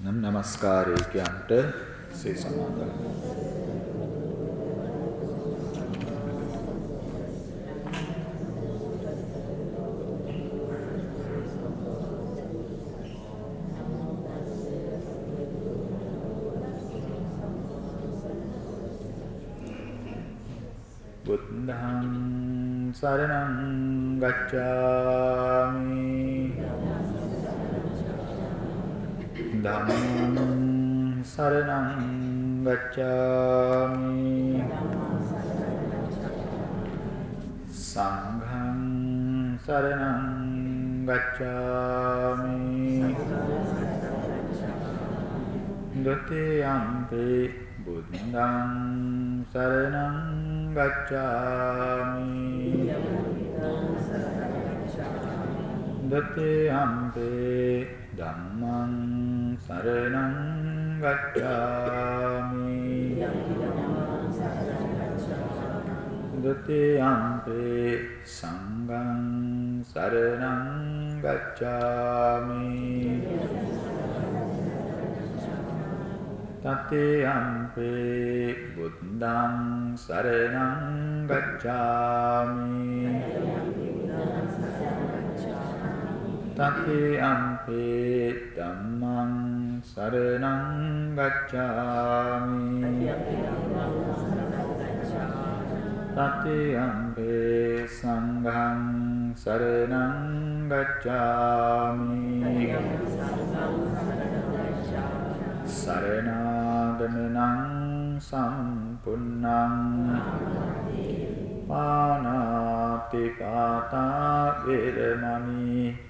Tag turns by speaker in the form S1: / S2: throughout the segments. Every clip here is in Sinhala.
S1: නම් নমස්කාරය කියන්ට සේ සමාදන්. බුද්ධං සරණං ගච්ඡාමි. ධම්මං සරණං ගච්ඡාමි සංඝං සරණං ගච්ඡාමි ဒ ුතියම්පි බුද්ධං සරණං ගච්ඡාමි ဒ ුතියම්පි ධම්මං සරණං ගච්ඡාමි. ဒ ුතියම්පි සංඝං සරණං ගච්ඡාමි. තතේයම්පේ බුද්ධං සරණං ගච්ඡාමි. තතේයම්පේ ධම්මං සරණං ගච්ඡාමි। තතේයම්පේ සංඝං සරණං ගච්ඡාමි। සරණාගමනං සම්පුන්නං පානාති පාතා වේරමණී।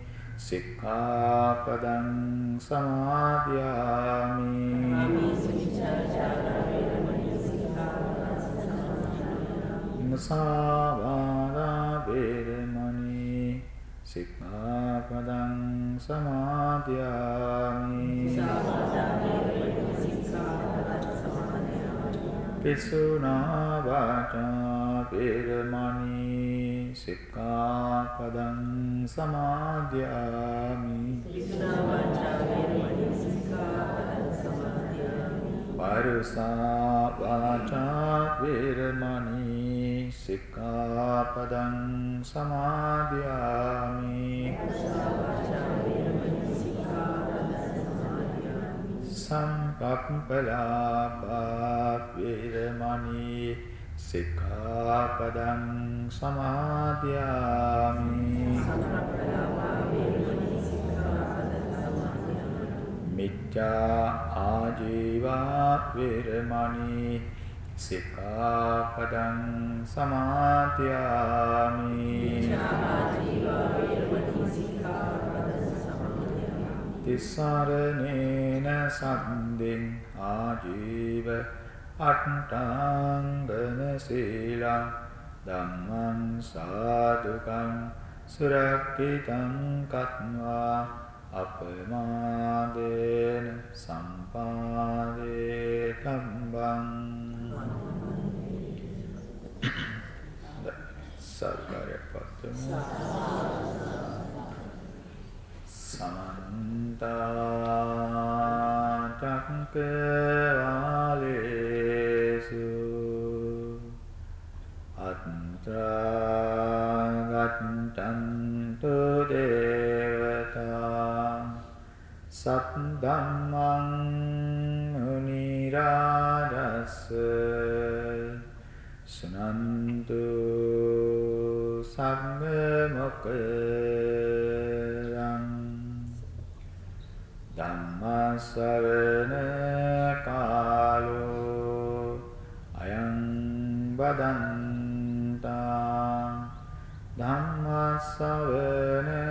S1: සික්ඛාපදං සමාදියාමි මුසාවාදා වේරමණී සික්ඛාපදං සමාදියාමි පිසුනා වාචා වේරමණී සික්ඛාපදං සමාදියාමි පරුසා වාචා වේරමණී සික්ඛාපදං සමාදියාමි සම්පප්පලාපා වේරමණී සික්ඛාපදං සමාදියාමි මිච්ඡා ආජීවා වේරමණී। සික්ඛාපදං සමාදියාමි තිසරණේන සම්දෙන් ආජීව අට්ඨාංගන සීලං ධම්මං සාදුකං සුරක්ඛිතං කତ୍වා අපමාදේන සම්පාදේ තම්බං සල්කාරයක් පත්වමු. සමන්තාටක්කවාලේසු සත්දම්මං නිරාදස්ස සුනන්තු සම්මොකරං ධම්මසවන කාලෝ අයං බදන්තා ධම්මසවන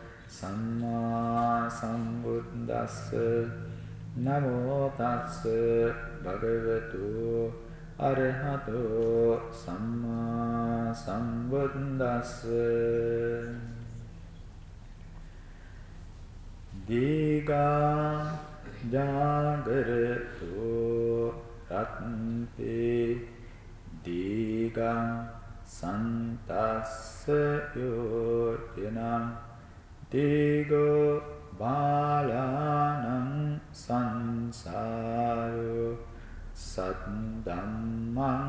S1: සම්මා සම්බුද්දස්ස නමෝ තස්ස භගවතු අරහතෝ සම්මා සම්බුද්දස්ස දීගා ජාගරතු රත්තේ දීගං සන්තස්ස යෝජනං තේගෝ බාලානං සංසාරෝ සද්දම්මං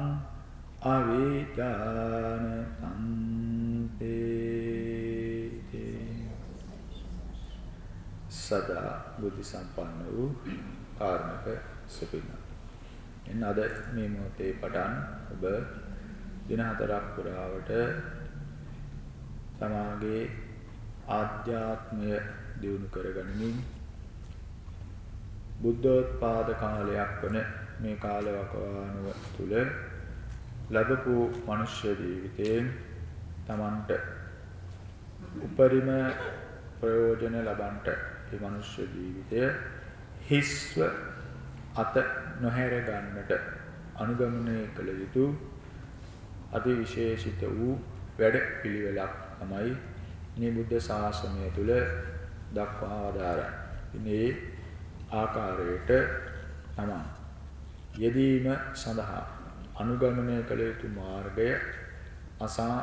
S1: අවිජාන තන්තේ සදා බුද්ධ සම්පන්න වූ කාර්මික සුපින්න. එන්න අද මේ මොහොතේ පටන් ඔබ දින හතරක් පුරාවට තමාගේ ආධ්‍යාත්මය දියුණු කරගනිමින් බුද්ධෝත්පාද කාලයක් වන මේ කාලවකවානුව තුල ලැබපු මනුෂ්‍ය ජීවිතයෙන් Tamanට උපරිම ප්‍රයෝජන ලබන්නට මේ මනුෂ්‍ය ජීවිතය හිස්ව අත නොහැර ගන්නට අනුගමනය කළ යුතු අති විශේෂිත වූ වැඩ පිළිවෙලක් තමයි මේ බුද්ධ ශාසනය තුල දක්වා වදාරන්නේ. ඉන්නේ ආකාරයට තමයි යෙදීම සඳහා අනුගමනය කළ යුතු මාර්ගය අසා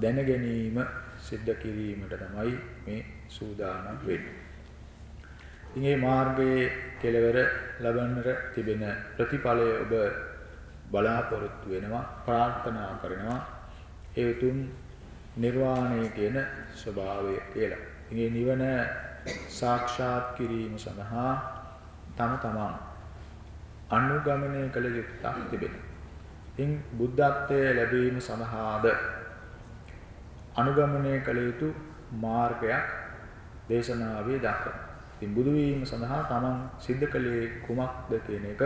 S1: දැන ගැනීම සිද්ධ කිරීමට තමයි මේ සූදානම් වෙන්නේ. ඉතින් මේ මාර්ගයේ කෙලවර ලබන්නට තිබෙන ප්‍රතිඵලය ඔබ බලාපොරොත්තු වෙනවා ප්‍රාර්ථනා කරනවා ඒ උතුම් නිර්වාණය කියන ස්වභාවය කියලා. ඉතින් නිවන සාක්ෂාත් කිරීම සඳහා තම තමන් අනුගමනය කළ යුත්තක් තිබෙනවා. ඉතින් බුද්ධත්වයේ ලැබීම සඳහාද අනුගමනය කළ යුතු මාර්ගයක් දේශනාවේ දක්වනවා. ඉතින් බුදු වීම සඳහා තමන් සිද්ධ කළේ කුමක්ද කියන එක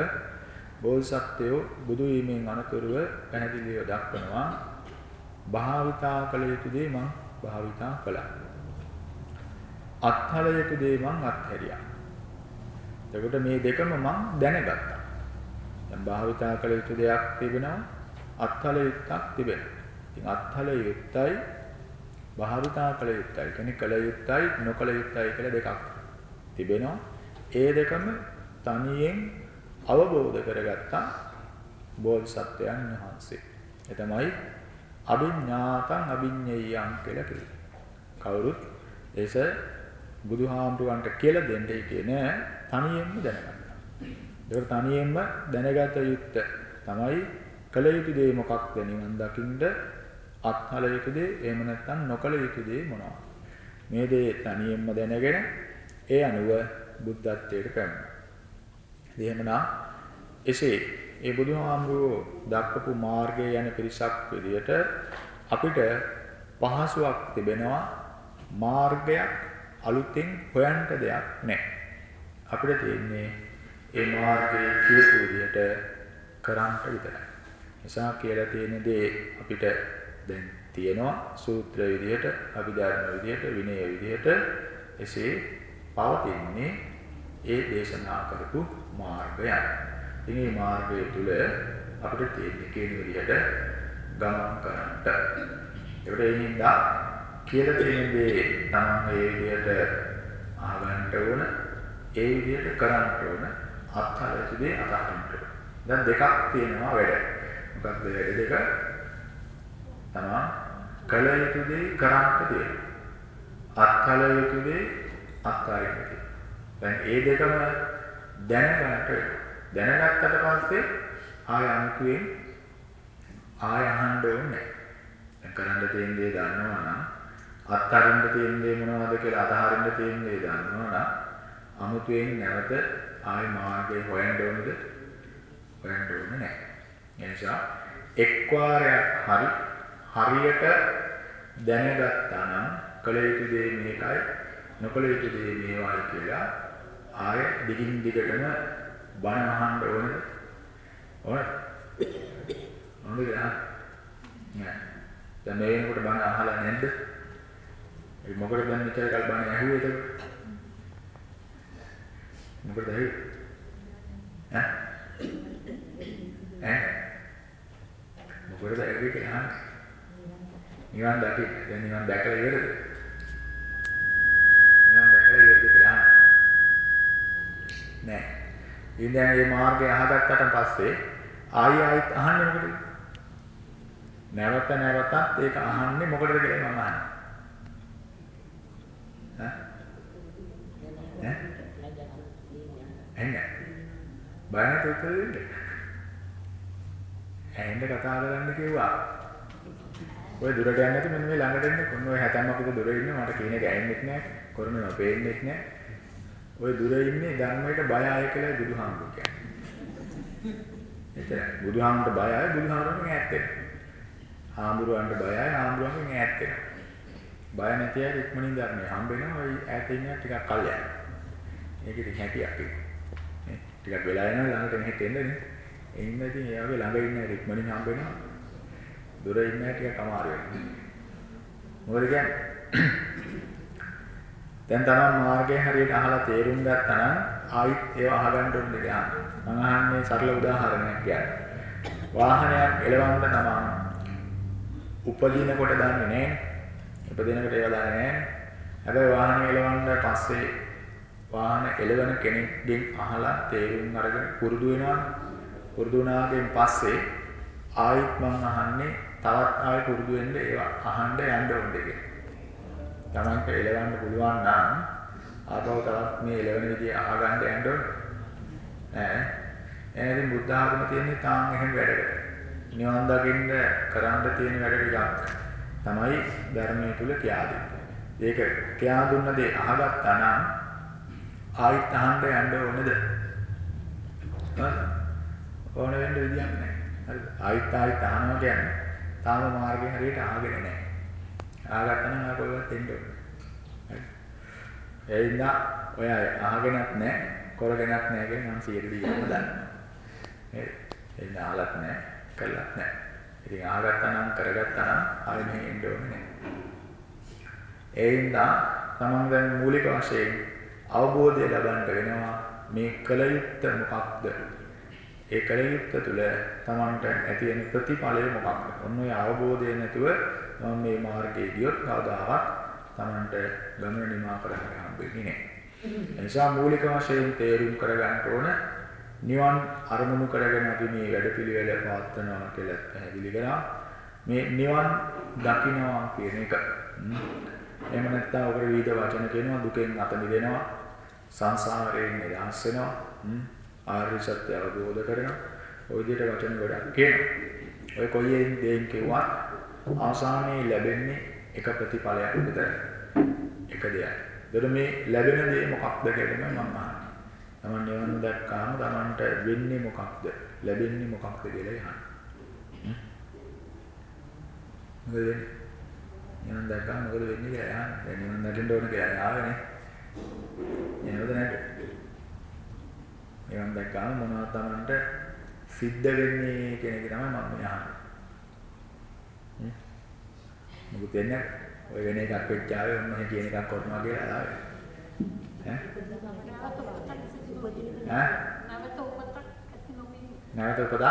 S1: බෝධිසත්වයෝ බුදු වීමෙන් අනතුරුව පැහැදිලිව දක්වනවා. භාවිතා කළ යුතු දේ මං භාවිතා කළා. අත්හල යුතු දේ මං අත්හැරියා. එතකොට මේ දෙකම මං දැනගත්තා. දැන් භාවිතා කළ යුතු දෙයක් තිබෙනවා අත්හල යුත්තක් තිබෙනවා. ඉතින් අත්හල යුත්තයි භාවිතා කළ යුත්තයි කියන්නේ කළ යුත්තයි නොකළ යුත්තයි කියලා දෙකක් තිබෙනවා. ඒ දෙකම තනියෙන් අවබෝධ කරගත්තා බෝධිසත්වයන් වහන්සේ. ඒ තමයි අභිඥාතං අභිඤ්ඤයං කියලා කිව්වා. කවුරුත් ඒස බුදුහාමුදුරන්ට කියලා දෙන්නේ කියන තනියෙන්ම දැනගන්න. ඒක තනියෙන්ම දැනගත යුත්ත තමයි කළ යුතු දේ මොකක්ද නිවන් දකින්න අත්හල යුතු දේ එහෙම නැත්නම් නොකළ යුතු දේ මොනවද? මේ දේ තනියෙන්ම දැනගෙන ඒ අනුව බුද්ධත්වයට පැමිණෙනවා. එහෙමනම් එසේ ඒ බුදුහාමුදුරුවෝ දක්වපු මාර්ගයේ යන පිරිසක් විදියට අපිට පහසුවක් තිබෙනවා මාර්ගයක් අලුතෙන් හොයන්න දෙයක් නැහැ. අපිට තියෙන්නේ ඒ මාර්ගයේ කියපු විදියට කරන්න විතරයි. නිසා කියලා තියෙන දේ අපිට දැන් තියෙනවා සූත්‍ර විදියට, අභිධර්ම විදියට, විනය විදියට එසේ පවතින්නේ ඒ දේශනා කරපු මාර්ගයයි. ඉතින් මේ මාර්ගය තුල අපිට තියෙන්නේ කියන විදිහට ගමන් කරන්නට. ඒකට ඒ හින්දා කියලා තියෙන දේ තමන් ඒ විදිහට අහගන්න ඕන, ඒ විදිහට කරන්න ඕන, අත්හරිත දේ අතහරින්න ඕන. දැන් දෙකක් තියෙනවා වැඩ. මොකක්ද වැඩ දෙක? තමන් කල යුතු දේ කරන්න තියෙනවා. අත්හල යුතු දේ අත්හරින්න තියෙනවා. දැන් ඒ දෙකම දැනගන්නට වෙනවා. දැනගත්තට පස්සේ ආය අමුතුවෙන් ආය අහන්න ඕනේ නැහැ. දැන් කරන්න තියෙන දේ දන්නවා නම් අත්හරින්න තියෙන දේ මොනවද කියලා අතහරින්න තියෙන දේ දන්නවා නම් අමුතුවෙන් නැවත ආයි මාර්ගය හොයන්න ඕනද? හොයන්න ඕනේ නැහැ. ඒ නිසා එක් වාරයක් හරි හරියට දැනගත්තා නම් කළ යුතු දේ මේකයි නොකළ යුතු දේ මේවායි කියලා ආය දිගින් දිගටම බණ අහන්න ඕනද? ඕනද? ඕනද කියලා? නෑ. දැන් මේ වෙනකොට බණ අහලා නැද්ද? ඒ මොකටද දැන් මෙච්චර කල් බණ ඇහුවේ එතකොට? මොකටද ඇහුවේ? ඈ? ඈ? මොකටද ඇහුවේ කියලා අහන්නේ? නිවන් දකින්න. දැන් නිවන් දැකලා ඉවරද? නිවන් දැකලා ඉවරද කියලා අහන්නේ. නෑ. ඉතින් දැන් මේ මාර්ගය අහගත්තට පස්සේ ආයි ආයිත් අහන්නේ මොකටද? නැවත නැවතත් ඒක අහන්නේ මොකටද කියලා මම අහන්නේ. ඈ? ඈ? එන්නේ. බයනට උත්තර දෙන්න. ඇහෙන්න කතා කරන්න කිව්වා. ඔය දුරට යන්නේ නැති මෙන්න මේ ළඟට එන්න කොන්න ඔය හැතැම්ම අපිට දුර ඉන්න මට කියන එක ඇහෙන්නෙත් නැහැ කරනවා පේන්නෙත් නැහැ ඔය දුර ඉන්නේ ධර්මයට බය ආය කියලා බුදුහාමුදුරු කියන්නේ. එතන බුදුහාමුදුරට බය ආය බුදුහාමුදුරෙන් ඈත් වෙනවා. හාමුදුරුවන්ට බය ආය හාමුදුරුවන්ගෙන් ඈත් වෙනවා. බය නැති අය ඉක්මනින් ධර්මයේ හම්බ වෙනවා ඔය ඈත ඉන්න ටිකක් කල් යනවා ඒක ඉතින් හැටියක් නේ? ටිකක් වෙලා යනවා ළඟට මෙහෙට එන්න නේ. එන්න ඉතින් ඒ වගේ ළඟ ඉන්න ඉක්මනින් හම්බ වෙනවා දුර ඉන්න ටිකක් අමාරු වෙනවා. මොකද කියන්නේ? දැන් තමයි මාර්ගය හරියට අහලා තේරුම් ගත්තා නම් ආයිත් ඒව අහගන්න ඕනේ කියලා. මම අහන්නේ සරල උදාහරණයක් කියන්නේ. වාහනයක් එලවන්න නම් උපදිනකොට දන්නේ නැහැ. උපදිනකොට ඒව දන්නේ නැහැ. හැබැයි වාහනේ එලවන්න පස්සේ වාහන එලවන කෙනෙක්ගෙන් අහලා තේරුම් අරගෙන පුරුදු වෙනවා. පුරුදු වුණාගෙන් පස්සේ ආයිත් මම අහන්නේ තවත් ආයෙ පුරුදු වෙන්න ඒවා අහන්න යන්න ඕනේ කියලා. Tamanට එලවන්න පුළුවන් නම් ආපහු තවත් මේ එලවෙන විදිය අහගන්න යන්න ඕනේ. ඈ එහෙනම් බුද්ධ ආගම තියෙන්නේ තාන් එහෙම වැඩකට. නිවන් දකින්න කරන්න තියෙන වැඩ ටිකක් තමයි ධර්මයේ තුල කියා දෙන්නේ. ඒක කියා දුන්න දේ අහගත්තා නම් ආයිත් අහන්න යන්න ඕනේද? ඕන වෙන්න විදියක් නැහැ. හරිද? ආයිත් ආයිත් අහනවා කියන්නේ තාම මාර්ගේ හරියට ආගෙන නැහැ. ආගත්තා නම් ආ කොහෙවත් එන්න ඕනේ. හරි. ඒ ඉඳා ඔය අහගෙනත් නැහැ, කරගෙනත් නැහැ කියන මම 100ට දීලා දන්නවා. ඒ ඒ නාලත් නැහැ, කළත් නැහැ. ඉතින් ආගත්තා නම් කරගත්තා නම් ආයෙ මෙහෙ එන්න ඕනේ නැහැ. ඒ ඉඳා තමන් දැන් මූලික වශයෙන් අවබෝධය ලබන්න වෙනවා මේ කල යුත්තේ මොකක්ද ඒ කල යුත්තේ තුල තමන්ට ඇති වෙන ප්‍රතිඵලය මොකක්ද? ඔන්න ඔය අවබෝධය නැතුව මම මේ මාර්ගයේ ගියොත් කවදාවත් තමන්ට ගමන නිමා කරන්න හම්බෙන්නේ නැහැ. ඒ නිසා මූලික වශයෙන් තේරුම් කරගන්න ඕන නිවන් අරමුණු කරගෙන අපි මේ වැඩපිළිවෙල පවත්වනවා කියලා පැහැදිලි කරා. මේ නිවන් දකින්නවා කියන එක. එහෙම නැත්නම් ඔකට විවිධ වචන කියනවා දුකෙන් අත මිදෙනවා සංසාරයෙන් නිදහස් වෙනවා ආර්ය සත්‍ය අවබෝධ කරනවා ඔය විදිහට වචන ගොඩක් කියනවා ඔය කොයි දෙයින් කිව්වත් ආසානයේ ලැබෙන්නේ එක ප්‍රතිඵලයක් විතරයි එක දෙයක්. ඒතර මේ ලැබෙන දේ මොකක්ද කියලා මම අහන්නේ. Taman නිවන් දැක්කාම Tamanට වෙන්නේ මොකක්ද? ලැබෙන්නේ මොකක්ද කියලා අහන්නේ. මොකද වෙන්නේ? නිවන් දැක්කම මොකද වෙන්නේ කියලා අහන්නේ. දැන් නිවන් දකින්න ඕන කියලා ආවනේ. එහෙමද නැද්ද? නිවන් දැක්කම මොනවද Tamanට සිද්ධ වෙන්නේ කියන එක තමයි මම මේ අහන්නේ. හ්ම්. මොකද වෙන්නේ? ඔය වෙන එකක් වෙච්ච ආවේ ඔන්න ඔය කියන එකක් කරනවා කියලා ආවේ. ඈ? ඈ? නැවත උපතක් ඇති නොවේ. නැවත උපතක්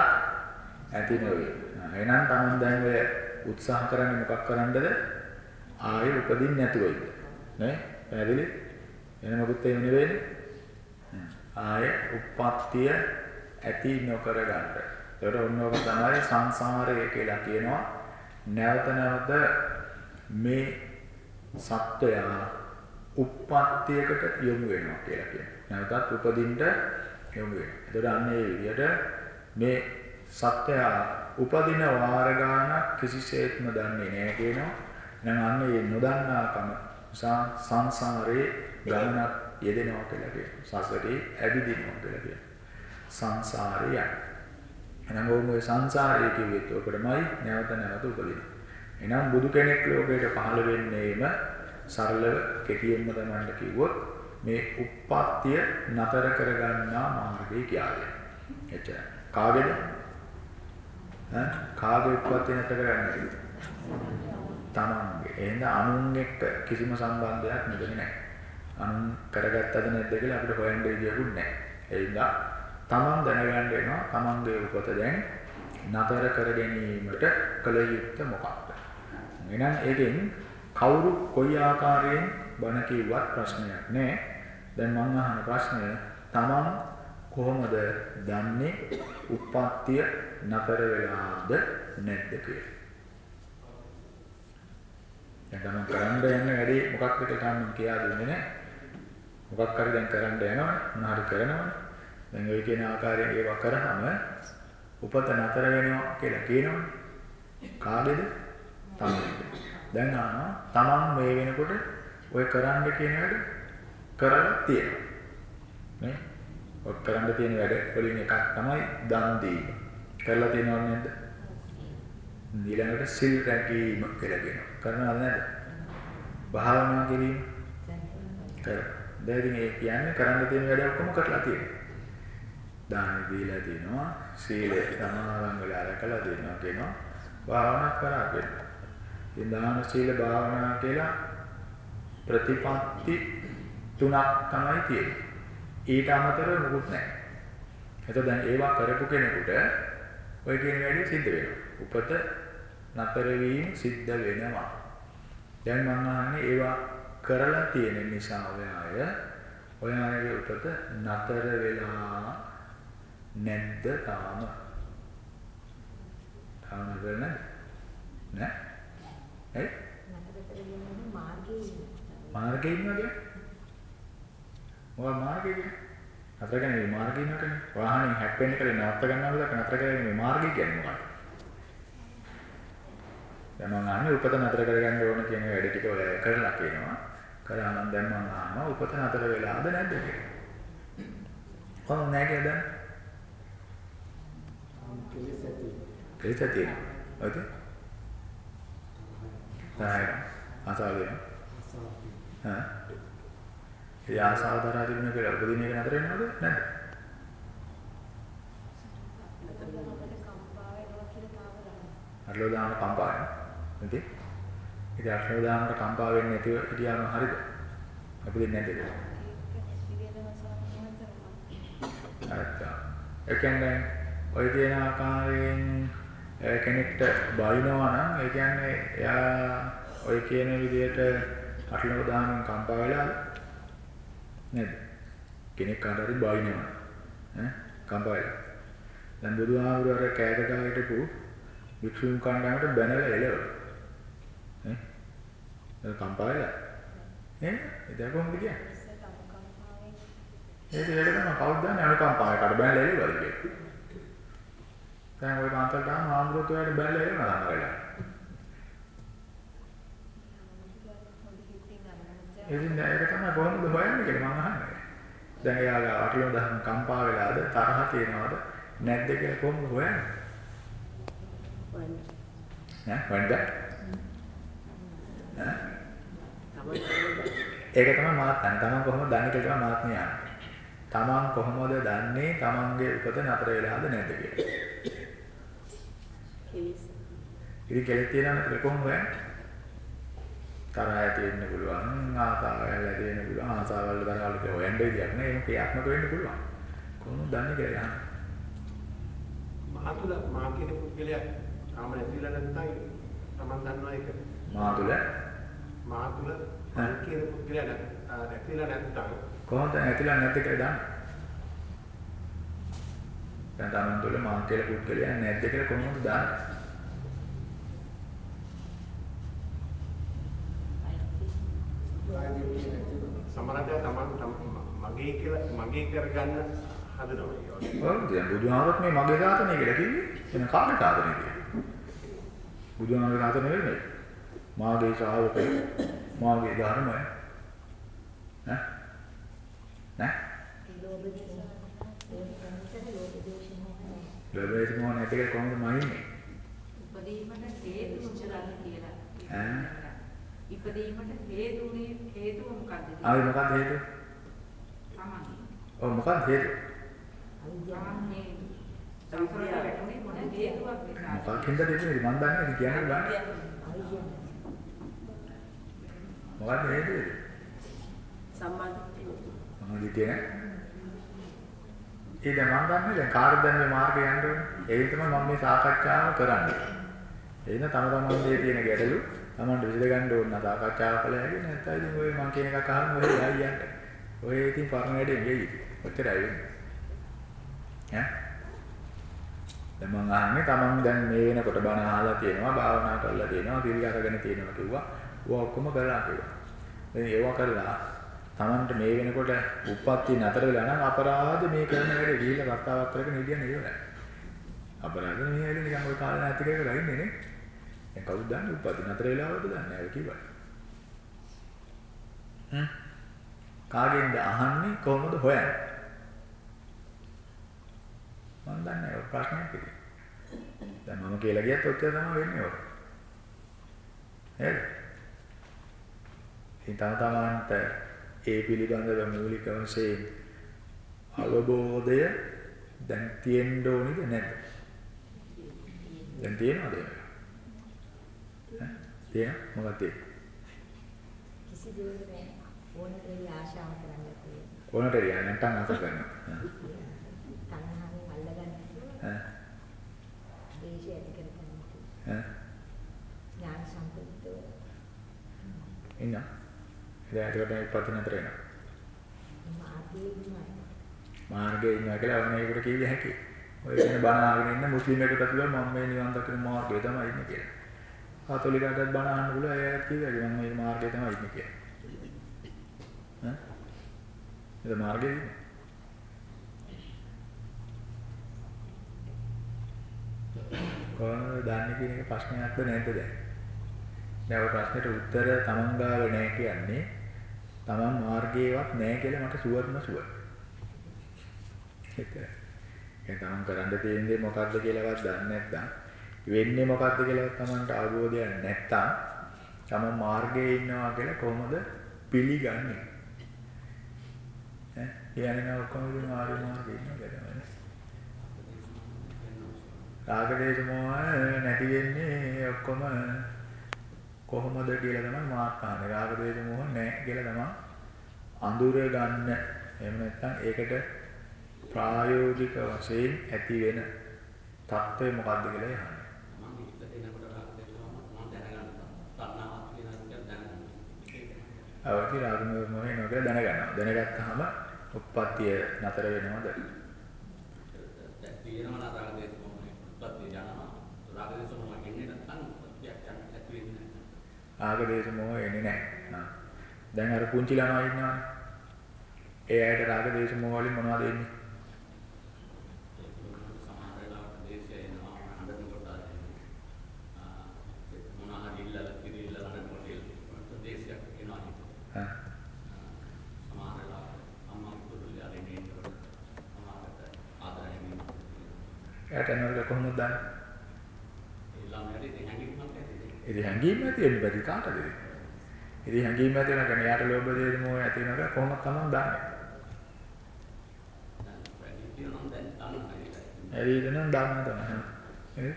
S1: ඇති නොවේ. එහෙනම් Taman දැන් ඔය උත්සාහ කරන්නේ මොකක් කරන්නද? ආයෙ උපදින්න නැතුව ඉන්න. නේ? පැහැදිලි? එන මොකුත් එහෙම නෙවෙයිනේ. ආයෙ උප්පත්තිය ඇති නොකර ගන්න. ඒකට ඔන්න ඔක තමයි සංසාරය කියලා කියනවා. නැවත නැවත මේ සත්වය උප්පත්තියකට යොමු වෙනවා කියලා කියනවා. නැවතත් උපදින්න යොමු වෙනවා. ඒතර අන්න ඒ විදිහට මේ සත්‍යය උපදින වාර ගානක් කිසිසේත්ම දන්නේ නැහැ කියනවා. එහෙනම් අන්න ඒ නොදන්නාකම නිසා සංසාරේ ගමනක් යෙදෙනවා කියලා කියනවා. සසරේ ඇවිදිනවා කියලා කියනවා. සංසාරේ යන. එහෙනම් ඔය සංසාරයේ කිව්වෙත් ඔකටමයි නැවත නැවත උපදිනවා. එහෙනම් බුදු කෙනෙක් ලෝකයට පහළ වෙන්නේම සරලව කෙටියෙන්ම තමයි කිව්වොත් මේ උප්පත්තිය නතර කරගන්නා මාර්ගය කියන්නේ. එච්චරයි. කාගේද? ඈ කාගේ උප්පත්තිය නතර කරගන්නද? තමන්ගේ. එහෙනම් අනුන් එක්ක කිසිම සම්බන්ධයක් නෙවෙයි නෑ. අනුන් කරගත්තද නැද්ද කියලා අපිට හොයන්න විදියකුත් නෑ. ඒ නිසා තමන් දැනගන්න වෙනවා තමන්ගේ උපත දැන් නතර කර ගැනීමට කල යුත්තේ මොකක්ද? එහෙනම් ඒකෙන් කවුරු කොයි ආකාරයෙන් බණ කිව්වත් ප්‍රශ්නයක් නෑ. දැන් මම අහන ප්‍රශ්නය තමන් කොහොමද දන්නේ උප්පත්තිය නතර වෙලාද නැද්ද කියලා? දැන් තමන් කරන්න යන වැඩේ මොකක්ද කියලා මම කියා දුන්නේ නෑ. මොකක් හරි දැන් කරන්න යනවා මොන හරි කරනවා. දැන් ඔය කියන ආකාරයෙන් ඒවා කරාම උපත නතර වෙනවා කියලා කියනවනේ. කාගේද? තමන්ගේ. දැන් අහනවා තමන් මේ වෙනකොට ඔය කරන්න කියන වැඩ කරලා තියෙනවා. නේ? ඔය කරන්න තියෙන වැඩ වලින් එකක් තමයි දන් දීම. කරලා තියෙනවද නැද්ද? ඊළඟට සිල් රැකීම කියලා කියනවා. කරනවද නැද්ද? භාවනා කිරීම. කර. දැන් ඒ කියන්නේ කරන්න තියෙන වැඩ ඔක්කොම කරලා තියෙනවා. දාන දීලා තියෙනවා, සීලය සමාදන් වෙලා රැකලා තියෙනවා කියනවා. භාවනා කරා කියනවා. ඉතින් දාන සීල භාවනා කියලා ප්‍රතිපatti තුනක් තමයි තියෙන්නේ. ඊට අමතරව මොකුත් නැහැ. එතකොට දැන් ඒවා කරපු කෙනෙකුට ඔය කියන වැඩේ සිද්ධ වෙනවා. උපත නතර වීම සිද්ධ වෙනවා. දැන් මම අහන්නේ ඒවා කරලා තියෙන නිසා ඔය අය ඔය අයගේ උපත නතර වෙලා නැද්ද තාම? තාම නතර නැද්ද? නෑ. ඇයි? මාර්ගයේ ඉන්නවද? මොකක් මාර්ගයේ කියන්නේ? නතර ගන්නේ මාර්ගයේ ඉන්නව කියන්නේ. වාහනේ හැප්පෙන්න කලින් නවත්ත ගන්නවද නතර කරගෙන මේ මාර්ගය කියන්නේ මොකක්ද? දැන් මම අහන්නේ උපත නතර කරගන්න ඕන කියන වැඩ ටික ඔය කරලා කියනවා. කරා නම් දැන් මම අහනවා උපත නතර වෙලාද නැද්ද කියලා. කොහොමද නැහැ කියලා දැන්? කෙලෙස් ඇති. කෙලෙස් ඇති. ඔයද? නැහැ ආසාව වෙනවා. ආ. ඒ ආසාව දරා තිබුණ කියලා උපදින එක නතර වෙනවද නැද්ද? අරලෝ දාන කම්පා වෙනවා. නැති? ඉතින් අරලෝ දානට කම්පා වෙන්නේ නැතිව හිටියාම හරිද? උපදින්නේ නැද්ද ඒක? අච්චා. ඒ කියන්නේ ඔය කියන ආකාරයෙන් කෙනෙක්ට බයිනවා නම් ඒ කියන්නේ එයා ඔය කියන විදිහට අටලව දාමින් කම්පා වෙලාද නේද කෙනෙක් කාට හරි බයිනවා ඈ කම්පා වෙලා දැන් බුදුහාමුදුර අර කෑගගා හිටපු වික්ෂුන් කණ්ඩායමට බැනලා එළව ඈ? ඒක කම්පා වෙලා ඈ ඒක කොහොමද කියන්නේ ඒක ඒක තමයි කවුද දන්නේ අනුකම්පාවකට බැනලා එළවද කියලා දැන් ওই කාන්තල් තාම ආම්බුරට ඔයාලට බැලලා එනවා නම් වෙලා. ඉතින් ඒක තමයි කොහොමද හොයන්නේ කියලා මම අහන්නේ. දැන් එයාලා අටලොන් දහම් කම්පා වෙලාද තරහ තියෙනවද නැද්ද කියලා කොහොමද හොයන්නේ? නෑ වන්ද? ඒක තමයි මාත් අහන්නේ. තමන් කොහොමද දන්නේ කියලා මාත් නියන්නේ. තමන් කොහොමද දන්නේ තමන්ගේ උපත නතර වෙලාද නැද්ද කියලා? කෙලෙස්. ඉතින් කෙලෙස් තියෙනවා නේද කොහොමද හොයන්නේ? තරහ ඇති වෙන්න පුළුවන්, ආසාවල් ඇති වෙන්න පුළුවන්, ආසාවල් තරහවල් කියලා හොයන්න විදියක් නෑ. ඒක ක්‍රියාත්මක වෙන්න පුළුවන්. කොහොමද දන්නේ කියලා යන්න.
S2: මා තුල මා කියන පුද්ගලයා තාම නැතිලා නැත්නම් තමන් දන්නවා ඒක.
S1: මා තුල
S2: මා තුල මා කියන පුද්ගලයා නැතිලා නැත්නම්
S1: කොහොමද නැතිලා නැද්ද කියලා දන්නේ? දැන් තමන් තුළ මා කියලා පුද්ගලයා නැද්ද කියලා කොහොමද දන්නේ?
S2: සමහරවිට තමන් මගේ කියලා මගේ කරගන්න හදනවා.
S1: ඔව් දැන් බුදුහාමත් මේ මගේ ඝාතනය කියලා කිව්වේ. එන කාගේ ඝාතනයද? බුදුහාමගේ ඝාතනය නෙවෙයි. මාගේ ශ්‍රාවකය මාගේ ධර්මය. ඈ නෑ?
S3: ඒ ලෝභ දේශ ඒ කන්තර ලෝභ දේශ මොහොත
S1: ලෝභ දේශ මොහ නැති කියලා කොහොමද මනින්නේ?
S4: ඉපදීමට හේතු මොකක්ද කියලා.
S1: ඈ?
S4: ඉපදීමට හේතුනේ හේතුව මොකක්ද?
S1: ආයි මොකක්ද හේතුව?
S4: තමයි.
S1: ඔව් මොකක්ද හේතුව?
S3: අවිද්‍යාව
S4: තමන් මේ සංසාරේ වැටුනේ මොන හේතුවක් නිසාද?
S1: මොකක් හින්දාද ඉතින් මන් දන්නේ නැහැ කියන්නේ බලන්න. මොකක්ද හේතුව?
S4: සම්මාදිට්ඨිය.
S1: මම දිත්තේ නෑ. ඒ දැන් මම දන්නේ දැන් කාටද දැන් මේ මාර්ගය යන්න ඕනේ. ඒ තමයි මම මේ සාකච්ඡාව කරන්නේ. එහෙනම් තම තමන්ගේ තියෙන ගැටලු තමන්ට විසඳ ගන්න ඕන සාකච්ඡාව කළ හැකි නැත්නම් ඉතින් ඔය මම කියන එකක් අහන්න ඔය යයි යන්න. ඔය ඉතින් පරණ වැඩේ වෙයි. ඔච්චරයි වෙන්නේ. ඈ? දැන් මම අහන්නේ තමන් දැන් මේ වෙනකොට බණ අහලා තියෙනවා, භාවනා කරලා තියෙනවා, පිළිග අරගෙන තියෙනවා කිව්වා. ඔය ඔක්කොම කරලා කිව්වා. දැන් ඒවා කරලා තමන්ට මේ වෙනකොට උප්පත්ති නතර වෙලා නම් අපරාධ මේ කරන වැඩේ ගිහිල්ලා රස්තාවක් කරගෙන ඉඳියන ඉවරයි. අපරාධ මේ ඇවිල්ලා නිකන් ඔය කාලේ නැති කරලා ඉන්නේ නේ. දැන් කවුද දන්නේ උප්පත්ති නතර වෙලාවද දන්නේ නැහැ කිව්වා. හ්ම්. කාගෙන්ද අහන්නේ කොහොමද හොයන්නේ? මම දන්නේ නැහැ ඔය ප්‍රශ්නයක් ඉතින්. දැන් මම කියලා ගියත් ඔච්චර තමයි වෙන්නේ ඔය. නේද? ඉතින් තම තමන්ට ඒ පිළිබඳව මූලික වශයෙන් අවබෝධය දැන් තියෙන්න ඕනිද නැද්ද? දැන් තියෙනවද? තියෙන මොකක්ද ඒක?
S3: කිසි දෙයක් නෑ ඕන දෙයක් ආශාව කරන්න තියෙනවා
S1: කොනට රියා නැත්නම් අස කරනවා.
S3: තණ්හාවෙන් අල්ලගන්න
S1: ඈ
S3: දේශය ඇති කරගන්න
S1: ඈ
S3: ඥාන සම්පූර්ණව
S1: ඉන්න. ඉතින් ඒකට ප්‍රතිනතර වෙනවා.
S3: මාර්ගයේමයි
S1: මාර්ගයේ ඉන්නවා කියලා වුණ ඒකට කිව්ව හැකි. ඔය කියන බණ අහගෙන ඉන්න මුස්ලිම් එකට කිව්වා මම මේ නිවන් දකින මාර්ගය තමයි ඉන්නේ කියලා. කාතෝලිකයන්ටත් බණ අහන්න පුළුවන් ඒකට කිව්වා මම මේ මාර්ගය තමයි ඉන්නේ කියලා. ඈ? ඒක මාර්ගය ඉන්නේ. කොහොමද දන්නේ කියන එක ප්‍රශ්නයක්ද නැද්ද දැන්? දැන් ඔය ප්‍රශ්නෙට උත්තර තමන් ගාව නැහැ කියන්නේ තමන් මාර්ගයේවත් නැහැ කියලා මට ෂුවර්ම ෂුවර්. එච්චරයි. ඒ තමන් කරන්න තියෙන දේ මොකක්ද කියලාවත් දන්නේ නැත්නම් වෙන්නේ මොකක්ද කියලාවත් තමන්ට අවබෝධයක් නැත්නම් තමන් මාර්ගයේ ඉන්නවා කියලා කොහොමද පිළිගන්නේ? ඈ කියන්නේ ඔක්කොම ඉතින් මාර්ග මාර්ගයේ ඉන්නවා කියලා. රාගදේශ මොහ නැති වෙන්නේ ඔක්කොම කොහොමද කියලා තමයි මාත් අහන්නේ. රාගදේශ මොහ නැහැ කියලා තමයි අඳුර ගන්න. එහෙම නැත්නම් ඒකට ප්‍රායෝගික වශයෙන් ඇති වෙන தත්ත්වය මොකක්ද කියලා
S5: රාග දැනගන්නවා.
S1: අවදි රාග මොහ එනවා කියලා දැනගන්නවා. දැනගත්තාම උප්පත්තිය නතර වෙනවද?
S5: දැන් තියෙනවා රාග දේශ මොහොනේ උත්පත්ති යනවා. රාග දේශ මොහ එන්නේ නැත්නම් උත්පත්තියක් යන්න ඇති වෙන්නේ නැහැ.
S1: රාගදේශ මොහ එන්නේ නැහැ. ආ. දැන් අර පුංචි ළමයි ඉන්නවනේ. ඒ අයට රාගදේශ මොහ වලින් මොනවද එන්නේ?
S5: ඒක සමහර වෙලාවට දේශය එනවා හඳනකොට ආ මොනවා හරි ඉල්ලලා කිරිල්ලලා හඳනකොට දේශයක් එනවා හිතේ.
S1: ආ.
S5: සමහර වෙලාවට අම්මා කුරුල්ලේ අරින්න ඉන්නකොට සමහරකට ආදරයෙන් ඉන්නවා.
S1: එයාට එනවද කොහොමද දන්නේ?
S5: ඒ ළමයාට ඉතින් හැඟීමක් ඇති.
S1: ඉතින් හැංගීම් ඇති වෙන්න බැරි කාටද ඉතින්? හැංගීම් ඇති වෙනවා කියන්නේ යාට ලෝභ දේශ මොහ ඇති වෙනවා කොහොමද Taman දන්නේ? ඇරිද නම් දන්න තමයි.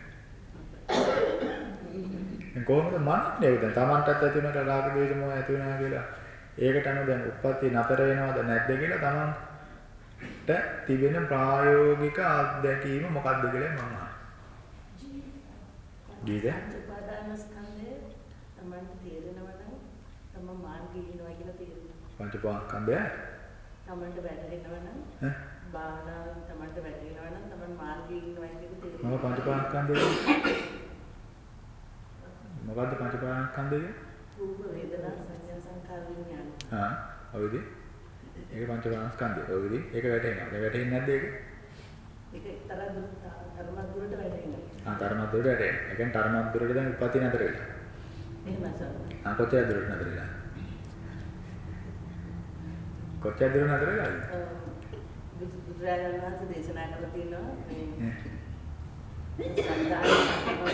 S1: දැන් කොහොමද මනන්නේ දැන් Tamanටත් ඇති වෙනවා රාග දේශ මොහ ඇති වෙනවා කියලා. ඒකට අනුව දැන් උප්පත්ති නතර වෙනවද නැද්ද කියලා Tamanට තිබෙන ප්‍රායෝගික අත්දැකීම මොකක්ද කියලා මම අහනවා. ජීවිත
S6: උපාදානස්කන්ධය තමන්ට තේරෙනවා නම් ඉනවා කියලා තේරෙනවා.
S1: පංච පාස්කන්ධය
S6: තමන්ට වැටහෙනවා නම්
S1: ඈ?
S6: භාවනාවෙන් තමන්ට වැටහෙනවා නම් තමන් මාර්ගයේ ඉනවා කියලා තේරෙනවා.
S1: මොකද පංච පාස්කන්ධය මොකද්ද පංච පාස්කන්ධය
S6: රූප වේදනා සංඥා සංකාර විඥාන.
S1: ආ ඔයද ඒක පංච පාස්කන්ධය ඔයද ඒක වැටෙනවා. වැටෙන්නේ නැද්ද ඒක?
S6: ඒක එක්තරා දුරට ධර්ම දුරට වැටෙනවා.
S1: ආ තරමක් දුරට වැටෙනවා. ඒ කියන්නේ තරමක් දුරට දැන් උපති නතර වෙලා.
S6: එහෙම සර්.
S1: ආ කොච්චර දුරට නතර වෙලා කොච්චර දුර නතර වෙලාද?
S6: බුදු- බුදුරජාණන් වහන්සේ දේශනා කරලා තියෙනවා මේ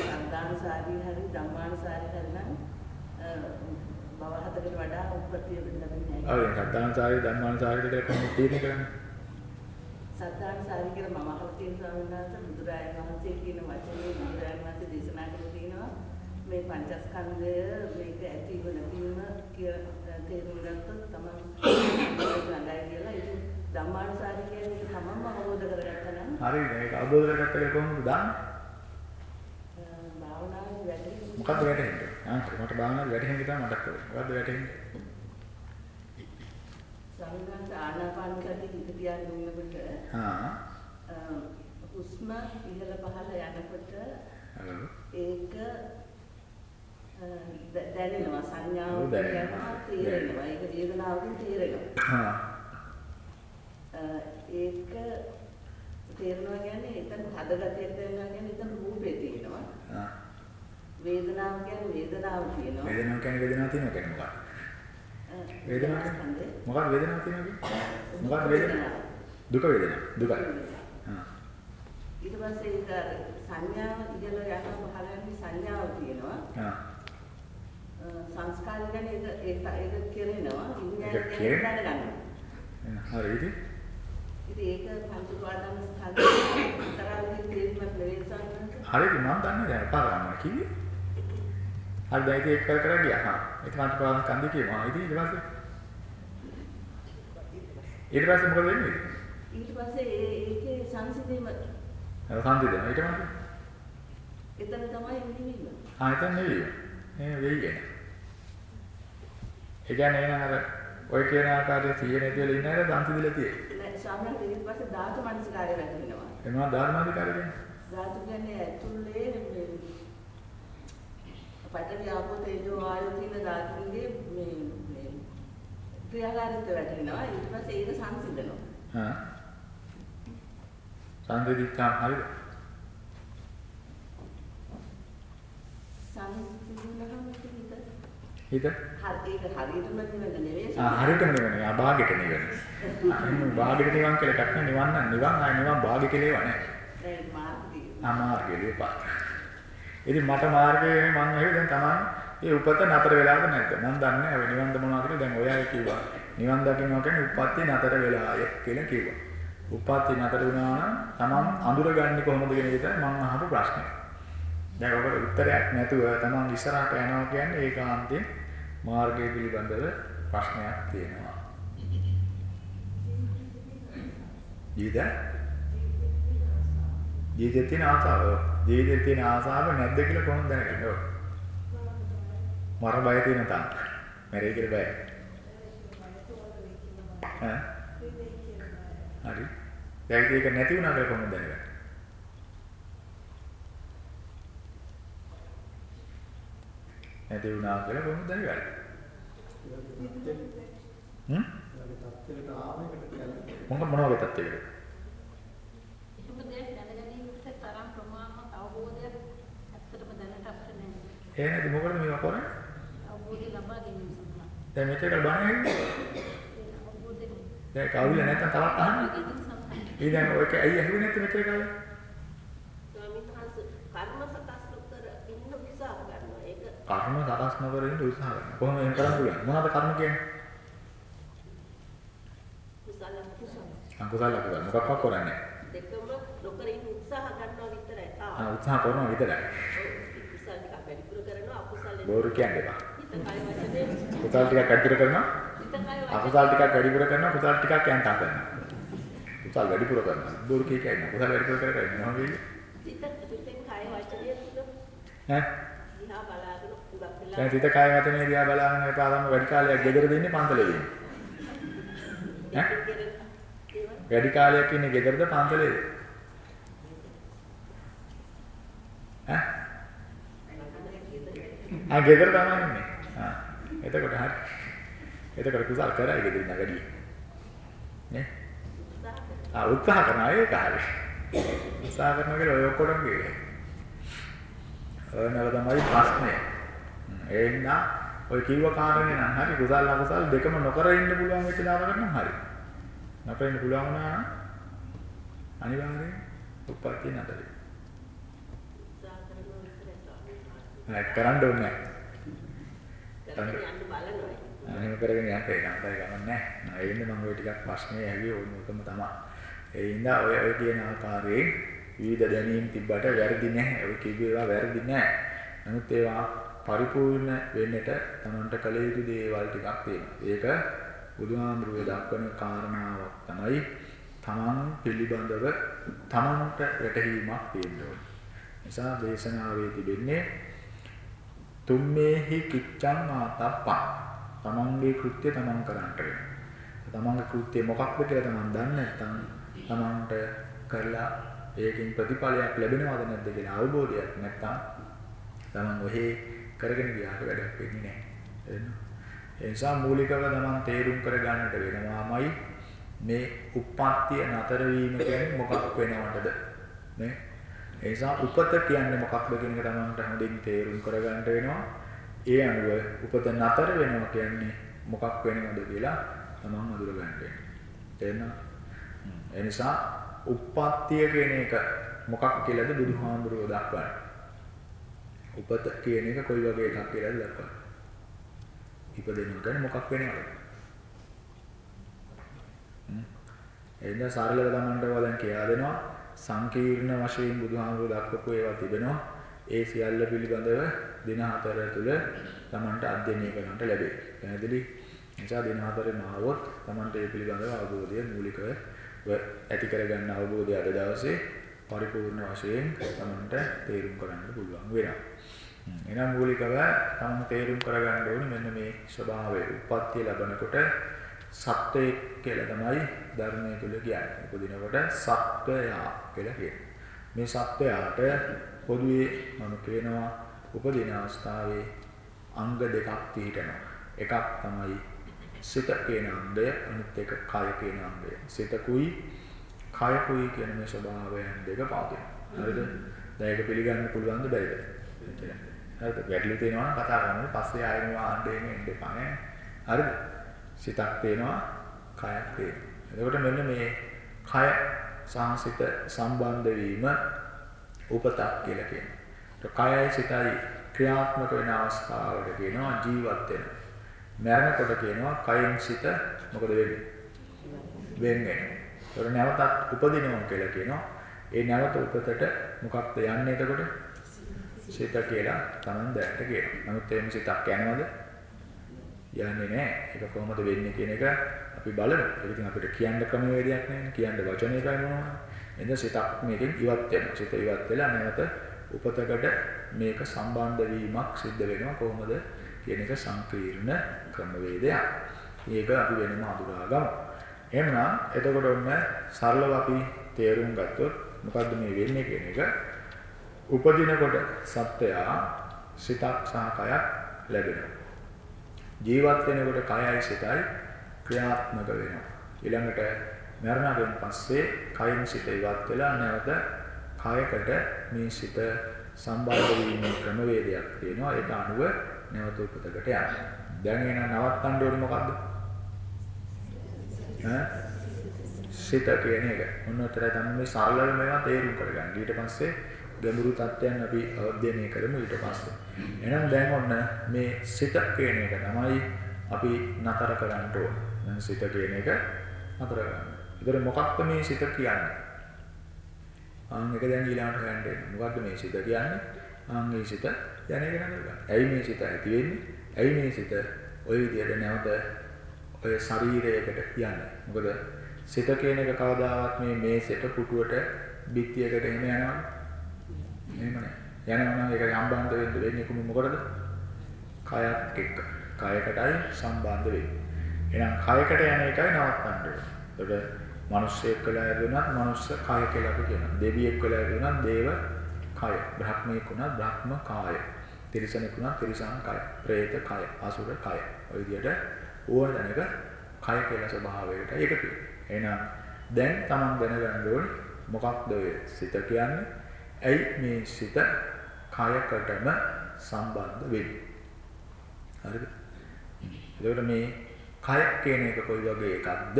S6: සන්දානුසාරී හරි ධම්මානුසාරී හරි නම් අ, භව හතකට වඩා උත්පත්ති ලැබෙන්නේ
S1: ඔව්
S6: නැහැ.
S1: දැන් සද්ධානුසාරී ධම්මානුසාරී කියලා කොහොමද තීරණය කරන්නේ?
S6: සද්ධානුසාරී කියලා මම අහලා තියෙන ස්වාමීන් වහන්සේ බුදුරජාණන් වහන්සේ කියන වචනේ බුදුරජාණන් වහන්සේ දේශනා තියෙනවා මේ පංචස්කන්ධය මේක ඇතිව නැතිවම කියලා තේරුම් ගත්තොත් තමයි ළඟයි කියලා ඉතින් ධම්මානුසාරී කියන්නේ ඒක තමන්ම අවබෝධ කරගත්තා නම්
S1: හරිද? ඒක අවබෝධ කරගත්ත කොහොමද දාන්නේ?
S6: භාවනාවේ වැඩි
S1: මොකද්ද වැටහෙන්නේ? ආ මට භාවනාවේ වැටහෙන්නේ තමයි මතක් කරගන්න. මොකද්ද වැටහෙන්නේ?
S6: සංඝාස ආනාපාන සති හිත තියාගෙන ඉන්නකොට
S1: ආ.
S6: හුස්ම ඉහළ පහළ යනකොට. ඒක දැනෙනවා සංඥාව
S1: දැනෙනවා.
S6: තේරෙනවා ඒක වේදනාවකින් තේරෙනවා ඒක තේරෙනවා කියන්නේ එතන හදගතියක් දැනෙනවා කියන්නේ එතන රූපේ තියෙනවා. වේදනාව කියන්නේ වේදනාව තියෙනවා
S1: වේදනාව කියන්නේ වේදනාව තියෙනවා කියන්නේ මොකක්ද? වේදනාව කියන්නේ මොකක්ද වේදනාව තියෙනවා කියන්නේ? මොකක්ද වේදනාව? දුක වේදනාව. දුකයි.
S6: ඊට පස්සේ ඒක සංඥාව ඉහළ යනවා පහළ යන සංඥාව තියෙනවා සංස්කාර ගැන ඒක ඒක කෙරෙනවා විඥාන ගැන දැනගන්නවා
S1: හරි ඉතින්
S6: ඒක පංච උපාදාන ස්කන්ධ විතරයි තේරුමක් නෙවෙයි සංඥා
S1: හරිද මම දන්නේ දැන් පාරම කිව්වේ. හරි දැන් ඒක කර කර ගියා. හා. ඒක මට පාරම කන්දේ කියනවා. ඉතින් ඊට පස්සේ ඊට පස්සේ මොකද වෙන්නේ?
S6: ඊට පස්සේ ඒකේ සංසිඳීම
S1: දෙනවා. ඊට පස්සේ
S6: එතන තමයි නිවිම.
S1: ආ එතන නෙවෙයි. මේ වෙයි කියන. ඒ කියන්නේ එන අර ඔය කියන ආකාරයට සිහිය නැති වෙලා ඉන්න දන්ති දිලා තියෙන්නේ.
S6: නෑ ස්වාමීන් වහන්සේ ඊට පස්සේ ධාතු මනසිකාරය වැටෙනවා.
S1: එනවා ධර්මාධිකාරය කියන්නේ.
S6: ධාතු කියන්නේ ඇතුලේ මේ පඨවි ආපෝ තේජෝ වායෝ කියන ධාතුන්ගේ මේ මේ ක්‍රියාකාරීත්වය වැටෙනවා. ඊට පස්සේ ඒක සංසිඳනවා.
S1: හා. සංදේදිච්චාම හරිද?
S6: සංසිඳනකම් හිත හරියටම නිවෙන්න නෙවෙයි.
S1: ආ හරියටම නෙවෙයි. ආ භාගයට නෙවෙයි. අන්න භාගයට නිවන් කියලා එකක් නෑ. නිවන් නම් නිවන් ආ නිවන් භාගය කියලා ඒවා නෑ.
S6: ඒ මාර්ගය.
S1: ආ මාර්ගය ලියපා. ඉතින් මට මාර්ගයේ මම ඇහුවේ දැන් Taman ඒ උපත නතර වෙලාද නැද්ද? මම දන්නේ නැහැ. ඔය නිවන්ද මොනවද කියලා දැන් ඔය කිව්වා. නිවන් දකින්නවා කියන්නේ උප්පත්ති නතර වෙලාය කියලා කිව්වා. උප්පත්ති නතර වුණා නම් Taman අඳුරගන්නේ කොහොමද කියන එක මම අහපු ප්‍රශ්නේ. දැන් ඔකට උත්තරයක් නැතුව Taman ඉස්සරහට යනවා කියන්නේ ඒකාන්තයෙන් මාර්ගය පිළිබඳව ප්‍රශ්නයක් තියෙනවා. ජීවිතය? ජීවිතේ තියෙන ආසාව. ජීවිතේ තියෙන ආසාව නැද්ද කියලා කොහොමද දැනගන්නේ? ඔය මර බය තියෙන තාක් මැරෙයි කියලා බය ඈ? හරි. දැන් ඒක නැති වුණා කියලා කොහොමද දැනගන්නේ? නැති වුණා කියලා කොහොමද දැනගන්නේ හ්ම්? මොන මොනවගේ තත්ත්වයකද?
S7: එහෙම දෙයක් දැනගැනීමට තරම් ප්‍රමාණවත් අවබෝධයක් ඇත්තටම දැනට අපිට නැහැ.
S1: ඒ නැති මොකටද මේවා කරන්නේ?
S7: අවබෝධය ලබා ගැනීම සඳහා.
S1: දැන් මෙතන බණ ඇහෙන්නේ?
S7: ඒ අවබෝධය
S1: දැන් කවුල නැත්තම් තවත් අහන්න. ඊ දැන් ඔයක ඇයි ඇහුවේ නැත්තේ මෙතන කාලේ?
S6: ස්වාමීන් වහන්සේ කර්ම සකස් නොකර ඉන්න උත්සාහ කරනවා. ඒක
S1: කර්ම සකස් නොකර ඉන්න උත්සාහ කරනවා. කොහොම එහෙම කරන්න පුළුවන්? මොනවද කර්ම කියන්නේ?
S6: කුසල කුසල
S1: අකුසල අකුසල මොකක්වත් කරන්නේ නැහැ.
S6: දෙකම නොකර ඉන්න උත්සාහ කරනවා විතරයි.
S1: ආ
S6: තා.
S1: උත්සාහ කරනවා විතරයි.
S6: කුසල ටිකක් වැඩිපුර කරනවා අකුසල
S1: බෝරු කියන්න එපා.
S6: හිත කය වචනේ
S1: කුසල ටිකක් වැඩිපුර කරනවා.
S6: හිත කය වචනේ
S1: අකුසල ටිකක් වැඩිපුර කරනවා. කුසල ටිකක් යන්තම් කරනවා. කුසල වැඩිපුර කරනවා. බෝරු කිය කියන්නේ කුසල වැඩිපුර කර කර ඉන්නවා වෙන්නේ.
S6: හිත හිතෙන් කය වචනේ තුන
S1: ඈ
S6: දිහා බලාගෙන උගක් වෙලා
S1: දැන් සිත කාය වචනේ දිහා බලාගෙන එපා තමයි වැඩි කාලයක් ගෙදර දෙන්නේ පන්සලේ ඉන්නේ. ඈ වැඩි කාලයක් ඉන්නේ ගෙදරද පන්සලේද? ඈ ආ ගෙදර තමයි ඉන්නේ. ආ එතකොට හරි. එතකොට කුසල් කරයි ගෙදර ඉන්න වැඩි. නේ? ආ උත්සාහ කරනවා ඒක හරි. උත්සාහ කරනවා කියලා ඔය ඔක්කොටම කිව්වේ. ඔය නේද තමයි ප්‍රශ්නේ. ඒ නිසා ඔය කිව්ව කාරණේ නම් හරි කුසල් අකුසල් දෙකම නොකර ඉන්න පුළුවන් වෙච්ච දාවකට නම් හරි. නැතර ඉන්න පුළුවන් වුණා නම්
S6: අනිවාර්යෙන් උපත්ති නැතරේ.
S1: නැක් කරන්න ඕනේ
S6: නැහැ.
S1: අනේ කරගෙන යන්න ඒක අතයි ගමන් නැහැ. ඒ ඉන්න මම ওই ටිකක් ප්‍රශ්නේ ඇහුවේ ඕනකම තමයි. ඒ ඉඳා ඔය ඔය කියන ආකාරයෙන් විවිධ දැනීම් තිබ්බට වැරදි නැහැ. ඔය කිව්ව ඒවා වැරදි නැහැ. නමුත් ඒවා පරිපූර්ණ වෙන්නට තමන්ට කළ යුතු දේවල් ටිකක් තියෙනවා. ඒක බුදුහාමුදුරුවෝ දක්වන කාරණාවක් තමයි තමන් පිළිබඳව තමන්ට වැටහීමක් තියෙන්න ඕනේ. නිසා දේශනාවේ තිබෙන්නේ තුම්මේහි කිච්ඡං ආතප්පං. තමන්ගේ කෘත්‍ය තමන් කරන්නට වෙනවා. තමන්ගේ කෘත්‍ය මොකක්ද කියලා තමන් දන්නේ නැත්නම් තමන්ට කරලා ඒකෙන් ප්‍රතිඵලයක් ලැබෙනවද නැද්ද කියලා අවබෝධයක් නැත්නම් තමන් ඔහේ කරගෙන ගියාට වැඩක් වෙන්නේ නැහැ. එහෙනම් ඒ නිසා මූලිකව තමන් තේරුම් කරගන්නට වෙනවාමයි මේ උප්පත්තිය නතර වීම කියන්නේ මොකක් වෙනවටද? නේ? ඒ නිසා උපත කියන්නේ මොකක්ද කියන එක තමන්ට හොඳින් තේරුම් කරගන්න වෙනවා. ඒ අනුව උපත නතර වෙනවා කියන්නේ මොකක් වෙනවද කියලා තමන් අඳුර ගන්න වෙනවා. තේරෙනවද? ඒ නිසා උප්පත්තිය කියන එක මොකක් කියලාද බුදුහාමුදුරුවෝ දක්වන්නේ? උපත කියන එක කොයි වගේ එකක් කියලාද දක්වන්නේ? ඉපදෙනවා කියන්නේ මොකක් වෙනවද? එන්න සරලව තමන්ට වදන් කියලා දෙනවා සංකීර්ණ වශයෙන් බුදුහාමුදුරුවෝ දක්වපු ඒවා තිබෙනවා. ඒ සියල්ල පිළිබඳව දින හතර තුල තමන්ට අධ්‍යයනය කරන්නට ලැබේ. පැහැදිලි? නිසා දින හතරෙම ආවොත් තමන්ට ඒ පිළිබඳව අවබෝධය මූලිකව ඇති කරගන්න අවබෝධය අද දවසේ පරිපූර්ණ වශයෙන් තමන්ට තේරුම් කරන්න පුළුවන් වෙනවා. එහෙනම් මූලිකව තමන් තේරුම් කරගන්න ඕනේ මෙන්න මේ ස්වභාවය. උප්පත්තිය ලැබනකොට සත්වයක් කියලා තමයි ධර්මයේ තුල කියන්නේ. උපදිනකොට සත්වයා කියලා කියනවා. මේ සත්වයාට පොදුවේ මම කියනවා උපදින අවස්ථාවේ අංග දෙකක් පිළිටනවා. එකක් තමයි සිත කියන අංගය අනිත් එක කය කියන අංගය. සිතකුයි කයකුයි කියන මේ ස්වභාවයන් දෙක පවතිනවා. හරිද? දැන් ඒක පිළිගන්න පුළුවන්ද බැරිද? හරිද? ගැටලු තියෙනවා නම් කතා කරන්න පස්සේ ආයෙ මේවා ආණ්ඩේම එන්න එපා නේ. හරිද? සිතක් තියෙනවා කයක් තියෙනවා. එතකොට මෙන්න මේ කය සහ සිත සම්බන්ධ වීම උපතක් කියලා කියනවා. කයයි සිතයි ක්‍රියාත්මක වෙන අවස්ථාවකට කියනවා ජීවත් වෙනවා. මරණකොට කියනවා කයින් සිත මොකද වෙන්නේ? වෙන් වෙනවා. ඒතර නැවතත් උපදිනවා කියලා කියනවා. ඒ නැවත උපතට මොකක්ද යන්නේ එතකොට? සිත කියලා තමන් දැනට කියනවා. නමුත් එහෙම සිතක් යනවද? යන්නේ නැහැ. ඒක කොහොමද වෙන්නේ කියන එක අපි බලමු. ඒක ඉතින් අපිට කියන්න ක්‍රමවේදයක් නැහැ. කියන්න වචනයකයි මොනවා. එඳ සිතක් මේකෙන් ඉවත් වෙනවා. සිත ඉවත් වෙලා නැවත උපතකට මේක සම්බන්ධ වීමක් සිද්ධ වෙනවා. කොහොමද කියන එක සංකීර්ණ ක්‍රමවේදයක්. ඒක අපි වෙනම අඳුරා ගමු. එහෙනම් එතකොට ඔන්න සරලව අපි තේරුම් ගත්තොත් මොකද්ද මේ වෙන්නේ කියන එක උපදිනකොට සත්‍යයා සිතක් සහ කයක් ලැබෙනවා. ජීවත් වෙනකොට කයයි සිතයි ක්‍රියාත්මක වෙනවා. ඊළඟට මරණයෙන් පස්සේ කයින් සිත ඉවත් වෙලා නැවත කයකට මේ සිත සම්බන්ධ වීමේ ක්‍රමවේදයක් තියෙනවා. ඒක අනුව නැවත උපතකට යනවා. දැන් එන නවත්තන්න ඕනේ මොකද්ද? ඈ සිත කියන එක. මොන උතරයි තමයි මේ සරලව මේවා තේරුම් කරගන්න. ඊට පස්සේ ගැඹුරු තත්ත්වයන් අපි අධ්‍යයනය කරමු ඊට පස්සේ. එහෙනම් දැන් ඔන්න මේ සිත කියන එක තමයි අපි නතර කරන්න ඕන. දැන් සිත කියන එක නතර කරන්න. ඒතර මොකක්ද මේ සිත කියන්නේ? ආන් එක දැන් ඊළඟට හොයන්න එන්න. මොකක්ද මේ සිත කියන්නේ? ආන් මේ සිත යන එක නතර කරන්න. ඇයි මේ සිත ඇති වෙන්නේ? ඇයි මේ සිත ওই විදිහට නැවත ඔය ශරීරයකට යන්නේ? මොකද සිත කියන එක කවදාවත් මේ මේසෙට පුටුවට බිත්තියකට එහෙම යනවද? එහෙම නෑ. යනවා නම් ඒක සම්බන්ධ වෙන්න වෙන්නේ කොහොම මොකටද? කයත් එක්ක. කයකටයි සම්බන්ධ වෙන්නේ. එහෙනම් කයකට යන එකයි නවත්තන්න ඕනේ. එතකොට මිනිස්සෙක් කියලා ඇදුණත් මනුස්ස කය කියලා අපි කියනවා. දෙවියෙක් කියලා ඇදුණත් දේව කය. බ්‍රහ්මයෙක් වුණත් බ්‍රහ්ම කාය. තිරිසනෙක් වුණත් තිරිසන් කය. പ്രേත කය. අසුර කය. ඔය විදිහට ඕන දැනක කය කියලා ස්වභාවයකට එකතු වෙනවා. එහෙනම් දැන් Taman දැනගන්න ඕනේ මොකක්ද ඔය සිත කියන්නේ? ඇයි මේ සිත කයකටම සම්බන්ධ වෙන්නේ? හරිද? එතකොට මේ කය කියන එක කොයි වගේ එකක්ද?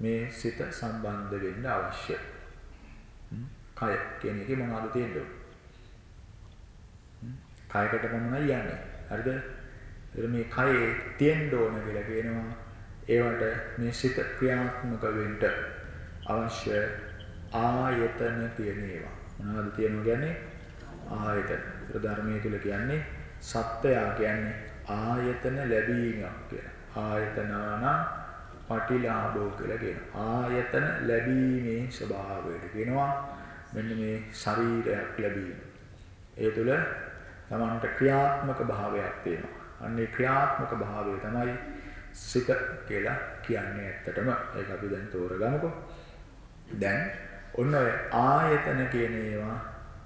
S1: මේ සිත සම්බන්ධ වෙන්න අවශ්‍ය. කය කියන එකේ මොනවද තියෙන්නේ? කයකට පමණයි යන්නේ. හරිද? එතකොට මේ කයේ තියෙන්න ඕන කියලා කියනවා. ඒවට මේ සිත ක්‍රියාත්මක වෙන්න අවශ්‍ය ආයතන තියෙන ඒවා. මොනවද තියෙනවා කියන්නේ? ආයතන. ඒතර ධර්මයේ තුල කියන්නේ සත්‍යය කියන්නේ ආයතන ලැබීමක් කියලා. ආයතනාන පටිලාභෝ කියලා කියනවා. ආයතන ලැබීමේ ස්වභාවයට කියනවා මෙන්න මේ ශරීරයක් ලැබීම. ඒ තුල තමන්ට ක්‍රියාත්මක භාවයක් තියෙනවා. අන්නේ ක්‍රියාත්මක භාවය තමයි සිත කියලා කියන්නේ ඇත්තටම. ඒක අපි දැන් තෝරගමුකෝ. දැන් ඔන්න ඔය ආයතන කියන ඒවා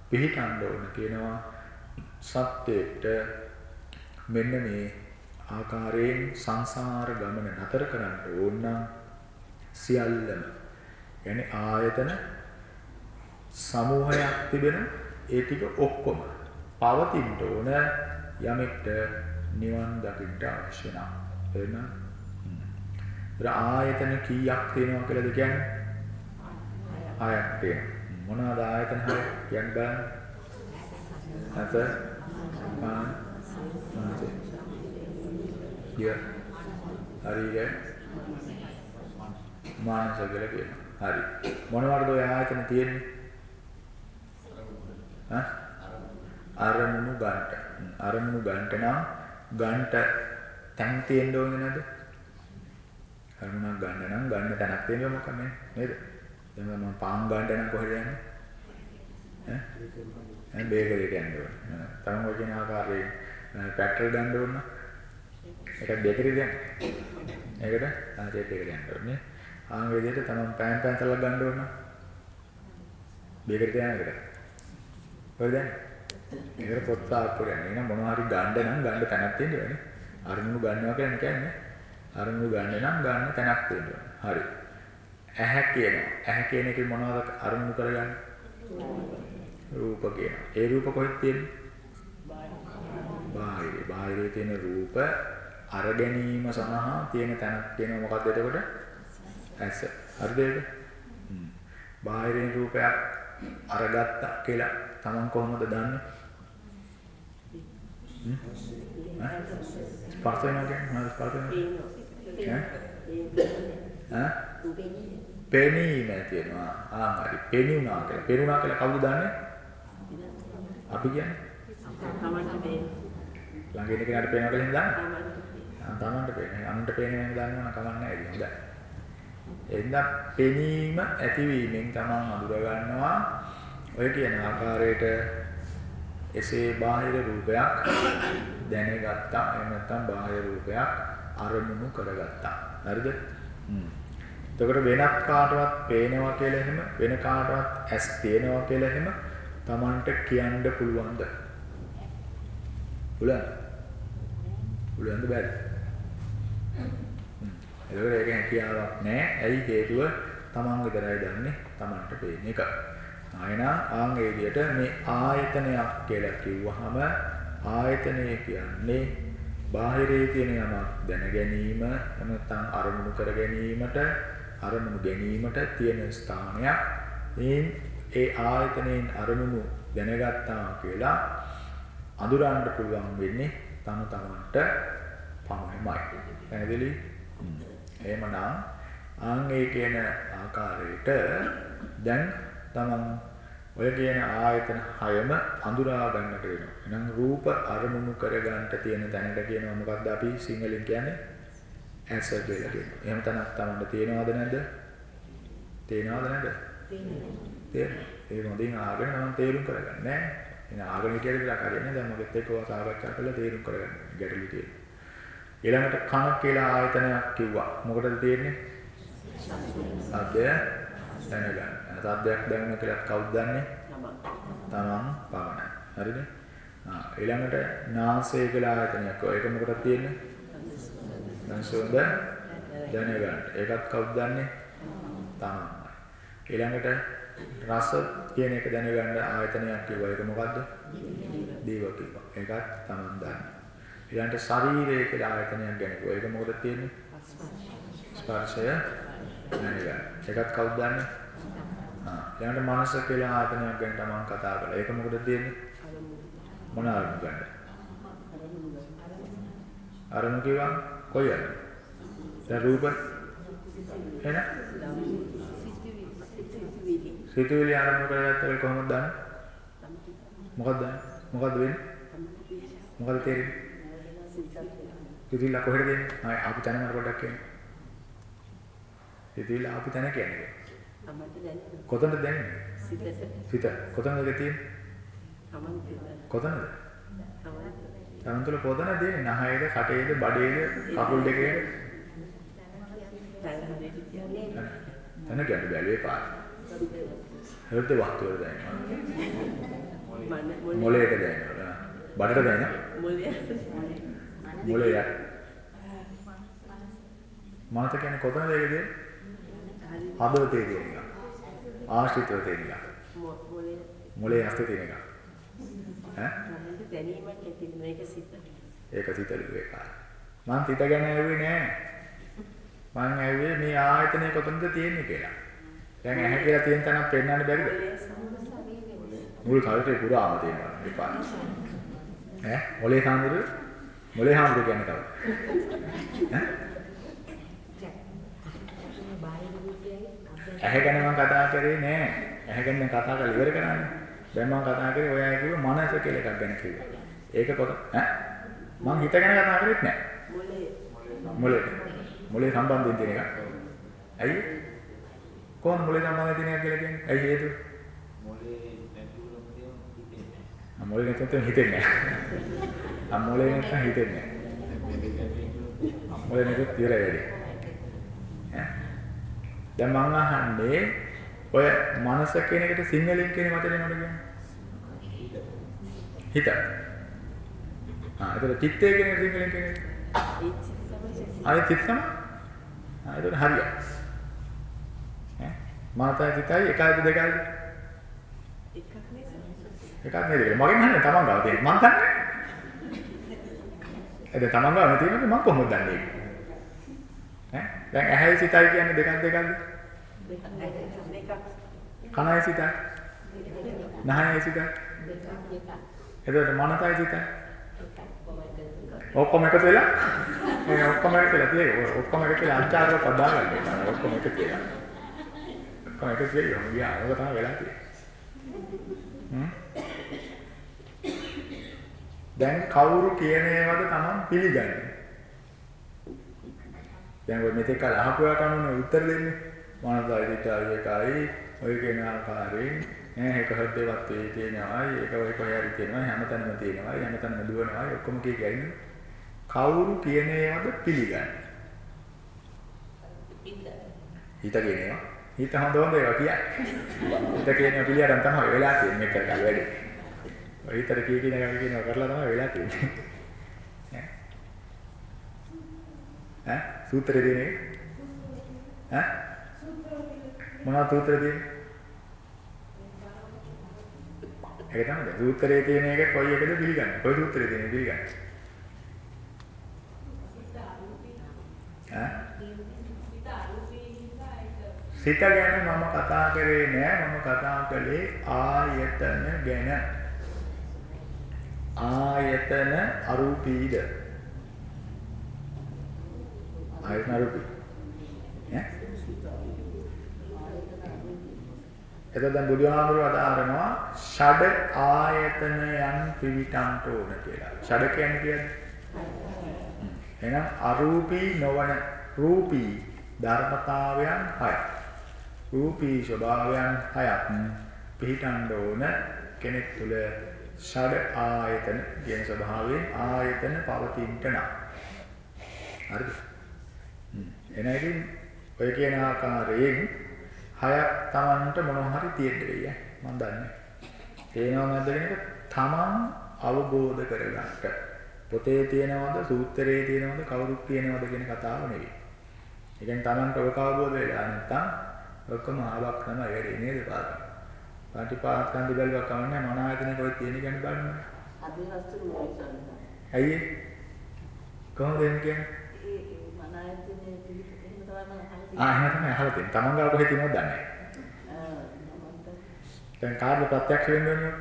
S1: පිළිටන්න ඕන කියනවා සත්‍යයට මෙන්න මේ ආකාරයෙන් සංසාර ගමන නතර කරන්න ඕන නම් සියල්ලම يعني ආයතන සමූහයක් තිබෙන ඒ ටික ඔක්කොම පවතින්න ඕන යමෙක්ට නිවන් දකින්න අවශ්‍ය නම් එන්න ආයතන කීයක් තියෙනවා කියලාද කියන්නේ හයක් තියෙනවා. මොනවාද ආයතන හය කියන්න බලන්න හත පාන මාසේ ය හරිය මානස කියලා කියනවා. හරි. මොනවටද ඔය ආයතන තියෙන්නේ? ඈ? අරමුණු ගන්නට. අරමුණු ගන්නට නම් ගන්නට තැන් තියෙන්න ඕනේ නැද්ද අරමුණක් ගන්න නම් ගන්න තැනක් තියෙනවා මොකක්ද නේද? දැන් මම පාන් ගන්න නම් කොහෙද යන්නේ? ඈ? ඈ බේකරියට යන්න ඕනේ. තරම් වගේ ආකාරයෙන් පෙට්‍රල් ගන්න ඕන ඒකට බේකරියට යන්න. ඒකට ආයෙත් ඒකට යන්න ඕනේ ආන් විදිහට තමයි පෑන් පෑන් තලක් ගන්න ඕන බේකරියට යන එකට හරිද ඒකට පොත් තාප්පු ගන්න. එහෙනම් මොනවා හරි ගන්න නම් ගන්න තැනක් තියෙන්න ඕනේ. අරමුණු ගන්නවා කියන්නේ කියන්නේ. අරමුණු ගන්න නම් ගන්න තැනක් තියෙන්න ඕනේ. හරි. ඇහැ කියනවා. ඇහැ කියන එකේ මොනවද අරමුණු කරගන්නේ? රූප කියනවා. ඒ රූප කොහෙද තියෙන්නේ? බාහිරේ. බාහිරේ තියෙන රූප අර ගැනීම සඳහා තියෙන තැනක් තියෙනවා මොකක්ද එතකොට? ඇස. හරිද ඒක? හ්ම්. බාහිරින් රූපයක් අරගත්තා කියලා Taman කොහොමද දන්නේ? හ්ම්? ස්පර්ශ වෙනවා කියන්නේ මොනවද ස්පර්ශ වෙනවා? ඈ? පෙනීම තියෙනවා. ආ හරි. පෙනුණා කියලා. පෙනුණා කියලා කවුද දන්නේ? අපි කියන්නේ. ළඟ ඉන්න කෙනාට පේනවා කියලා හින්දා තමන්ට පේන්නේ. අනුන්ට පේන්නේ නම් දන්නවනම් කමක් නැහැ ඉතින් හොඳයි. එන්න පෙනීම ඇතිවීමෙන් තමන් අඳුර ගන්නවා ඔය කියන ආකාරයට එසේ බාහිර රූපයක් දැනගත්තා එහෙම නැත්නම් බාහිර රූපයක් අරමුණු කරගත්තා හරිද එතකොට වෙනත් කාටවත් පේනවා කියලා එහෙම වෙන කාටවත් ඇස් තියෙනවා කියලා එහෙම Tamanට කියන්න පුළුවන්ද? පුළුවන් පුළුවන්ද බැරි? එතකොට ඒක හැකියාවක් නැහැ. ඇයි හේතුව? තමන් විතරයි දන්නේ. තමන්ට පේන එක. ආයනා ආන් ඒ විදිහට මේ ආයතනයක් කියලා කිව්වහම ආයතනය කියන්නේ බාහිරේ තියෙන යමක් දැන ගැනීම නැත්නම් අරමුණු කර ගැනීමට අරමුණු ගැනීමට තියෙන ස්ථානයක්. මේ ඒ ආයතනයෙන් අරමුණු දැනගත්තා කියලා අඳුරන්න පුළුවන් වෙන්නේ තම තමන්ට පමණයි. පැහැදිලි? එහෙමනම් ආන් ඒ කියන ආකාරයට දැන් තමන් ඔය කියන ආයතන හයම අඳුරා ගන්නට වෙනවා. එහෙනම් රූප අරමුණු කරගන්න තියෙන තැනට කියනවා මොකක්ද අපි සිංහලෙන් කියන්නේ? ඇස කියලා කියනවා. එහෙම තැනක් තමන්ට තියෙනවද නැද්ද? තියෙනවද නැද්ද? තියෙනවා. ඒ මොදින් ආගෙන නම් තේරුම් කරගන්න නෑ. එහෙනම් ආගෙන හිටියට විතර හරියන්නේ දැන් මොකෙත් එක්ක සාකච්ඡා කරලා තේරුම් කරගන්න. ගැටලු තියෙනවා. ඊළඟට කන කියලා ආයතනයක් කිව්වා. මොකටද තියෙන්නේ? සද්දය දැනගන්න. සද්දයක් දැනගන්න කියලා කවුද දන්නේ? තමන් පමණයි. හරිද? ආ ඊළඟට නාසය කියලා ආයතනයක්. ඒක මොකටද තියෙන්නේ? දන්සොඳ දැනගන්න. ඒකත් කවුද දන්නේ? තමන්මයි. ඊළඟට රස කියන එක දැනගන්න ආයතනයක් කිව්වා. ඒක මොකද්ද? දීව කිව්වා. ඒකත් තමන් දන්නේ. ඊළඟට ශරීරය කියලා ආයතනයක් ගැන කිව්වා. ඒක මොකද තියෙන්නේ? ස්පර්ශය නැනිලා. ඒකත් කවුද දන්නේ? ආ ඊළඟට මනස කියලා ආයතනයක් ගැන තමන් කතා කළා. ඒක මොකද තියෙන්නේ? මොන අරමුණ ගන්න? අරමුණ කිව්වා කොයි අරමුණ? දැන් රූප එන සිතුවිලි ආරම්භ කරගත්තා කොහොමද දන්නේ? මොකක්ද දන්නේ? මොකක්ද වෙන්නේ? මොකද තේරෙන්නේ? සිතුවිල්ල කොහෙද දෙන්නේ? ආ ආපු තැන මට පොඩ්ඩක් කියන්න. සිතුවිල්ල ආපු තැන කියන්නේ. කොතනද දැනෙන්නේ? සිත. කොතනද ඒක තියෙන්නේ? කොතනද? තමන් තුළ කොතනද දෙන්නේ? නහයේද, කටේද, බඩේද, කකුල් දෙකේද? තන ගැට බැලුවේ පාර. හෘද වස්තු වල දැනෙනවා. මොලේට දැනෙනවා. බඩට දැනෙනවා. මොලේ ය. මනස කියන්නේ කොතනද ඒක දෙන්නේ? හදවතේ තියෙන එක. ආශ්‍රිතව තියෙන එක. මොලේ ඇස්තේ තියෙන එක. ඈ?
S6: දැනීමක් ඇති මේක සිත.
S1: ඒක සිතලු එක. මං සිත ගැන ඇහුවේ නෑ. මං ඇහුවේ මේ ආයතනය කොතනද තියෙන්නේ කියලා. දැන් ඇහැ කියලා තියෙන තැනක් පෙන්වන්න බැරිද? මුළු ශරීරේ පුරාම තියෙනවා එපා. ඈ මොලේ සාඳුරු මොලේ හාමුදුරු කියන්නේ කවුද? ඈ ඇහැ ගැන මම කතා කරේ නෑ. ඇහැ ගැන කතා කරලා ඉවර කරන්නේ. දැන් මම කතා කරේ ඔය අය කිව්ව මනස කියලා එකක් ගැන කිව්වා. ඒක පොත ඈ මම හිත ගැන කතා කරෙත් නෑ. මොලේ. මොලේ සම්බන්ධයෙන් තියෙන එක. ඇයි? කොහොමද මොලේ සම්බන්ධයෙන් තියෙන එක කියලා කියන්නේ? ඇයි හේතුව? ආ මොලේ නැත්නම් හිතෙන්නේ නෑ. ආ මොලේ නැත්නම් හිතෙන්නේ නෑ. ආ මොලේ නැත්නම් ඉවරයි වැඩි. ඈ දැන් මම අහන්නේ ඔය මනස කියන එකට සිංහලෙන් කියන වචනේ මොකද කියන්නේ? හිත. ආ ඒතර චිත්තය කියන එක සිංහලෙන් කියන්නේ? ආයෙ චිත්ත තමයි. ආ ඒතර හරියයි. ඈ මාතයි චිතයි එකයිද දෙකයිද? එකක් නේද? මගෙන් අහන්නේ තමන් ගාව තියෙන්නේ. මං දන්නේ. එද තමන් ගාව තියෙන්නේ මං කොහොමද දන්නේ? ඈ දැන් ඇහැයි සිතයි කියන්නේ දෙකක් දෙකක්ද? කනයි සිතයි. නහයයි සිතයි. එතකොට මනසයි සිතයි. ඔක්කොම එකතු වෙලා මේ ඔක්කොම එකතු වෙලා තියෙන්නේ ඔක්කොම එකතු වෙලා අචාරව පදා ගන්න ඔක්කොම එකතු වෙලා. ඔක්කොම එකතු වෙලා ගියා. ඒක තමයි වෙලා තියෙන්නේ. දැන් කවුරු කියන ඒවාද තමන් පිළිගන්නේ? දැන් ඔය මෙතෙක් කල අහපුවාට අනුව උත්තර දෙන්නේ. මනසයි දිටයි එකයි ඔය කියන ආකාරයෙන් ඈ එක හදේවත් වේ තියෙනවායි ඒක ඔය කොහේ හරි තියෙනවා හැමතැනම තියෙනවායි හැමතැනම දුවනවායි ඔක්කොම කිය කියන්නේ කවුරු කියන ඒවාද පිළිගන්නේ? හිත කියන ඒවා. හිත හොඳ හොඳ ඒවා කියන්නේ. හිත කියන ඒවා පිළියරන් තමයි වෙලා තියෙන්නේ මේක කරලා වැඩි. ඔය හිතට කී කියන එක කියනවා කරලා තමයි වෙලා තියෙන්නේ. ඈ සූත්‍රය දෙන්නේ ඈ මොනවද සූත්‍රය දෙන්නේ? ඒක තමයි. සූත්‍රයේ තියෙන එක කොයි එකද පිළිගන්නේ? කොයි සූත්‍රයේ තියෙන පිළිගන්නේ? සිත ගැන මම කතා කරේ නෑ. මම කතා කළේ ආයතන ගැන. ආයතන අරූපීද? ආයතන අරූපී එතකොට දැන් බුදුහාමුදුරුවෝ අදාරනවා ෂඩ ආයතනයන් පිවිටන්ට ඕන කියලා. ෂඩ කියන්නේ කියන්නේ එහෙනම් අරූපී නොවන රූපී ධර්මතාවයන් හයයි. රූපී ස්වභාවයන් හයක් පිහිටන්න ඕන කෙනෙක් තුළ ෂඩ ආයතන කියන ස්වභාවයෙන් ආයතන පවතින්නට නම්. හරිද? එනයිකින් ඔය කියන ආකාරයෙන් හයක් Tamanට මොනවා හරි තියෙන්න වෙයි. මම දන්නේ. තේනවා නැද්ද කියන එක Taman අවබෝධ කරගන්න. පොතේ තියෙනවද සූත්‍රයේ තියෙනවද කවුරුත් කියනවද කියන කතාව නෙවෙයි. ඒ කියන්නේ Tamanට ඔක අවබෝධ වෙලා නැත්තම් ඔක්කොම ආවක් තමයි වැඩේ නේද පාඩම. පාටිපාතන්දි බැලුවා කමන්නේ මන ආයතනේ කොහෙද තියෙන කියන්නේ බලන්න.
S6: අභිවස්තු මොකක්ද?
S1: ඇයි? කොහොමද කියන්නේ?
S6: ඒ මන ආයතනයේ පිළිප එහෙම තමයි මම අහලා
S1: ආ එහෙම තමයි අහලා තියෙන්නේ. තමන් ගාව කොහෙද තියෙනවද දන්නේ නැහැ.
S6: ආ
S1: දැන් කාර්ය ප්‍රත්‍යක්ෂ වෙන්න ඕනේ.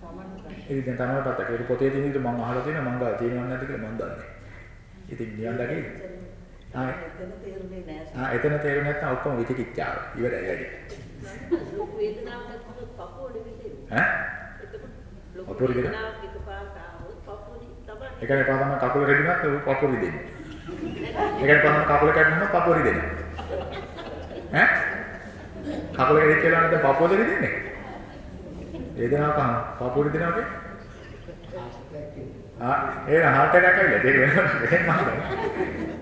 S6: තමන්ට
S1: ඉතින් දැන් තමයි ප්‍රත්‍යක්ෂ. ඒක පොතේ තියෙන විදිහට මම අහලා තියෙනවා මං ගාව තියෙනවද නැද්ද කියලා මම දන්නේ නැහැ. ඉතින් නිවන් දකින්න. ආ.
S6: එතන තේරුනේ නෑ
S1: ආ එතන තේරුනේ නැත්නම් ඔක්කොම විචිකිච්ඡාව. ඉවරයි වැඩි.
S6: ලොකු වේදනාවක් නැතුව පපුවඩ විදිහට
S1: ඈ?
S6: එතකොට
S1: පපුව රිදෙන-
S6: වේදනාවක් එකපාරට ආවොත් පපුවදි තමයි
S1: ඒ කියන්නේ පහම කකුල රෙදිනත් පපුව රිදෙන්නේ. ඒ කියන්නේ පහම කකුල කැඩුනම පපුව රිදෙනවා. ඈ? කකුල කැඩිච්ච වෙලාවට දැන් පපුවද රිදෙන්නේ? වේදනාව පහම පපුව රිදෙනවා කියන්නේ? ආ ඒ හાર્ට් එකක් ඇවිල්ලා ඒක වෙනම එහෙම මහදයි.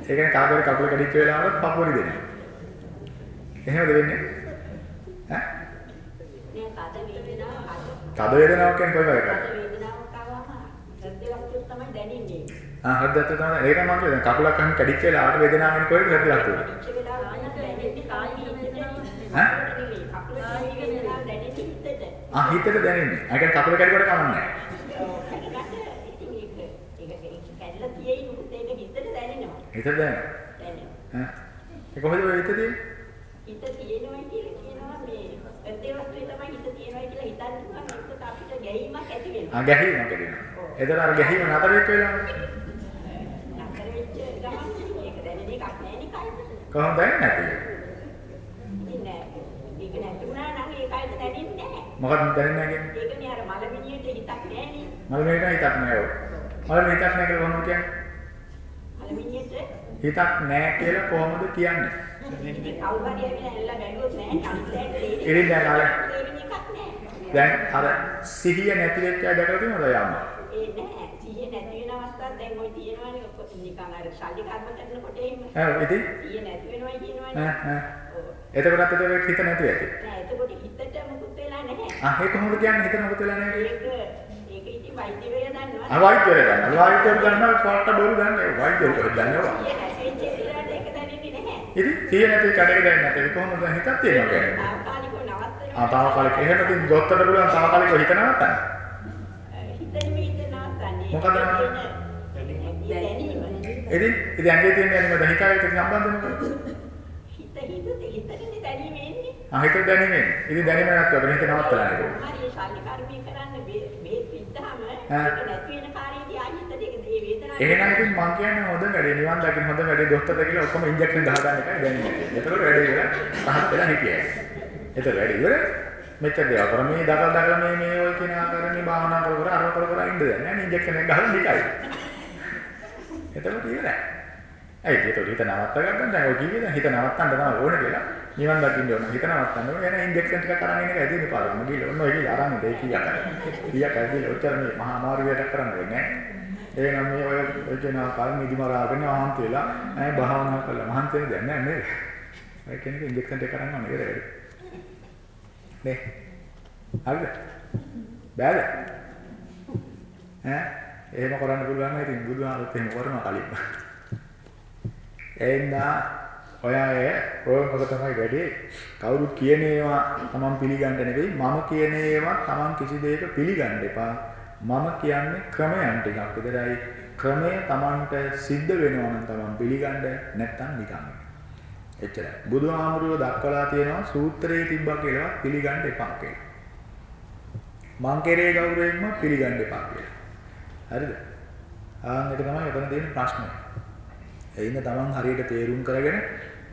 S1: ඒ කියන්නේ කාගේරි කකුල කැඩිච්ච වෙලාවට පපුව රිදෙනවා. එහෙමද වෙන්නේ? ඈ?
S8: මේ කද වේදනාව කද
S1: තද වේදනාවක් කියන්නේ කොයි වගේ එකක්ද?
S8: කද වේදනාවක් ආවම හෘදයක් තමයි දැනෙන්නේ.
S1: ආ හෘදයට තමයි ඒක මම කියන්නේ කකුලක් අහන් කැඩිච්ච වෙලාවට වේදනාව වෙන කොහෙද හෘදයක්
S8: හිතට.
S1: ආ හිතට දැනෙන්නේ. ඒ කියන්නේ කකුල කැඩුවට කමන්නේ
S8: හිතට දැනෙනවා.
S1: ඒ කොහෙද ඔය හිත තියෙන්නේ?
S8: හිත තියෙනවා කියලා කියනවා මේ ප්‍රත්‍ය වස්තුවේ තමයි හිත තියෙනවා කියලා හිතන්න පුළුවන් ඒකට අපිට ගැහිමක් ඇති වෙනවා.
S1: ආ ගැහිමක් ඇතිවෙනවා. එතන අර ගැහිම නතර වෙච්ච වෙලාවට
S8: නතර වෙච්ච ගමන් ඒක දැනෙන එකක් නෑනේ කයිද?
S1: කොහොමද දැනෙන්නේ නැති?
S8: නෑ. ඒක නෑ.
S1: මොකක්ද දැනෙන්නේ නැහැ කියන්නේ?
S8: ඒකනේ අර මලමිනියට හිතක් නෑනේ.
S1: මම මේක හිතක් නැහැ ඔය. මම හිතක් නැහැ කියලා කොහොමද කියන්නේ?
S8: මලමිනියට
S1: හිතක් නැහැ කියලා කොහොමද කියන්නේ?
S8: කවුරු හරි ඇවිල්ලා ඇල්ලලා බැලුවොත් නෑ ඇයි
S1: ඉතින් දැන් අර
S8: නෑ.
S1: දැන් අර සිහිය නැති වෙච්ච අය දැකලා තියෙනවද යම්ම?
S8: ඒ නෑ. ඊයේ නැති වෙන අවස්ථාවක් දැන් ওই තියෙනවනේ ඔක නිකන් අර සල්ලි කර්ම කරනකොට එහෙම.
S1: ඔව් ඉතින්
S8: ඊයේ නැති වෙනවා කියනවනේ.
S1: ආ
S8: ආ.
S1: එතකොටත් ඒක හිත නැතුව ඇති.
S8: නෑ එතකොට හිතට මුකුත් වෙලා නැහැ.
S1: ආ ඒක කොහොමද කියන්නේ හිත මුකුත් වෙලා නැහැ කියන්නේ?
S8: ඒක ඒක ඉතින් වෛද්‍යවරයා දන්නවා.
S1: ආ වෛද්‍යවරයා දන්නවා. වෛද්‍යවරයා දන්නවා පාට බොරු දන්නේ. වෛද්‍යවරයා දන්නවා.
S8: ඊයේ නැසෙච්ච ඉරාට ඒක දැනෙන්නේ නැහැ.
S1: ඉතින් ඊයේ නැති කඩේක දැනෙන්නේ නැහැ. ඒක කොහොමද හිතක් තියෙනවා කියන්නේ?
S8: තාවකාලිකව නවත්තනවා.
S1: ආ තාවකාලික. එහෙම ඉතින් දොස්තරට පුළුවන් තාවකාලිකව හිත නවත්තන්න.
S8: හිතෙන්නේ
S1: මොකද?
S8: දැනීම.
S1: ඉතින් ඉතින් ඇඟේ තියෙන දැනීම එක්ක සම්බන්ධ මොකද?
S8: හිත හිත හිතනේ දැනීම එන්නේ.
S1: ආ හිත දැනීමෙන්. ඉතින් දැනීම නැත්නම් හිත නවත්තලා නේද?
S8: හරි ශල්ලි කර්මී කරන්න විද්දාම
S1: ඈ.
S8: ඒක නැති වෙන කාර්යයේදී ආයෙත් ඒ වේදනාව.
S1: එහෙනම් ඉතින් මං කියන්නේ හොඳ වැඩේ නිවන් දකින්න හොඳ වැඩේ දොස්තරට කියලා ඔක්කොම ඉන්ජෙක්ෂන් ගහ ගන්න එකයි දැනෙන්නේ. එතකොට වැඩේ ඉවරයි. පහත් වෙලා හිටියයි. එතකොට වැඩේ ඉවරයි. මෙච්චර දේවල් කර මේ දකල් දකල් මේ මේ ඔය කියන ආකාරයෙන් මේ භාවනා කර කර අර කර කර ඉන්න දෙයක් නෑ නේ ඉන්ජෙක්ෂන් එක ගහලා නිකයි. එතකොට ඉවරයි. ඇයි ඒකට හිත නවත්ත ගන්න දැන් ඔය කිව්වේ දැන් හිත නවත්තන්න තමයි ඕනේ කියලා. නිවන් දකින්න ඕන. හිත නවත්තන්න ඕනේ. එන ඉන්ජෙක්ෂන් ටිකක් අරන් එන එක ඇදෙන්නේ පාරම ගිහලා ඔන්න ඔය ගිහලා අරන් දෙයි කීයක් කරා. කීයක් ඇවිල්ලා ඔච්චර මේ මහා අමාරු වැඩක් කරන්න ඕනේ නෑ. එහෙනම් මේ ඔය ඔය කියන ආකාර නිදි මරාගෙන වහන්ති වෙලා ඈ භාවනා කළා. මහන්ති වෙන දැන් නෑ නේද? ඔය කෙනෙක් ඉන්ජෙක්ෂන් ටික කරන් යනවා නේද? නේ. හරිද? බෑද? ඈ එහෙම කරන්න පුළුවන් නම් ඉතින් බුදුහාමුදුරුවෝ එහෙම කරනවා කලින්. එහෙනම් ඔය අය ඔය මොකද තමයි වැඩි කවුරුත් කියන ඒවා තමන් පිළිගන්න නෙවෙයි මම කියන ඒවා තමන් කිසි දෙයක පිළිගන්න එපා මම කියන්නේ ක්‍රමයන් ටිකක් විතරයි ක්‍රමය තමන්ට සිද්ධ වෙනවා නම් තමන් පිළිගන්න නැත්නම් නිකන් එච්චරයි බුදුහාමුදුරුවෝ දක්වලා තියෙනවා සූත්‍රයේ තිබ්බා කියලා පිළිගන්න එපා කියලා මං කෙරේ ගෞරවයෙන්ම පිළිගන්න එපා කියලා හරිද ආන් ඒක තමයි එතන තියෙන ප්‍රශ්නේ එයින් තමන් හරියට තේරුම් කරගෙන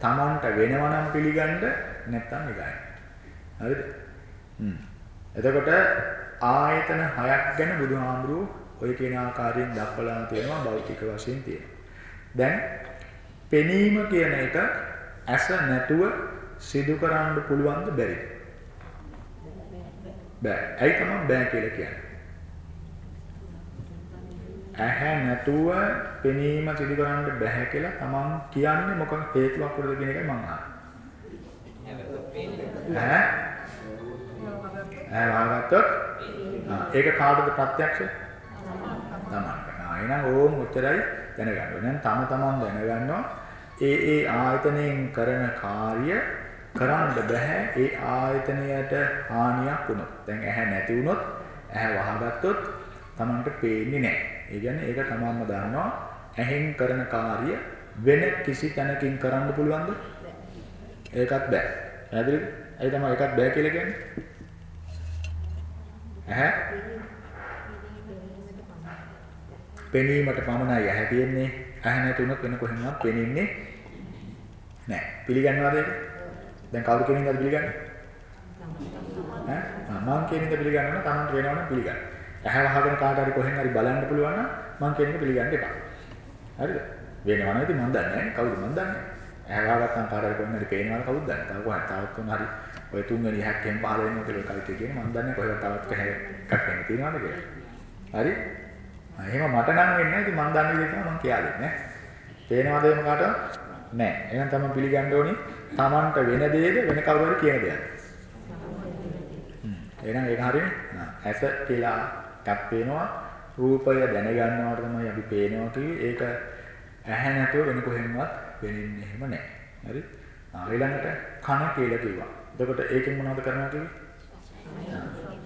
S1: තමන්ට වෙනවා නම් පිළිගන්න නැත්නම් නිකයි. හරිද? හ්ම්. එතකොට ආයතන හයක් ගැන බුදුහාමුදුරුවෝ ඔය කියන ආකාරයෙන් දක්වලා තියෙනවා භෞතික වශයෙන් තියෙනවා. දැන් පෙනීම කියන එක ඇස නැතුව සිදු කරන්න පුළුවන්ද බැරිද? බෑ. ඇයි තමයි බෑ කියලා කියන්නේ? ඇහැ නැතුව පෙනීම සිදු කරන්න බෑ කියලා තමන් කියන්නේ මොකක් හේතුවක් වලද කියන එකයි මම අහන්නේ. ඈ? ඈ වහගත්තොත් ආ ඒක කාටද ප්‍රත්‍යක්ෂ? තමන්ට. ආ එහෙනම් ඕම් උත්තරයි දැනගන්න ඕනේ. දැන් තම තමන් දැනගන්නවා ඒ ඒ ආයතනයෙන් කරන කාර්ය කරන්න බෑ ඒ ආයතනයට හානියක් වුණොත්. දැන් ඇහැ නැති වුණොත් ඇහැ වහගත්තොත් තමන්ට පේන්නේ නැහැ. ඒ කියන්නේ ඒක තමන්ම දන්නවා ඇහෙන් කරන කාර්ය වෙන කිසි තැනකින් කරන්න පුළුවන්ද? ඒකත් බෑ. පැහැදිලිද? ඒ තමයි ඒකත් බෑ කියලා කියන්නේ. ඇහැ පෙනීමට පමණයි ඇහැ තියෙන්නේ. ඇහැ නැතුනොත් වෙන කොහෙන්වත් පෙනෙන්නේ නැහැ. පිළිගන්නවද ඒක? දැන් කවුරු කෙනින්ද පිළිගන්නේ? ඈ මම කියන එක පිළිගන්නවනම් Taman වෙනවනම් පිළිගන්න. ඇහැ වහගෙන කාට හරි කොහෙන් හරි බලන්න පුළුවන් නම් මම කියන එක පිළිගන්න එපා. හරිද? වෙනවනම් ඉතින් මම දන්නේ නැහැ කවුද මම දන්නේ. ඇහැ වහගත්තාම කාට හරි කොහෙන් හරි පේනවද කවුද දන්නේ. තව කොහොමද තවත් තුන් හරි ඔය තුන්වෙනි හැක්කෙන් පහල වෙනවා කියලා කල්ටි කියන්නේ මම දන්නේ කොහෙද තවත් කහ එකක් වෙන්න තියනවද කියලා. හරි? එහෙම මට නම් වෙන්නේ නැහැ. ඉතින් මම දන්න විදිහ තමයි මම කියලා දෙන්නේ. පේනවද එහෙම කාටවත්? නැහැ. එහෙනම් තමයි පිළිගන්න ඕනේ Tamanට වෙන දේද වෙන කවුරු හරි කියන දෙයක්ද? එහෙනම් ඒක හරියනේ. ඇස කියලා එකක් පේනවා. රූපය දැනගන්නවට තමයි අපි පේනවා කිව්වේ. ඒක ඇහැ නැතුව වෙන කොහෙන්වත් වෙනින්නේ එහෙම නැහැ. හරි? ඊළඟට කන කියලා කිව්වා. එතකොට ඒකෙන් මොනවද කරනවා කිව්වේ?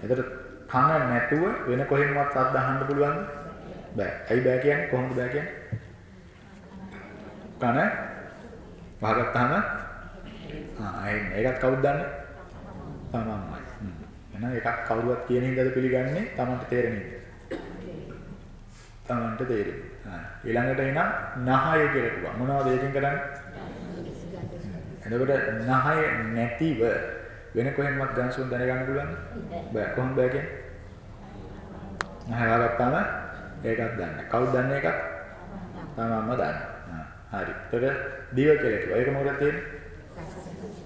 S1: එතකොට කන නැතුව වෙන කොහෙන්වත් ශබ්ද අහන්න පුළුවන්ද? බෑ. ඇයි බෑ කියන්නේ? කොහොමද බෑ කියන්නේ? කන වහගත්තාම ආ අයින් ඒකත් කවුද දන්නේ? තමන්මයි. එහෙනම් එකක් කවුරුවත් කියන හින්දාද පිළිගන්නේ? තමන්ට තේරෙන හින්දා. තමන්ට තේරෙන්නේ. ආ ඊළඟට එනම් නහය කියලා කිව්වා. මොනවද ඒකෙන් කරන්නේ? එතකොට නහය නැතිව වෙන කොහෙන්වත් ගන්සුන් දැනගන්න පුළුවන්ද? බෑ. කොහොමද බෑ කියන්නේ? නහය වහගත්තාම ඒකත් දන්නේ. කවුද දන්නේ ඒකත්? තමන්ම දන්නේ. හරි. එතකොට දිව කියලා කිව්වා. ඒක මොකද තියෙන්නේ?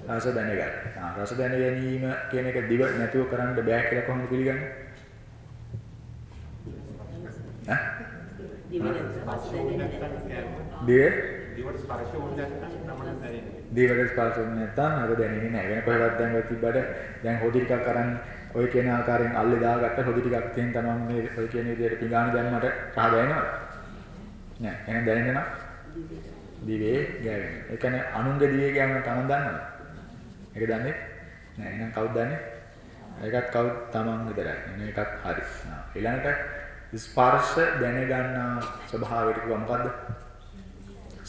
S1: රස දැනගන්න. ආ රස දැන ගැනීම කියන එක දිව නැතුව කරන්න බෑ කියලා කොහොමද පිළිගන්නේ? ඈ?
S6: දිව නැත්නම් දැනෙන්නේ
S1: දිව
S2: දිවට ස්පර්ශ වුණේ නැත්නම් තමයි දැනෙන්නේ.
S1: දිවට ස්පර්ශ වුනේ නැත්නම් අර දැනෙන්නේ නැහැ. වෙන කොහෙවත් දැන් ඔය තිබ්බට දැන් හොදි ටිකක් අරන් ඔය කියන ආකාරයෙන් අල්ලේ දාගත්ත හොදි ටිකක් තියෙන තමයි මේ ඔය කියන විදිහට පිඟාන දැම්මට රහ දැනෙනවද? නෑ. එහෙනම් දැනෙන්නේ නැහැ. දිවේ ගෑවෙන. ඒ කියන්නේ අනුන්ගේ දිවේ ගෑවෙන තමන් දන්නවද? ඒක දන්නේ නෑ. එහෙනම් කවුද දන්නේ? ඒකත් කවුද තමන් විතරයි. එහෙනම් ඒකත් හරි. ඊළඟට ස්පර්ශ දැනගන්නා ස්වභාවයට කිව්ව මොකද්ද?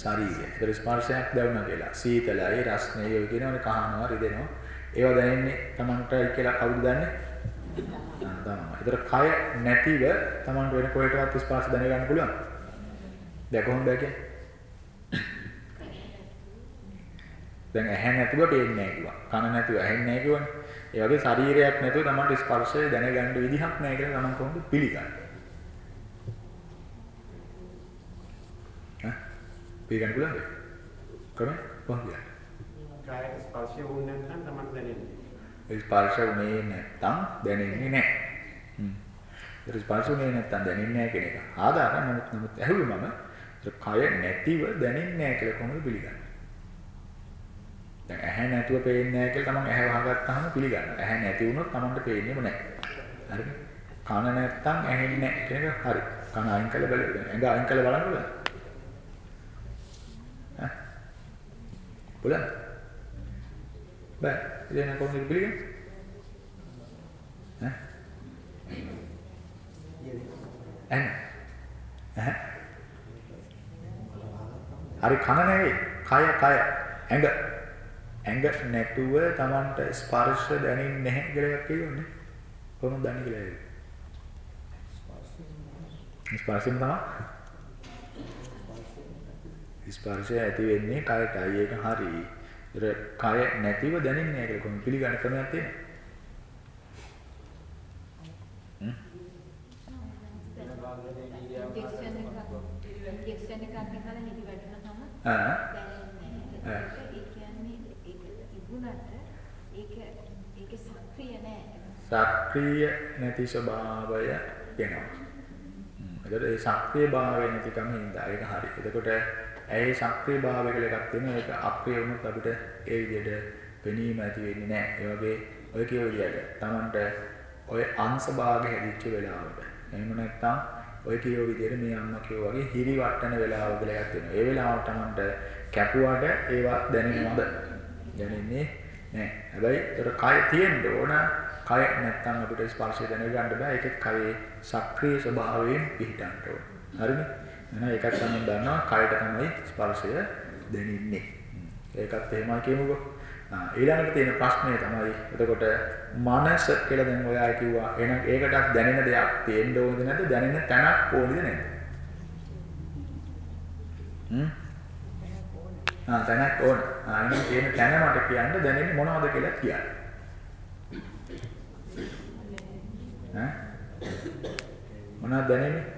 S1: ශරීරය. ඒතර ස්පර්ශයක් දැනුණා කියලා. සීතලයි, රස්නේ ඔය කියනවනේ කහනවා, රිදෙනවා. ඒවා දැනෙන්නේ තමන්ටයි කියලා කවුද දන්නේ? තමයි. ඒතර කය නැතිව තමන්ට වෙන කොහෙටවත් ස්පර්ශ දැනගන්න පුළුවන්. දැන් කොහොමද කියන්නේ? දැන් ඇහැ නැතුව පේන්නේ නැහැ කිව්වා. කන නැතුව ඇහෙන්නේ නැහැ කිව්වනේ. ඒ වගේ ශරීරයක් නැතුව තමන්ට ස්පර්ශය දැනගන්න විදිහක් නැහැ කියලා තමන් කොහොමද පිළිගන්නේ? ඈ? පිළිගන්න පුළුවන්ද? කොහොමද? කොහොමද?
S2: කායට ස්පර්ශය වුණේ නැත්නම් තමයි දැනෙන්නේ.
S1: ඒ ස්පර්ශ වුණේ නැත්තම් දැනෙන්නේ නැහැ. හ්ම්. ඒ ස්පර්ශ වුණේ නැත්තම් දැනෙන්නේ නැහැ කියන එක. ආදාර නමුත් නමුත් ඇහුවේ මම කය නැතිව දැනෙන්නේ නැහැ කියලා කොහොමද පිළිගන්නේ? දැන් ඇහැ නැතුව පේන්නේ නැහැ කියලා තමන් ඇහැ වහගත්තාම පිළිගන්නවා. ඇහැ නැති වුණොත් තමන්ට පේන්නේම නැහැ. හරිද? කන නැත්තම් ඇහෙන්නේ නැහැ කියන එක හරි. කන අයින් කළ බලන්න. ඇඟ අයින් කළ බලන්න පුළුවන්. ඈ? පුළුවන්. බෑ. ඉතින් කොහොමද පිළිගන්නේ? ඈ? ඇන්න. ඈ? හරි කන නෙවෙයි. කය කය. ඇඟ. ඇඟ නැතුව Tamanට ස්පර්ශ දැනෙන්නේ නැහැ කියලා එකක් කියන්නේ. කොහොමද දන්නේ කියලා ඒක? ස්පර්ශයෙන් තමයි. ස්පර්ශය ඇති වෙන්නේ කයටයි ඒක හරි. ඒතර කය නැතිව දැනෙන්නේ නැහැ කියලා කොහොමද පිළිගන්න ක්‍රමයක් තියෙනවා?
S9: සක්‍රීය
S1: නැති ස්වභාවය වෙනවා. එතකොට ඒ සක්‍රීය භාවය නැතිකම හින්දා ඒක හරි. එතකොට ඇයි සක්‍රීය භාවය කියලා එකක් තියෙනවා. ඒක අප්‍රිය වුණොත් අපිට ඒ විදිහට පෙනීම ඇති වෙන්නේ නැහැ. ඒ වගේ ඔය කියෝ විදිහට Tamanට ඔය අංශ භාග හැදිච්ච වෙලාවට. එහෙම නැත්නම් ඔය කියෝ විදිහට මේ අම්මා කියෝ වගේ හිරි වට්ටන වෙලාව කියලා එකක් තියෙනවා. ඒ වෙලාවට Tamanට කැපුවාට ඒවා දැනෙනවද? දැනෙන්නේ නැහැ. හැබැයි ඒතර කය තියෙන්න ඕන. කය නැත්තම් අපිට ස්පර්ශය දැනගන්න බෑ. ඒකෙත් කයේ සක්‍රීය ස්වභාවයෙන් පිහිටන්න ඕන. හරිනේ. එහෙනම් ඒකත් තමයි දන්නවා කයට තමයි ස්පර්ශය දැනෙන්නේ. ඒකත් එහෙමයි කියමුකෝ. ආ ඊළඟට තියෙන ප්‍රශ්නේ තමයි එතකොට මනස කියලා දැන් ඔයා කිව්වා. එහෙනම් ඒකටත් දැනෙන දෙයක් තියෙන්න ඕනද නැද්ද? දැනෙන තැනක් ඕනද නැද්ද? හ්ම්? ආ තැනක් ඕන. ආ එහෙනම් තියෙන තැන මට කියන්න දැනෙන්නේ මොනවද කියලා කියන්න. ඈ මොනවද දැනෙන්නේ?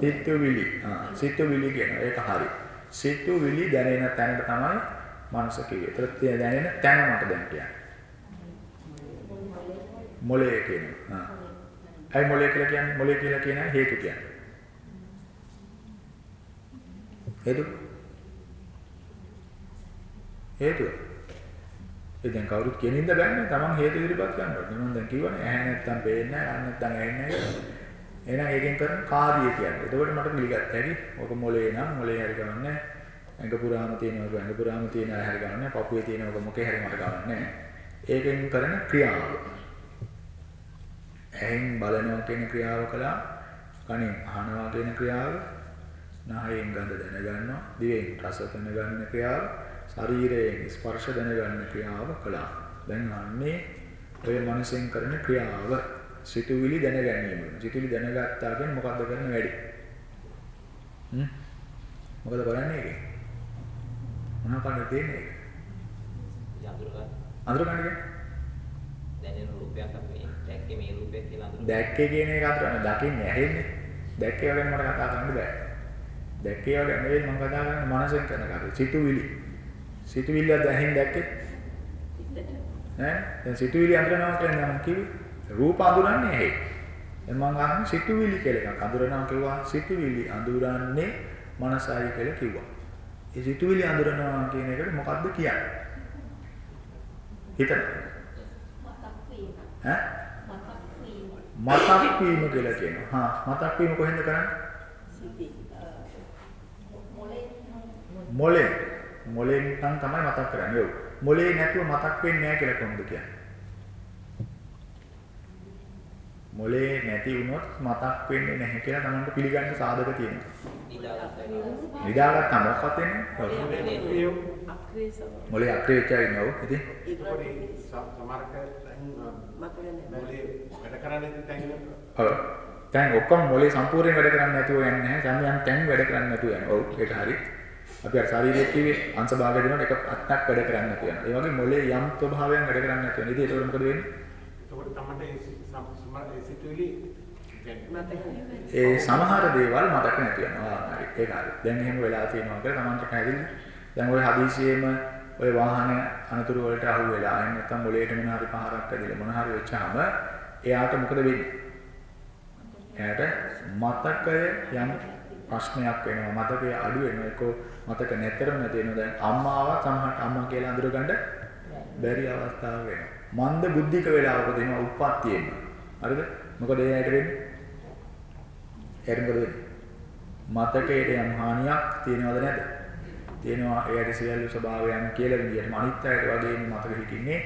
S1: සිතුවිලි. ආ සිතුවිලි කියන ඒක හරි. සිතුවිලි දැනෙන තැනට තමයි මනස කිව්වේ. ඒතර තියෙන දැනෙන තැන මට දැන් කියන්න. මොලේ කියනවා. ආ. ඇයි මොලේ කියලා කියන්නේ? මොලේ කියලා කියන හේතු කියන්නේ. හේතු හේතුව. ඒ දැන් කවුරුත් කියනින්ද බෑනේ. Taman හේතු ඉදිරිපත් කරනවා. මම දැන් කිව්වනේ ඇහැ නැත්තම් පේන්නේ නැහැ, කන් නැත්තම් ඇහෙන්නේ නැහැ. එහෙනම් ඒකෙන් කරන කාර්යය කියන්නේ. එතකොට මට පිළිගත්ත හැකි. ඔක මොලේ නම් මොලේ හරි ගමන්නේ. ඇඟ පුරාම තියෙනවක ඇඟ පුරාම තියෙන හරි ගමන්නේ. පපුවේ තියෙනවක මොකේ හරි මට ගමන්නේ. ඒකෙන් කරන ක්‍රියාව. ඇහෙන් බලනවා කියන ක්‍රියාව කළා. කනෙන් අහනවා කියන ක්‍රියාව. නහයෙන් ගඳ දැනගන්නවා. දිවෙන් රස දැනගන්න ක්‍රියාව. ශරීරයෙන් ස්පර්ශ දැනගන්න ක්‍රියාව කළා. දැන් අන්නේ ඔය මනසෙන් කරන ක්‍රියාව සිතුවිලි දැන ගැනීම. සිතුවිලි දැනගත්තා කියන්නේ මොකද්ද කරන වැඩි? හ්ම්? මොකද කරන්නේ ඒකේ? මොනවා කරන්න තියෙන්නේ?
S5: යඳුරගන්න
S1: අඳුර ගන්න කියන්නේ?
S5: දැනෙන රූපයක් අපි මේ දැක්කේ මේ රූපයක් කියලා අඳුර
S1: දැක්කේ කියන එක අඳුරන්නේ දකින්නේ ඇහෙන්නේ. දැක්කේ වගේ මට කතා කරන්න බෑ. දැක්කේ වගේ නෙවෙයි මම කතා කරන්නේ මනසෙන් කරන කාර්යය. සිතුවිලි. සිතුවිල්ල දැහින් දැක්කේ? ඈ දැන් සිතුවිලි අඳුරනවා කියන්නේ මම කිව්වේ රූප අඳුරන්නේ. දැන් මම අහන්නේ සිතුවිලි කියලා එකක් අඳුරනවා කිව්වා සිතුවිලි අඳුරන්නේ මනසයි කියලා කිව්වා. ඒ සිතුවිලි අඳුරනවා කියන එකට මොකද්ද කියන්නේ? හිතන්න. ඈ මතක් වීම කියලා කියනවා. හා මතක් වීම කොහෙන්ද කරන්නේ? මොලේ. මොලෙන් නම් තමයි මතක් කරන්නේ. ඔව්. මොලේ නැතුව මතක් වෙන්නේ නැහැ කියලා කොහොමද කියන්නේ? මොලේ නැති වුණොත් මතක් වෙන්නේ නැහැ කියලා Tamanට පිළිගන්න සාධක තියෙනවා.
S5: නිදාගත්තා
S1: මොකක්ද වෙන්නේ? මොලේ අක්‍රියචයි නෝ. ඉතින්
S2: සමහරක මොලේ වැඩ කරන්නේ තැන්
S1: ඔව්. දැන් ඔක්කොම මොලේ සම්පූර්ණයෙන් වැඩ කරන්නේ නැතුව යන්නේ නැහැ. සම් යම් තැන් වැඩ කරන්නේ නැතුව යනවා. ඔව් ඒක හරි. අපි අර ශරීරයේ කිව්වේ අංශ භාග දෙනකොට එක අත්තක් වැඩ කරන්නේ නැතුව යනවා. ඒ වගේ මොලේ යම් ස්වභාවයන් වැඩ කරන්නේ නැතුව යනවා. ඉතින් ඒකට මොකද වෙන්නේ?
S2: එතකොට තමයි ඒ සිතුවිලි
S1: ඒ සමහර දේවල් මතක නැති වෙනවා. හරි. ඒක හරි. දැන් එහෙම වෙලා තියෙනවා කියලා Tamanට පැහැදිලි. දැන් ওই හදිසියෙම ওই වාහන අනතුරු වලට අහු වෙලා එහෙම නැත්නම් මොලේට මොන හරි පහරක් ඇදිලා මොන හරි වෙච්චාම එයාට මොකද වෙන්නේ? එයාට මතකය යම් ප්‍රශ්නයක් වෙනවා. මතකය අඩු වෙනවා. ඒක මතක නැතරම නැති වෙනවා. දැන් අම්මාව සමහරට අම්මා කියලා අඳුරගන්න බැරි අවස්ථාවක් වෙනවා. මන්ද බුද්ධික වෙලාවක දෙනවා උප්පත්තියෙම. හරිද? මොකද ඒ ඇයිට වෙන්නේ? එයාට මොකද වෙන්නේ? මතකයට යම් හානියක් තියෙනවද නැද්ද? තියෙනවා එයාට සියලු ස්වභාවයන් කියලා විදිහටම අනිත් අයට වගේම මතක හිටින්නේ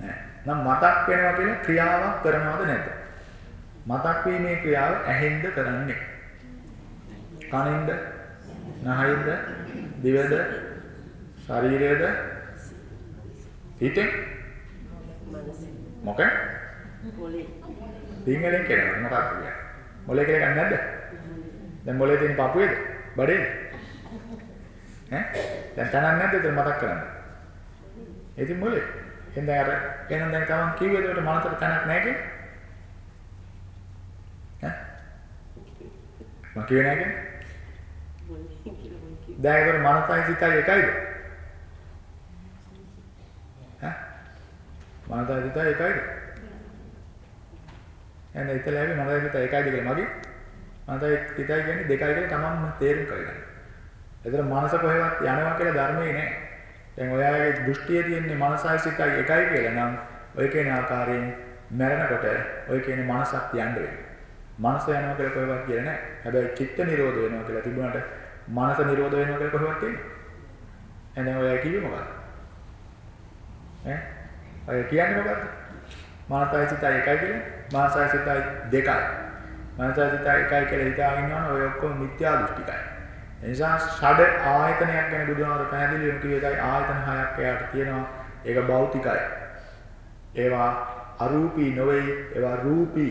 S1: නැහැ. නම් මතක් වෙනවා කියන ක්‍රියාවක් කරනවද නැද්ද? මතක් වීමේ ක්‍රියාව ඇහෙන්ද කරන්නේ? කනෙන්ද? නහයෙන්ද? දිවද? ශරීරයේද? හිතෙන්? මොකක්? සිංහලෙන් කියනවා මොකක්ද කියන්නේ? මොලේ කියලා ගන්න නැද්ද? දැන් මොලේ තියෙන පපුවේද? බඩේද? ඈ? දැන් තනක් නැද්ද ඒතර මතක් කරන්න? ඉතින් මොලේ. එහෙනම් දැන් අර එහෙනම් දැන් තමන් කිව්වේ ඒකට මනසට තනක් නැහැ කියන්නේ? ඈ? මම කිව්වේ නැහැ කියන්නේ? දැන් ඒතර මනසයි සිතයි එකයිද? ඈ? මනසයි සිතයි එකයිද? එහෙනම් ඉතලාවේ මනසයි සිතයි එකයිද කියලා මගේ මනසයි සිතයි කියන්නේ දෙකයි කියලා තමන්ම තේරුම් කරගන්න. ඒතර මනස කොහෙවත් යනවා කියලා ධර්මයේ නැහැ. දැන් ඔයාගේ දෘෂ්ටියේ තියෙන්නේ මනසයි සිතයි එකයි කියලා නම් ඔය කියන ආකාරයෙන් මැරෙනකොට ඔය කියන මනසක් යන්න වෙනවා. මනස යනවා කියලා කොහෙවත් කියලා නැහැ. හැබැයි චිත්ත නිරෝධ වෙනවා කියලා තිබුණාට මනස නිරෝධ වෙනවා කියලා කොහෙවත් තියෙන්නේ. එහෙනම් ඔය කිව්වේ මොකක්ද? ඈ? ඔය කියන්නේ මොකක්ද? මනසයි සිතයි එකයි කියලා. මනසයි සිතයි දෙකයි. මනසයි සිතයි එකයි කියලා හිතාගෙන ඉන්නවනේ ඔය ඔක්කොම මිත්‍යා දෘෂ්ටිකයි. ඒ නිසා ෂඩ ආයතනයක් ගැන බුදුහාමර පැහැදිලිවම කිව්ව එකයි ආයතන හයක් එයාට තියෙනවා. ඒක භෞතිකයි. ඒවා අරූපී නොවේ ඒවා රූපී.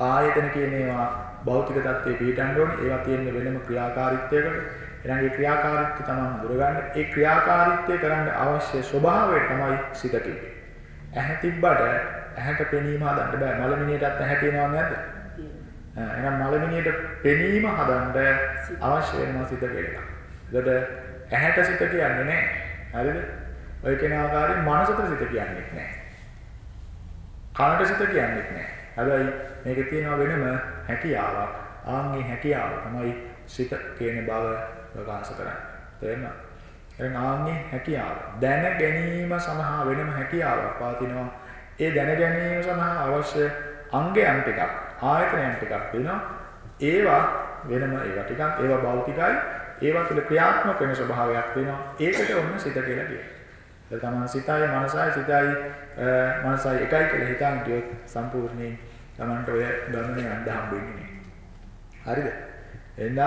S1: ආයතන කියන ඒවා භෞතික தත්ත්වයේ පිටන්න ඕනේ. ඒවා තියෙන්නේ වෙනම ක්‍රියාකාරීත්වයකට. එහෙනම් ඒ ක්‍රියාකාරීත්වය තමයි දුරගන්න. ඒ ක්‍රියාකාරීත්වය කරන්න අවශ්‍ය ස්වභාවය තමයි සිත කිව්වේ. ඇහැ තිබ්බට ඇහැට පෙනීම හදන්න බෑ. මලමිනියටත් ඇහැ තියෙනවද නැද්ද? එහෙනම් මලමිනියට පෙනීම හදන්න අවශ්‍ය වෙනවා සිත කියලා. ඒකට ඇහැට සිත කියන්නේ නැහැ. හරිද? ඔය කෙන ආකාරයෙන් මනසට සිත කියන්නේ නැහැ. කනට සිත කියන්නේ නැහැ. හැබැයි මේකේ තියෙනවා වෙනම හැකියාවක්. ආන්ගේ හැකියාව තමයි සිත කියන බව ප්‍රකාශ කරන්නේ. තේරෙනවද? එහෙනම් ආන්ගේ හැකියාව. දැන ගැනීම සඳහා වෙනම හැකියාවක් පවතිනවා. ඒ දැන ගැනීම සඳහා අවශ්‍ය අංගයන් ටිකක්, ආයතනයන් ටිකක් වෙනවා. ඒවා වෙනම ඒවා ටිකක්, ඒවා භෞතිකයි. ඒවා තුළ ක්‍රියාත්මක වෙන ස්වභාවයක් වෙනවා. ඒකට ඔන්න සිත කියලා කියනවා. ඒ තමයි සිතයි, මනසයි, සිතයි, මනසයි එකයි කියලා හිතාගෙන කියොත් සම්පූර්ණයෙන් Tamanට ඔය ගමනේ යන්න හම්බෙන්නේ නෑ. හරිද? එහෙනම්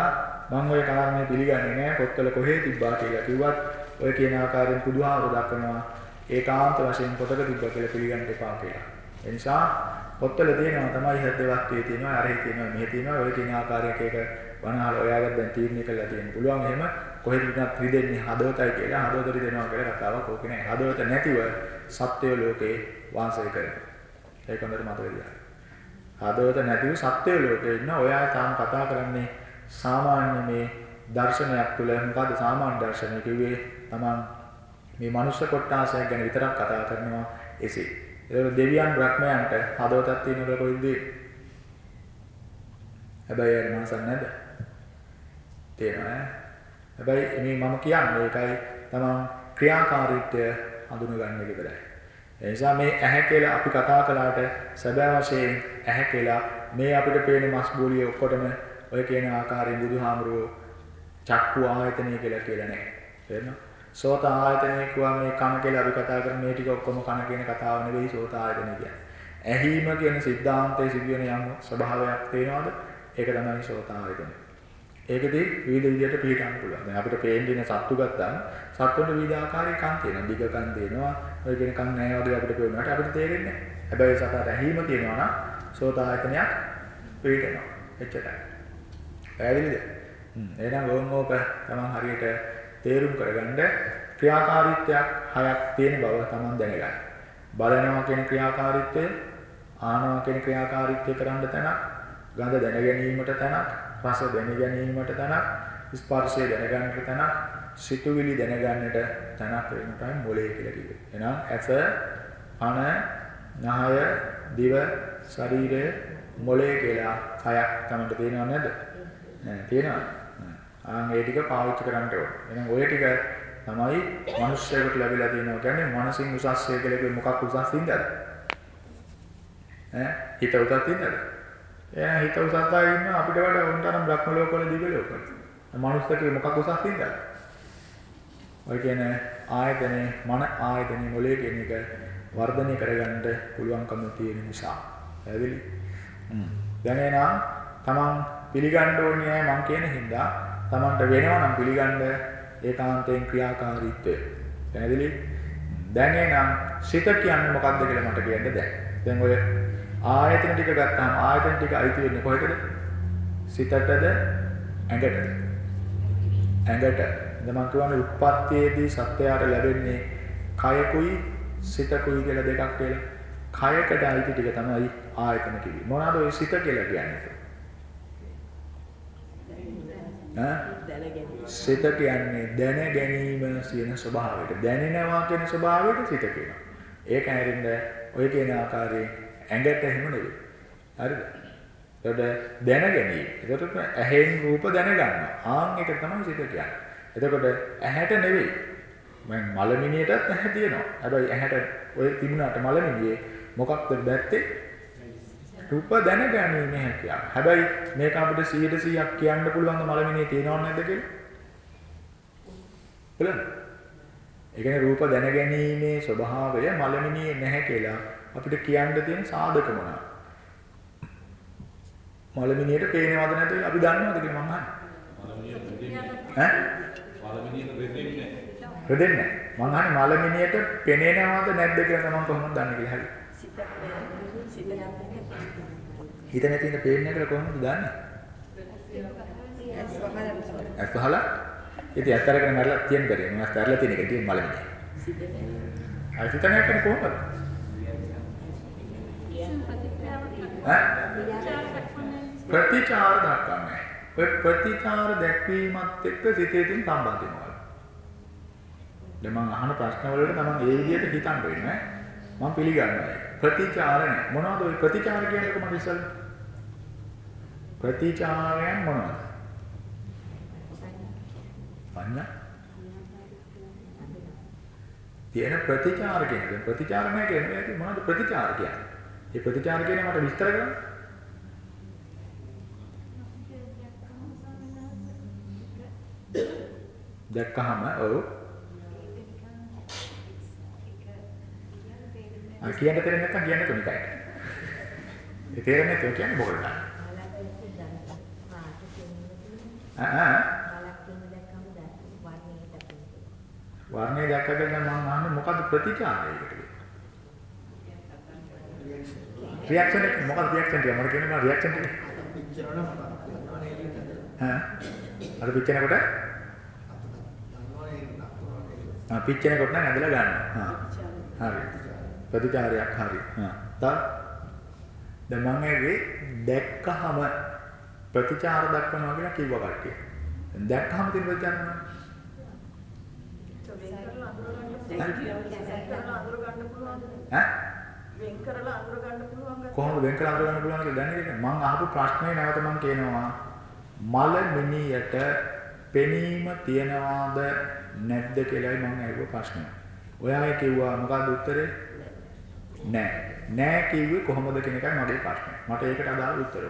S1: මම ওই කාරණේ පිළිගන්නේ නෑ පොත්වල කොහේ තිබ්බා කියලා කිව්වත් ඔය කියන ආකාරයෙන් බුදුහාමර දක්වනවා ඒකාන්ත වශයෙන් පොතක තිබ්බා කියලා පිළිගන්න එපා කියලා. ඒ නිසා පොත්වල තියෙනවා තමයි හදවත්යේ තියෙනවා අරහේ තියෙනවා මෙහි තියෙනවා ඔය කියන ආකාරයක එක වනහල ඔයාලට දැන් තීරණය කළා තියෙන්න පුළුවන් එහෙම කොහෙද විතත් රිදෙන්නේ හදවතයි කියලා හදවත රිදෙනවා කියලා කතාවක් ඕකේ නෑ හදවත නැතිව සත්‍ය ලෝකේ වාසය කරනවා. ඒක හොඳට මතක තියාගන්න. හදවත නැතිව සත්‍ය ලෝකේ ඉන්න ඔයා තාම කතා කරන්නේ සාමාන්‍ය මේ දර්ශනයක් තුළ මොකද්ද සාමාන්‍ය දර්ශනය කිව්වේ තමන් මේ මනුෂ්‍ය කොටාසයක් ගැන විතරක් කතා කරනවා එසේ. ඒක දෙවියන් බ්‍රහ්මයන්ට හදවතක් තියෙනකොට කොයිද? හැබැයි ඒක මනසක් නැද්ද? තේරෙනවා ඈ. හැබැයි මේ මම කියන්නේ ඒකයි තමන් ක්‍රියාකාරීත්වය හඳුනගන්න එක විතරයි. ඒ නිසා මේ ඇහැ කියලා අපි කතා කළාට සැබෑ වශයෙන් ඇහැ කියලා මේ අපිට පේන මස් බෝලිය ඔක්කොටම ඔය කියන ආකාරයෙන් බුදුහාමුදුරුවෝ චක්කු ආයතනය කියලා කියලා නැහැ. තේරෙනවද? සෝත ආයතනය කියවා මේ කන කියලා අපි කතා කරන මේ ටික ඔක්කොම කන කියන කතාව නෙවෙයි සෝත ආයතනය කියන්නේ. ඇහිම කියන સિદ્ધාන්තයේ සිදුවෙන යම් ස්වභාවයක් තියෙනවාද? ඒක තමයි සෝත ආයතනය. ඒකදී විවිධ විදිහට පිළිගන්න පුළුවන්. දැන් අපිට පේන්නේ සත්තු ගත්තාම සත්තුන්ට විවිධ ආකාරයේ කන් තියෙනවා. දිග කන් දෙනවා. ඔය කියන කන් නැහැ වගේ අපිට පේනවාට අපිට තේරෙන්නේ නැහැ. හැබැයි සතට ඇහිම තියෙනවා නම් සෝතායතනයක් පිළිටනවා. එච්චරයි. පැහැදිලිද? හ්ම්. එහෙනම් ඕම් ඕක තමයි හරියට තේරුම් කරගන්න ක්‍රියාකාරීත්වයක් හයක් තියෙන බව තමන් දැනගන්න. බලනවා කියන ක්‍රියාකාරීත්වය, ආනවා කියන ක්‍රියාකාරීත්වය කරන්න තැනක්, ගඳ දැන ගැනීමට තැනක්, රස දැන ගැනීමට තැනක්, ස්පර්ශය දැනගන්නට තැනක්, සිතුවිලි දැනගන්නට තැනක් වෙන තමයි මොලේ කියලා කිව්වේ. එහෙනම් ඇස, කන, නහය, දිව, ශරීරය, මොලේ කියලා හයක් තමයි තේරෙනව නේද? නෑ තේරෙනවද? ආන් ඒ ටික පාවිච්චි කරන්න ඕනේ. එහෙනම් ඔය ටික තමයි මිනිස්සුන්ට ලැබිලා තියෙනවා. කියන්නේ මනසින් උසස් වේ කියලා මොකක් උසස් ඉඳද? ඈ හිත උසස් ඉඳද? එයා හිත උසස් ආ ඉන්න අපිට වඩා උන්තරම් බ්‍රහ්ම ලෝකවල දිව්‍ය ලෝකවල. මිනිස්සුන්ට මොකක් උසස් ඉඳද? ඔය කියන්නේ ආයතනේ මන ආයතනේ මොලේ කියන එක වර්ධනය කරගන්න පුළුවන්කම තියෙන නිසා. පැහැදිලි? හ්ම්. දැන් එනවා තමන් පිළිගන්න ඕනේ මං කියන හින්දා තමන්ට වෙනවා නම් පිළිගන්න ඒකාන්තයෙන් ක්‍රියාකාරීත්වය. පැහැදිලි? දැන් එනම් සිත කියන්නේ මොකක්ද කියලා මට කියන්න දැන්. දැන් ඔය ආයතන ටික ගත්තාම ආයතන ටික අයිති වෙන්නේ කොහෙටද? සිතටද ඇඟටද? ඇඟට. දැන් මම කියන්නේ උත්පත්තියේදී සත්‍යයට ලැබෙන්නේ කයකුයි සිතකුයි කියලා දෙකක් කියලා. කයකට අයිති ටික තමයි ආයතන කිවි. මොනවාද ඔය සිත කියලා කියන්නේ? සිත කියන්නේ දැන ගැනීම කියන ස්වභාවයට දැනෙනවා කියන ස්වභාවයට සිත කියනවා. ඒක හැරින්ද ඔය කියන ආකාරයෙන් ඇඟට එහෙම නෙවෙයි. හරිද? එතකොට දැන ගැනීම. එතකොට ඇහෙන් රූප දැන ගන්නවා. ආන් එක තමයි සිත කියන්නේ. එතකොට ඇහැට නෙවෙයි. මම මලමිනියටත් ඇහැ තියෙනවා. හැබැයි ඇහැට ඔය තිබුණාට මලමිනියේ මොකක්ද බැත්තේ? රූප දැනගැනීමේ හැකියාව. හැබැයි මේක අපිට 100%ක් කියන්න පුළුවන් මලමිනිය තියෙනවද නැද්ද කියලා? බලන්න. ඒ කියන්නේ රූප දැනගැනීමේ ස්වභාවය මලමිනියේ නැහැ කියලා අපිට කියන්න තියෙන සාධක මොනවාද? මලමිනියට පේනවද නැද්ද කියලා අපි දන්නවද කියලා මං අහන්නේ. ඈ?
S10: මලමිනියට දෙන්නේ
S1: රෙදෙන්නේ නැහැ. මං අහන්නේ මලමිනියට පෙනෙනවද නැද්ද කියලා තමයි කොහොමද දන්නේ කියලා හිත නැති ඉඳ පේන්නේ නැහැ කියලා කොහොමද දන්නේ?
S6: ඇස් වහලා තමයි
S1: ඇස් පහලා ඉතින් ඇස් අරගෙන මරලා තියෙන බැරි. මම ඇස් අරලා තියෙන එක තියෙන.
S6: සිත නෑ
S1: අයි හිත නැහැ කියන්නේ කොහොමද? ප්‍රතිචාර දක්වන්නේ. ඔය ප්‍රතිචාර දැක්වීමත් එක්ක සිතේ තියෙන සම්බන්ධය මොකක්ද? දැන් මම අහන ප්‍රශ්න වලට තමන් ඒ විදිහට හිතන්න වෙන්නේ මම පිළිගන්නවා ඒක. ප්‍රතිචාර නෑ. මොනවද ඔය ප්‍රතිචාර කියන්නේ කොහොමද ඉස්සල්? ප්‍රතිචාරයන් මොනවද? සංඥා. තියෙන ප්‍රතිචාර කියන්නේ ප්‍රතිචාර නෑ කියන්නේ මොනවද ප්‍රතිචාර කියන්නේ? ඒ ප්‍රතිචාර කියන්නේ මට විස්තර කරන්න. දැක්කහම ඔව් ආ කියන්න තේරෙන්නේ නැත්නම් කියන්න තුනිකයි. ඒ තේරෙන්නේ නැත්නම් කියන්නේ ආ වර්ණය දැක්කගෙන මම අහන්නේ මොකද්ද ප්‍රතිචාරය ඒකට? රියැක්ෂන් එක මොකක්ද රියැක්ෂන් එක? මට කියන්න බෑ රියැක්ෂන් එක. ඈ අර පිච්චෙනකොට ආ පිච්චෙනකොට නම් ඇදලා ගන්නවා. හා හරි. ප්‍රතිචාරයක් හරි. හා. දැන් මම ඇගේ දැක්කහම ප්‍රතිචාර දක්වනවා කියලා කිව්වා කට්ටිය. දැක්කහම තියෙන ප්‍රතිචාර මොනවද? ඈ
S6: වෙන් කරලා අඳුර ගන්න පුළුවන්
S1: කොහොමද වෙන් කරලා අඳුර ගන්න පුළුවන් කියලා දන්නේ නැහැ. මම අහපු ප්‍රශ්නේ නැවත මම කියනවා. මල මිනියට පෙනීම තියනවාද නැද්ද කියලායි මම අහුව ප්‍රශ්නේ. ඔයා කිව්වා මොකක්ද උත්තරේ? නෑ. නෑ කිව්වේ කොහොමද කියන එකයි මගේ ප්‍රශ්නේ. මට ඒකට අදාළ උත්තර.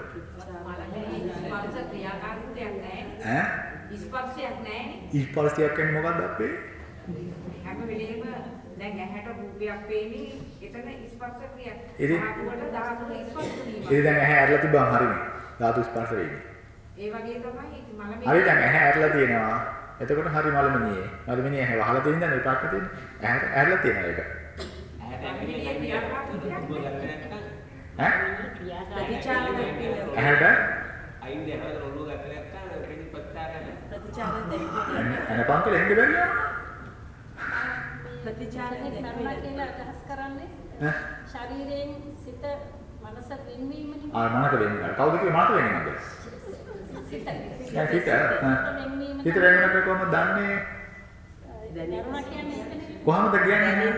S1: ඈ
S7: ස්පර්ශයක් නැහැනේ.
S1: ස්පර්ශයක් කියන්නේ මොකක්ද අපේ?
S7: හැම වෙලේම දැන් ඇහැට රූපයක් පේන්නේ එතන ස්පර්ශ ක්‍රියා.
S1: ඉතින්-
S7: ධාතුවට ධාතුව ස්පර්ශ වීම.
S1: ඒ දැන් ඇහැ ඇරලා තිබ්බම හරිනේ. ධාතු ස්පර්ශ වෙන්නේ.
S7: ඒ වගේ තමයි මලමිනී.
S1: හරි දැන් ඇහැ ඇරලා තියෙනවා. එතකොට හරි මලමිනියේ. මලමිනිය ඇහැ වහලා තියෙන දැන් විපාක තියෙන්නේ. ඇහැ ඇරලා තියෙනවා ඒක. ඇහැට
S5: අයින් දෙහවද ඔළුව ගැටල නැත්නම් ප්‍රතිචාර නැහැ.
S6: ප්‍රතිචාර දැක්වීම
S1: අනපන් කියලා එන්න බැරි යනවා.
S6: ප්‍රතිචාර දැක්වීම
S9: කියලා අදහස් කරන්නේ
S1: ඈ?
S9: ශරීරයෙන් සිත මනස වෙන්වීමනේ.
S1: ආ මනක වෙන්නේ. කවුද කිව්වේ මනක වෙන්නේ නැද්ද?
S9: සිත.
S1: දැන් හිත
S9: වෙන්වීම
S1: කොහොමද දන්නේ? කොහොමද කියන්නේ?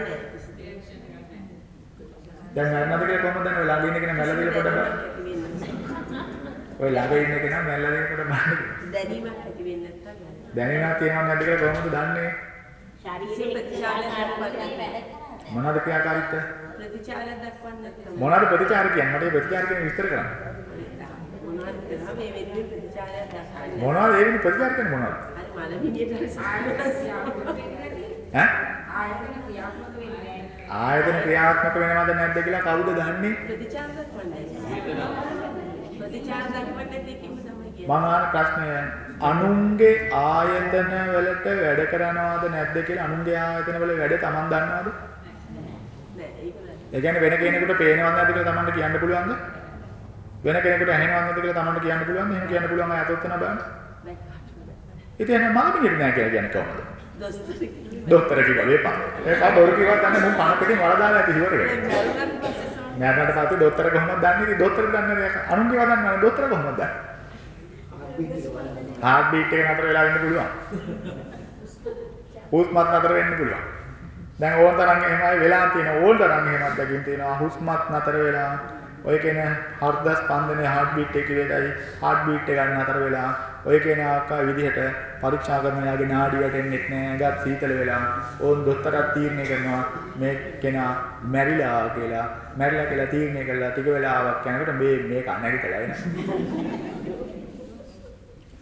S1: දැන් මරණද කියලා කොහොමද දන්නේ? ඔය ළඟ ඉන්න කෙනා මැල්ල දෙල පොඩ බලන්න. ඔය ළඟ ඉන්න කෙනා මැල්ල දෙල පොඩ බලන්න.
S6: දැනීමක් ඇති වෙන්නේ නැත්නම්
S1: දැනෙනවා තියෙනවද නැද්ද කියලා කොහොමද දන්නේ?
S8: ශරීරයේ
S6: ප්‍රතිචාර දක්වන්නේ
S1: මොනවද ක්‍රියාකාරීත්වය?
S6: ප්‍රතිචාර දක්වන්නේ නැත්නම්
S1: මොනවද ප්‍රතිචාර කියන්නේ? මට ප්‍රතිචාර කියන විස්තර කරන්න.
S6: මොනවද කරා මේ වෙන්නේ ප්‍රතිචාර දක්වන්නේ
S1: මොනවද ඒ වෙන්නේ ප්‍රතිචාර කියන්නේ මොනවද?
S6: හරි මලමිනියට හරි සාමාන්‍ය
S1: ඈ?
S7: ආයතන ක්‍රියාත්මක වෙන්නේ.
S1: ආයතන ක්‍රියාත්මක වෙනවද නැද්ද කියලා කවුද දන්නේ?
S6: ප්‍රතිචාර දක්වන්නේ ප්‍රතිචාර දක්වන්නේ නැති කිව්ව තමයි කියන්නේ
S1: මම අහන ප්‍රශ්නය අනුන්ගේ ආයතන වලට වැඩ කරනවද නැද්ද කියලා අනුන්ගේ ආයතන වල වැඩ Taman දන්නවද?
S6: නෑ ඒක නෑ
S1: ඒ කියන්නේ වෙන කෙනෙකුට පේනවද නැද්ද කියලා Tamanට කියන්න පුළුවන්ද? වෙන කෙනෙකුට ඇහෙනවද නැද්ද කියලා Tamanට කියන්න පුළුවන්ද? එහෙම කියන්න පුළුවන් අය අතොත් වෙන බලන්න.
S6: නෑ කාටවත්
S1: ඉතින් එහෙනම් මම පිළිගන්නේ නැහැ කියලා කියන්නේ කොහොමද?
S6: දොස්තර කිව්වා
S1: මේ පාන. ඒක බොරු කිව්වත් අන්න මම පාන පිටින් වල දාලා
S6: ඇති ඉවර වෙනවා.
S1: මෑතකට පස්සේ දොස්තර කොහොමද දන්නේ ඉතින් දොස්තර දන්නේ නැහැ. අනුන් කිව්වා දන්නේ දොස්තර කොහොමද දන්නේ? හાર્ට් බීට් එක නතර වෙලා වෙන්න පුළුවන්. හුස්මත් නතර වෙන්න පුළුවන්. දැන් ඕන තරම් එහෙමයි වෙලා තියෙන ඕන තරම් එහෙමත් දකින් තියෙනවා හුස්මත් නතර වෙලා ඔය කියන හෘද ස්පන්දනයේ හાર્ට් බීට් එක විතරයි හાર્ට් බීට් එක නතර වෙලා ඔය කියන ආකාර විදිහට පරීක්ෂා කරන යාගේ නාඩි වැටෙන්නෙත් නෑ ගත් සීතල වෙලා ඕන් දොස්තරක් තීරණය කරනවා මේ කෙනා මැරිලා කියලා මැරිලා කියලා තීරණය කළා ටික වෙලාවක් යනකොට මේ මේක නැගිටලා එනවා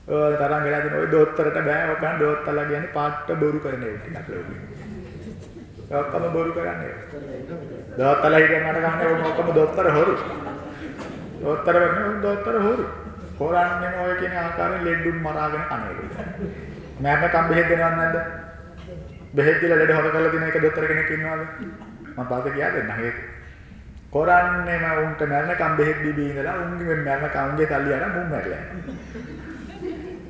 S1: ඔය තරම් වෙලා තියෙන ඔය දොස්තරට බෑ ඔකන් දොස්තරලා කියන්නේ පාට්ට බොරු කරන එක ටිකක් ලෝකෙ. ඔක්කොම බොරු කරන්නේ. දොස්තරලා හිටියන් මට ගන්න ඕන ඔක්කොම දොස්තර හොරු. දොස්තර වෙන දොස්තර හොරු. හොරන්නේම ඔය කියන ආකාරයෙන් ලෙඩුන් මරාගෙන කන එක. මරණකම් බෙහෙත් දෙනවද නැද්ද? බෙහෙත් දීලා ලෙඩ හොර කරලා දෙන එක දොස්තර කෙනෙක් ඉන්නවද? මම පාත කියා දෙන්න ඒක. කරන්නේම උන්ට මරණකම් බෙහෙත් දීබී ඉඳලා උන්ගේ මරණකම් උන්ගේ සල්ලි අරන් මුන් මැරලා යනවා.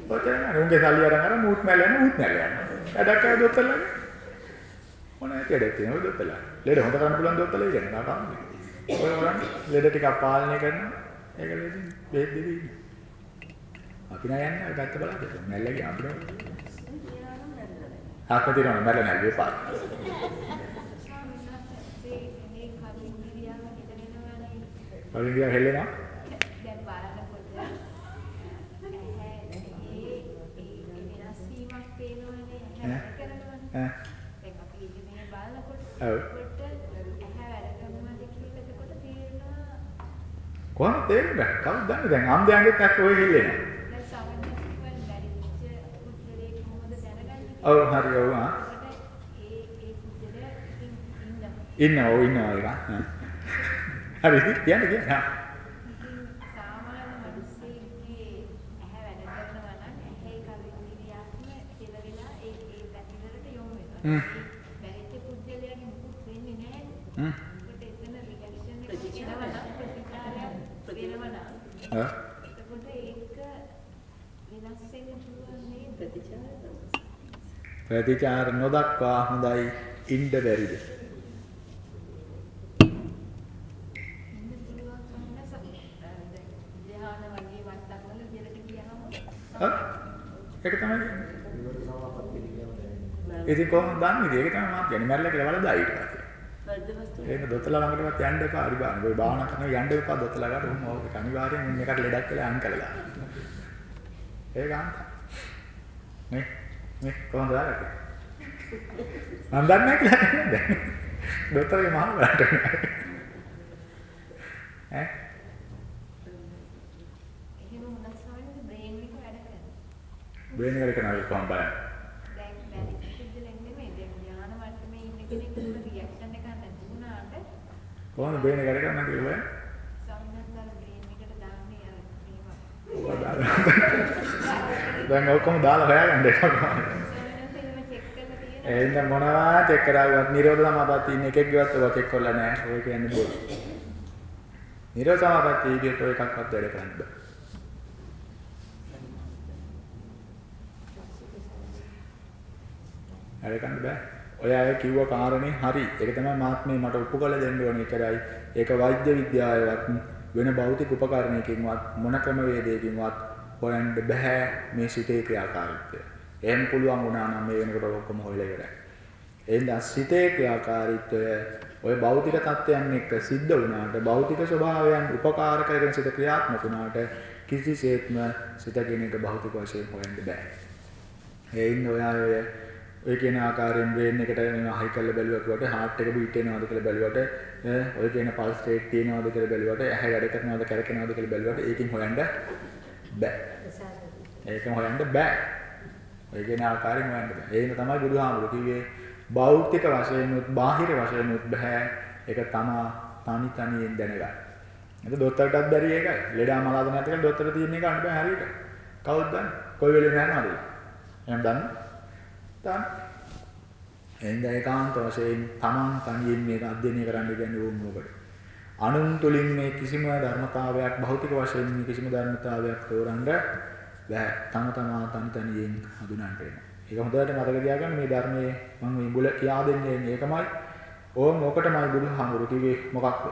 S1: ඔතන උන්ගේ සල්ලි අරන් අර මූත් මැරලා යනවා මූත් මැරලා යනවා. වැඩක් අය දොස්තරලාගේ මොන ඇටයක් තියෙනවද දොස්තරලා? ලෙඩ හොද කරන්න පුළුවන් දොස්තරලා ඉන්නේ නාකම්. ඔය කරන්නේ ලෙඩ ටිකක් පාලනය කරනවා. ඒක ලෙඩ බෙහෙත් දෙවි ඉන්නේ. අපි නෑ යන්නේ අර පැත්ත බලන්න. මැල්ල ගියා අපිට. ආත්ම තිරන මැල්ල නෑ විපාක. කලින් ගියා හෙල්ලෙනවා.
S9: දැන් එතකොට තේරෙනවා
S1: කොහොමද තේරෙන්නේ? කවුද දන්නේ දැන් අන්ධයන්ගෙත් ඇත්ත ඔය හෙල්ලෙනවා.
S9: දැන් සමහරවිට බැරිච්ච පුද්ගලයෙක් කොහොමද දැනගන්නේ?
S1: ඔව් හරි ඔව් ආ.
S9: ඉන්නවා.
S1: ඔව් ඉන්නවා ඒක. හරි කියන්න කියන්න.
S9: වෙනවා.
S1: හ්ම්.
S9: බැරිච්ච පුද්ගලයාගේ මුකුත් වෙන්නේ නැහැ.
S1: හ්ම්.
S9: ඒකට එතන රියැක්ෂන් එක එනවා නම් ප්‍රතිචාරයක් වෙනවා නම්
S1: ආ.
S9: එතකොට ඒක වෙනස් වෙන්න පුළුවන් නේද?
S6: ප්‍රතිචාර
S1: ප්‍රතිචාර නොදක්වා හොඳයි ඉන්න බැරිද? ඒක තමයි. ඉතින් කොහොමද දන්නේ? ඒක තමයි මාත් කියන්නේ. මැරලා කියලා බලදා ඊට පස්සේ. ඒක දොතලා ළඟටවත් යන්න එපා හරි බාන. ඔය භාවනා කරන යන්න එපා දොතලා ගාට උන් ඕක අනිවාර්යෙන් මුන් එකට ලෙඩක් කියලා අන් කළා. ඒක අන්ත. නේ නේ කොහොමද ආරකේ? මම දන්නේ නැහැ කියලා නේද? දොතලගේ මහා බලන්න. ඈ
S9: එහෙම වුණත් සමහරවිට බ්‍රේන් එක වැඩ කරනවා.
S1: බ්‍රේන් එක කරනවා කොහොම බලන්න.
S9: දැන් බැරි පුද්ගලෙක් නෙමෙයි දැන් ධ්‍යාන මට්ටමේ ඉන්න කෙනෙක් උන රියැක්ෂන් එකක් නැති වුණාට
S1: කොහොමද බ්‍රේන් එක වැඩ කරන්නේ කියලා බලන්න.
S9: සමහරවිට අර බ්‍රේන් එකට දාන්නේ අර මේවා.
S1: ඔබ දාලා. දැන් ඔක්කොම දාලා හොයාගන්න එපා.
S9: සමහරවිට එහෙම චෙක් කරලා තියෙනවා.
S1: එහෙනම් මොනවා චෙක් කරාවත් නිරෝධ සමාපatti ඉන්න එකෙක්ගේවත් ඔය චෙක් කරලා නැහැ. ඔය කියන්නේ බොරු. නිරෝධ සමාපatti ඉදියට ඔය එකක්වත් වැඩ කරන්න බෑ. වැඩ කරන්න බෑ. ඔය අය කිව්ව කාරණේ හරි. ඒක තමයි මාත් මේ මට ඔප්පු කරලා දෙන්න ඕනේ කරයි. ඒක වෛද්‍ය විද්‍යාවේවත් වෙන භෞතික උපකරණයකින්වත් මොන ක්‍රමවේදයකින්වත් හොයන්න බෑ මේ සිතේ ක්‍රියාකාරීත්වය. එහෙම පුළුවන් වුණා නම් මේ වෙනකොට ඔක්කොම හොයලා ඉවරයි. එහෙනම් සිතේ ක්‍රියාකාරීත්වය ඔය භෞතික තත්ත්වයන් එක්ක සිද්ධ වුණාට භෞතික ස්වභාවයන් උපකාර කරගෙන සිත ක්‍රියාත්මක වුණාට කිසිසේත්ම සිත කියන එක භෞතික වශයෙන් හොයන්න බෑ. ඒ ඉන්න ඔය අය ඔය ඔය කියන ආකාරයෙන් බ්‍රේන් එකට හයි කරලා බැලුවට හાર્ට් එක බීට් වෙනවද කියලා බැලුවට ඈ ඔය කියන පල්ස් රේට් තියෙනවද කියලා බැලුවට ඇහැ වැඩ කරනවද කැරකෙනවද කියලා බැලුවට ඒකෙන් හොයන්න බෑ. ඒකම හොයන්න බෑ. ඔය කියන ආකාරයෙන් හොයන්න බෑ. ඒකම තමයි බුදුහාමුදුරු කිව්වේ භෞතික වශයෙන් උත් බාහිර වශයෙන් උත් බෑ. ඒක තමා තනි තනියෙන් දැනගන්න. ඒක දොස්තරටත් බැරි එකයි. ලෙඩා මලාද නැති කියලා දොස්තර තියෙන එක අන්න බෑ හරියට. කවුද දන්නේ? කොයි වෙලෙම යනවද? එහෙනම් දන්නේ? දන්නේ. එහෙනම් ඒකාන්ත වශයෙන් තමන් තනියෙන් මේක අධ්‍යයනය කරන්න කියන්නේ ඕම් මොකට. අනුන් තුලින් මේ කිසිම ධර්මතාවයක් භෞතික වශයෙන් මේ කිසිම ධර්මතාවයක් තෝරන්න බෑ. තම තමා තනි තනියෙන් හඳුනන්න වෙනවා. ඒක හොඳට මතක තියාගන්න මේ ධර්මයේ මම මේ බුල කියා දෙන්නේ ඒකමයි. ඕම් ඔකටමයි බුදුහාමුදුරු කිව්වේ මොකක්ද?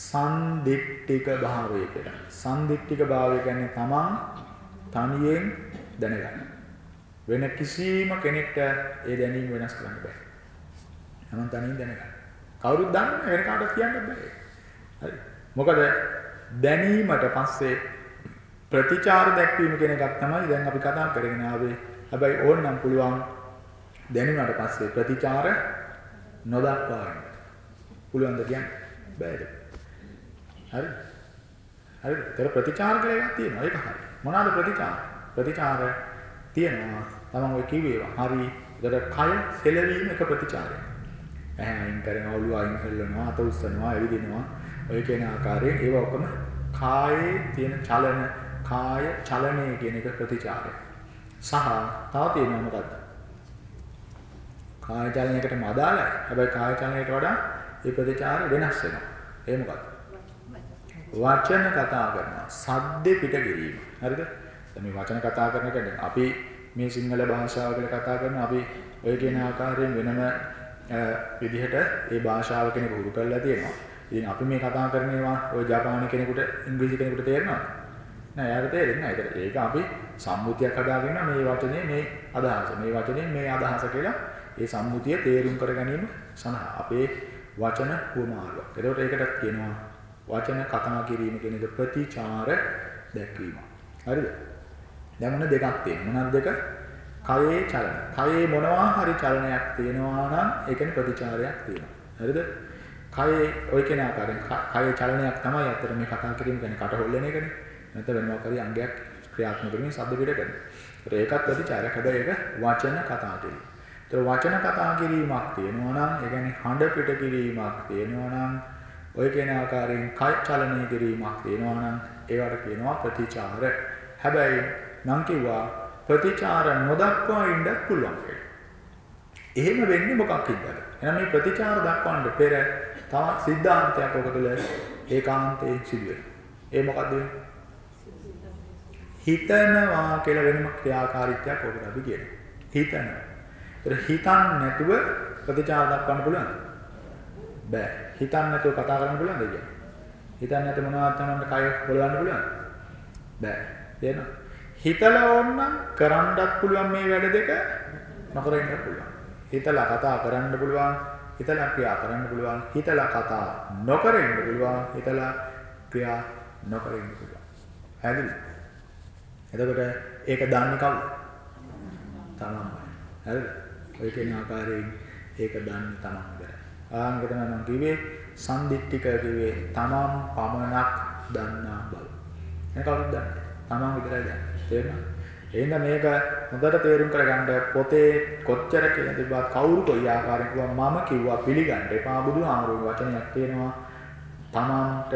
S1: සම්දිට්ඨික භාවය කියලා. සම්දිට්ඨික භාවය කියන්නේ තමන් තනියෙන් දැනගන්න. වෙන කිසිම කෙනෙක්ට ඒ දැනීම වෙනස් කරන්න බෑ. තමන් තනියෙන් දැනගන්න. කවුරුත් දන්නේ නැහැ වෙන කාටවත් කියන්න බෑ. හරි. මොකද දැනීමට පස්සේ ප්‍රතිචාර දැක්වීම කියන එකක් තමයි දැන් අපි කතා කරගෙන ආවේ. හැබැයි ඕනනම් පුළුවන් දැනුණාට පස්සේ ප්‍රතිචාර නොදක්වා යන්න. පුළුවන් ද කියන්නේ? බෑද? හරි. හරිද? ඒතර ප්‍රතිචාර කියලා එකක් තියෙනවා. ඒක හරි. මොනවාද ප්‍රතිචාර? ප්‍රතිචාර තියෙනවා. තමන් ඔය කිව්වේවා. හරි. ඒතර කය සෙලවීම එක ප්‍රතිචාරයක්. ඇහැ අයින් කරනවා, ඔළුව අයින් කරනවා, අත උස්සනවා, ඇවිදිනවා. ඔය කියන ආකාරයෙන් ඒව ඔක්කොම කායේ තියෙන චලන කාය චලනය කියන එක ප්‍රතිචාරය. සහ තව තියෙනවා මොකද්ද? කාය චලනයකටම අදාළයි. හැබැයි කාය චලනයට වඩා මේ ප්‍රතිචාරය වෙනස් වෙනවා. ඒ මොකද්ද? වචන කතා කරනවා. සද්ද පිට කිරීම. හරිද? දැන් මේ වචන කතා කරන එක දැන් අපි මේ සිංහල භාෂාව කියලා කතා කරනවා. අපි ඔය කියන ආකාරයෙන් වෙනම විදිහට ඒ භාෂාව කෙනෙක් උරු කරලා තියෙනවා. ඉතින් අපි මේ කතා කරන ඒවා ඔය ජපානි කෙනෙකුට ඉංග්‍රීසි කෙනෙකුට තේරෙනවද? නෑ එයාට තේරෙන්නේ නෑ. ඒකට ඒක අපි සම්මුතියක් හදාගෙන මේ වචනේ මේ අදහස, මේ වචනේ මේ අදහස කියලා ඒ සම්මුතිය තේරුම් කර ගැනීම සඳහා අපේ වචන උවමාරුවක්. එතකොට ඒකට කියනවා වචන කතා කිරීම කියන එක ප්‍රතිචාර දැක්වීම. හරිද? දැන් මොන දෙකක් තියෙනවා. මොනවාද දෙක? කයේ චලන. කයේ මොනවා හරි චලනයක් තියෙනවා නම් ඒ කියන්නේ ප්‍රතිචාරයක් තියෙනවා. හරිද? කයේ ඔය කියන ආකාරයෙන් කයේ චලනයක් තමයි අතර මේ කතා කිරීම කියන්නේ කට හොල්ලන එකනේ. නැත්නම් වෙන මොකක් හරි අංගයක් ක්‍රියාත්මක කරමින් ශබ්ද පිට කරනවා. ඒත් ඒකත් ප්‍රතිචාරයක්. හැබැයි ඒක වචන කතා කිරීම. ඒතර වචන කතා කිරීමක් තියෙනවා නම් ඒ කියන්නේ හඬ පිට කිරීමක් තියෙනවා නම් ඔය කියන ආකාරයෙන් කය චලනය කිරීමක් තියෙනවා නම් ඒවට කියනවා ප්‍රතිචාර. හැබැයි නම් කිව්වා ප්‍රතිචාර නොදක්වා ඉන්නත් පුළුවන් කියලා. එහෙම වෙන්නේ මොකක් හින්දාද? එහෙනම් මේ ප්‍රතිචාර දක්වන්න පෙර තවත් සිද්ධාන්තයක් ඔක තුළ ඒකාන්තයෙන් සිදු වෙනවා. ඒ මොකද්ද වෙන්නේ? හිතනවා කියලා වෙනම ක්‍රියාකාරීත්වයක් ඔකට අපි කියනවා. හිතනවා. ඒතර හිතන් නැතුව ප්‍රතිචාර දක්වන්න පුළුවන්ද? බෑ. හිතන් නැතුව කතා කරන්න පුළුවන්ද කියන්නේ? හිතන් නැතුව මොනවද තමන්ට කය බලවන්න පුළුවන්ද? බෑ. තේරෙනවද? හිතලා ඕනනම් කරන්නත් පුළුවන් මේ වැඩ දෙක නොකර ඉන්න පුළුවන්. හිතලා කතා කරන්න පුළුවන්, හිතලා ක්‍රියා කරන්න පුළුවන්, හිතලා කතා නොකර ඉන්න පුළුවන්, හිතලා ක්‍රියා නොකර ඉන්න පුළුවන්. හැදිලා. එතකොට ඒක දන්නේ කවුද? තමන්මයි. හරිද? ඔය කියන ආකාරයෙන් ඒක දන්නේ තමන් විතරයි. ආන්ක තමයි මම කිව්වේ සම්දිත්තික කිව්වේ තමන් පමණක් දන්නා බව. එන කවුරුද දන්නේ? තමන් විතරයි දන්නේ. තේරෙනවද? එහෙනම් මේක හොඳට තේරුම් කරගන්න පොතේ කොච්චර කියලා තිබ්බත් කවුරු කොයි ආකාරයෙන් කිව්වා මම කිව්වා පිළිගන්න එපා බුදුහාමුදුරුවෝ වචනයක් තියෙනවා තමන්ට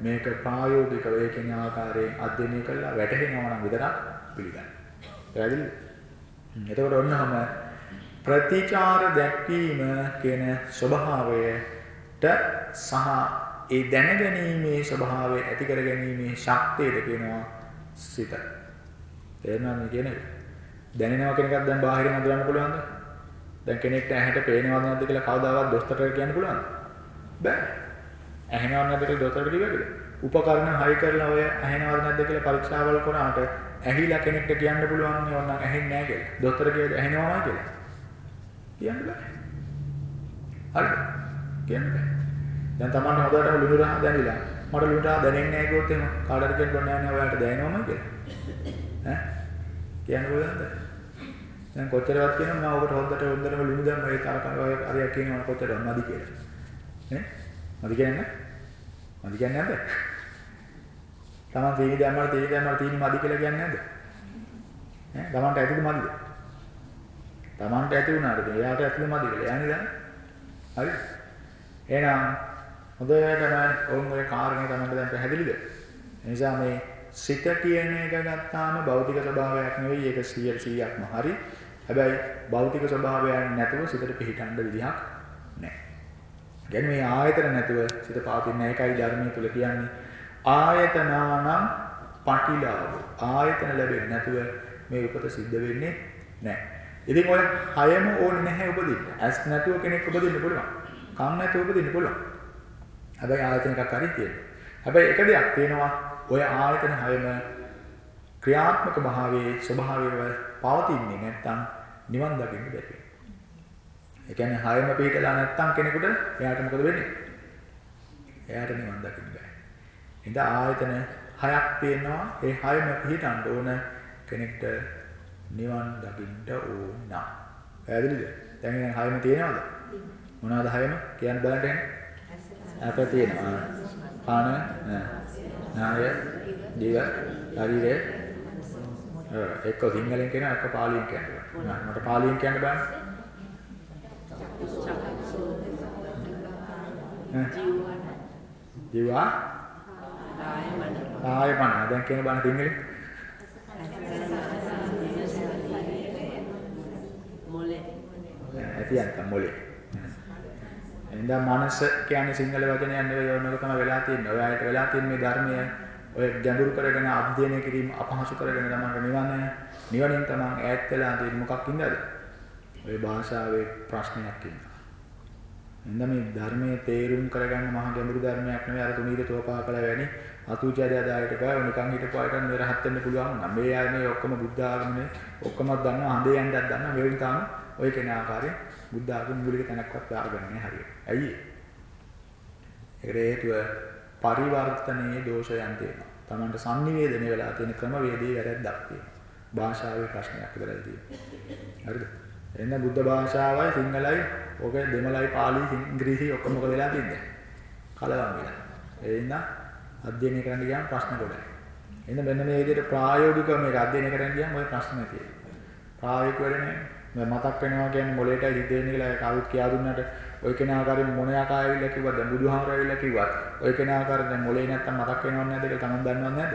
S1: මේක ප්‍රායෝගිකව ඒ කියන ආකාරයෙන් අධ්‍යයනය කරලා වැටහෙනවා නම් විතරක් පිළිගන්න. පැහැදිලිද? එතකොට ඔන්නම ප්‍රතිචාර දැක්වීම කියන ස්වභාවයට සහ ඒ දැනගැනීමේ ස්වභාවය ඇති කර ගැනීමේ ශක්තියට කියනවා සිත. තේරෙනවද මේ කියන්නේ? දැනෙනවා කියන එකක් දැන් බාහිරින් අඳුරන්න පුළුවන්ද? දැන් කෙනෙක්ට ඇහැට පේනවද නැද්ද කියලා කවදාවත් දොස්තරට කියන්න පුළුවන්ද? බෑ. ඇහෙනවද නැද්ද කියලා දොස්තරට කිව්වද? උපකරණ හයි කරලා ඔය ඇහෙනවද නැද්ද කියලා පරීක්ෂාවල් කරාට ඇහිලා කෙනෙක්ට කියන්න පුළුවන් නේ ඕනනම් ඇහෙන්නේ නැහැ කියලා. දොස්තර කියද ඇහෙනවමයි කියලා. කියන්න බෑ. හරිද? කියන්න බෑ. දැන් Tamanne හොදට ලුණු රහ දැනිලා මට ලුණු රහ දැනෙන්නේ නැහැ කිව්වොත් එහෙම කාටද කියන්න බෑ නෑ ඔයාලට දැනෙනවමයි කියලා. ඈ? කියන්න පුළුවන්ද? දැන් කොච්චරවත් කියනවා මම ඔබට හොද්දට හොද්දටම ලුණු දැම්මා ඒ තරකම ඔය හරියක් කියනවා කොච්චරද මදි කියලා. ඈ? මදි කියන්නේ මදි කියන්නේ නැද්ද? තමන් තීනි දැම්මම තීනි දැම්මම තීනි මදි කියලා කියන්නේ නැද්ද? ඈ? තමන්ට ඇතිද මදිද? තමන්ට ඇති වුණාට එයාට ඇතුලේ මදි කියලා. එයානේ දන්නේ. හරි? එහෙනම් හොඳටම ඕන් ඔය කාරණේ තමන්ට දැන් පැහැදිලිද? එනිසා මේ සිත කියන එක ගත්තාම භෞතික ස්වභාවයක් නෙවෙයි ඒක 100%ක්ම හරි. හැබැයි භෞතික ස්වභාවයක් නැතුව සිතට පිහිටන්න විදිහක් නැහැ. කියන්නේ මේ ආයතන නැතුව සිත පවතින එකයි ධර්මයේ තුල කියන්නේ. ආයතනානම් පටිලාභ. ආයතන ලැබෙන්නේ නැතුව මේ උපත සිද්ධ වෙන්නේ නැහැ. ඉතින් ඔය හයම ඕනේ නැහැ උපදින්න. ඇස් නැතුව කෙනෙක් උපදින්න පුළුවන්. කන් නැතුව උපදින්න පුළුවන්. හැබැයි ආයතන එකක් හරි තියෙනවා. හැබැයි එක දෙයක් තියෙනවා ඔය ආයතන හයම ක්‍රියාත්මක භාවයේ ස්වභාවයව පවතින්නේ නැත්නම් නිවන් දකින්න බැහැ. ඒ කියන්නේ හයම පිටලා නැත්නම් කෙනෙකුට එයාට මොකද වෙන්නේ? එයාට නිවන් දකින්න බෑ. ඉතින් ආයතන හයක් තියෙනවා. ඒ හයම පිටන්න ඕන කෙනෙක්ට නිවන් දකින්න ඕන. පැහැදිලිද? දැන් ඉතින් හයම තියෙනවද? මොනවද හයම? කියන්න බලන්න එන්න. අප තියෙනවා. පාන, නාය, දිව, ශරීරය. එක්ක සිංහලෙන් කියනවා එක්ක පාලියෙන් කියනවා. මට පාලියෙන් කියන්න බෑ. ජීවා ආය මන. දැන් කියන බණ සිංහලේ.
S6: මොලේ
S1: ඇති අන්ත මොලේ. එහෙනම් මනස කියන්නේ සිංහල වචනයක් නෙවෙයි ඕනක තමයි වෙලා තියෙන්නේ. ඔය ආයත වෙලා තියෙන මේ ධර්මය ඔය ගැඹුරු කරගෙන අධ්‍යයනය කිරීම අපහසු කරගෙන තමයි නිවන නිවනින් තමයි ඈත් වෙලා තියෙන්නේ මොකක් ඉඳලාද? ඔය භාෂාවේ ප්‍රශ්නයක් ඉන්නවා. එහෙනම් මේ ධර්මයේ තේරුම් කරගන්න මහා ගැඹුරු ධර්මයක් නෙවෙයි අර තුනීද තෝපා කළ වැනි අතුචාරය දායට බෑ නිකන් හිටපු අයට නිරහත් වෙන්න පුළුවන් නම් මේ අය මේ ඔක්කොම බුද්ධ ආගමනේ ඔක්කොම දන්නවා හඳේ යන්නත් දන්නවා මේ වගේ තාම ඔය කෙන ආකාරයෙන් බුද්ධ ආගම මූලික තැනක්වත් දාගන්නේ හරියට. ඇයි ඒ? ඒකට හේතුව පරිවර්තනයේ දෝෂයන් තියෙනවා. Tamanට sannivedana වෙලා තියෙන ක්‍රමවේදයේ වැරැද්දක් තියෙනවා. භාෂාවේ ප්‍රශ්නයක් විතරයි තියෙන්නේ. හරිද? එහෙනම් බුද්ධ භාෂාවයි සිංහලයි ඔක දෙමළයි පාලි ඉංග්‍රීසි ඔක්කොම මොකද වෙලා තින්නේ? කලවම් වෙලා. ඒ හින්දා අධ්‍යයනය කරන්න ගියාම ප්‍රශ්න ගොඩයි. එහෙනම් මෙන්න මේ විදිහට ප්‍රායෝගිකව මේක අධ්‍යයනය කරන්න ගියාම ওই ප්‍රශ්න තියෙනවා. ප්‍රායෝගික වෙන්නේ නැහැ. මතක් වෙනවා කියන්නේ මොලේටයි හිත වෙන්නේ කියලා ඒක කවුරුත් කියා දුන්නාට ඔය කෙන ආකාරයෙන් මොන ආකාරයෙන්ද කිව්වද දැන් බුදුහාමර ඇවිල්ලා කිව්වත් ඔය කෙන ආකාරයෙන් දැන් මොලේ නැත්තම් මතක් වෙනවද නැද්ද කියලා තමන් දන්නවද නැද්ද?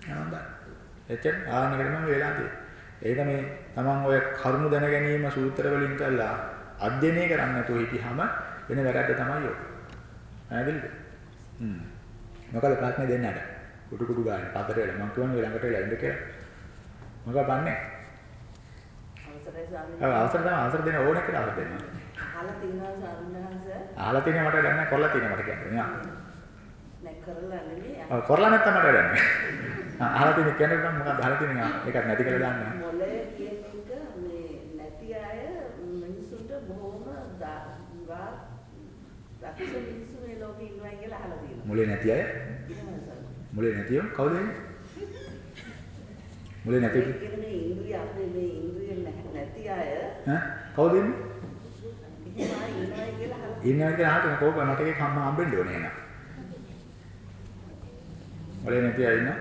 S1: තමන් දන්නවා. එච්චර ආනිකරම වෙලා තියෙන්නේ. ඒක මේ තමන් ඔය කරුණු දැන ගැනීම සූත්‍ර වලින් කළා අධ්‍යයනය කරන්නේ නැතුව හිටියාම වෙන වැරද්ද තමයි ඔය. පැහැදිලිද? හ්ම්. මොකද ප්‍රශ්නේ දෙන්නට? කුටු කුටු ගන්න පතර වෙලා මම කියන්නේ ළඟට වෙලා ඉන්න කියලා. මොකද බන්නේ?
S6: අවසරයි ස්වාමීන්
S1: ඔව් අවසර තමයි අවසර දෙන ඕන කියලා අවසර දෙනවා.
S6: අහලා තියෙනවා ස්වාමීන් වහන්සේ
S1: අහලා තියෙන මට දැන් කරලා තියෙන මට කියන්නේ. නෑ.
S6: නැ කරලා නෙමෙයි
S1: ඔව් කරලා නැත්තම් මට දැන් නැහැ. අහලා තියෙන කියන්නේ නම් මොකක්ද අහලා තියෙන එකක් නැති කියලා දාන්න.
S6: මොලේ කියන එක මේ නැති අය මිනිසුන්ට බොහොම දා දක්ෂ මිනිස්සු මේ ලෝකේ ඉන්නවා කියලා අහලා තියෙනවා.
S1: මුලේ නැති අය. මුලේ නැතිව කවුද එන්නේ? මුලේ නැති
S6: කියන්නේ ඉන්ද්‍රිය අපේ මේ ඉන්ද්‍රිය නැති අය
S1: ඈ කවුද
S6: අය ඉන්නවා කියලා
S1: ඉන්නවා කියලා අහගෙන කෝක මට එකක් හම්ම හම්බෙන්න ඕනේ එහෙනම්. මුලේ නැති අය ඉන්නවා.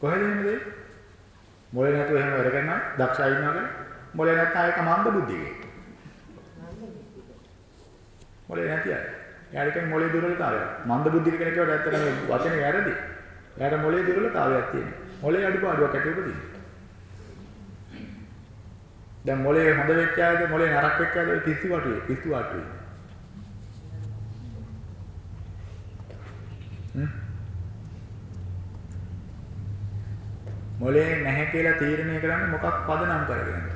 S1: කොහෙද එන්නේ? මුලේ නැතුව එහෙම වැඩ කරනවා දක්ෂ ඉන්නවා. මුලේ නැත්නම් ඒක මන්ද බුද්ධිකේ. මොලේ නැති අය. කියන්නේ මොලේ දුර්වලතාවය. මන්ද බුද්ධික කෙනෙක් කියවට ඇත්තටම වචනේ වැරදි. එයාට මොලේ දුර්වලතාවයක් තියෙනවා. මොලේ අඩුපාඩුවක් ඇති උපදිනවා. දැන් මොලේ හොඳ වෙච්ච අයද මොලේ නරක වෙච්ච අයද පිස්සු වටුවේ පිස්සු වටුවේ. හ්ම්. මොලේ නැහැ කියලා තීරණය කරන්නේ මොකක් පදනම් කරගෙනද?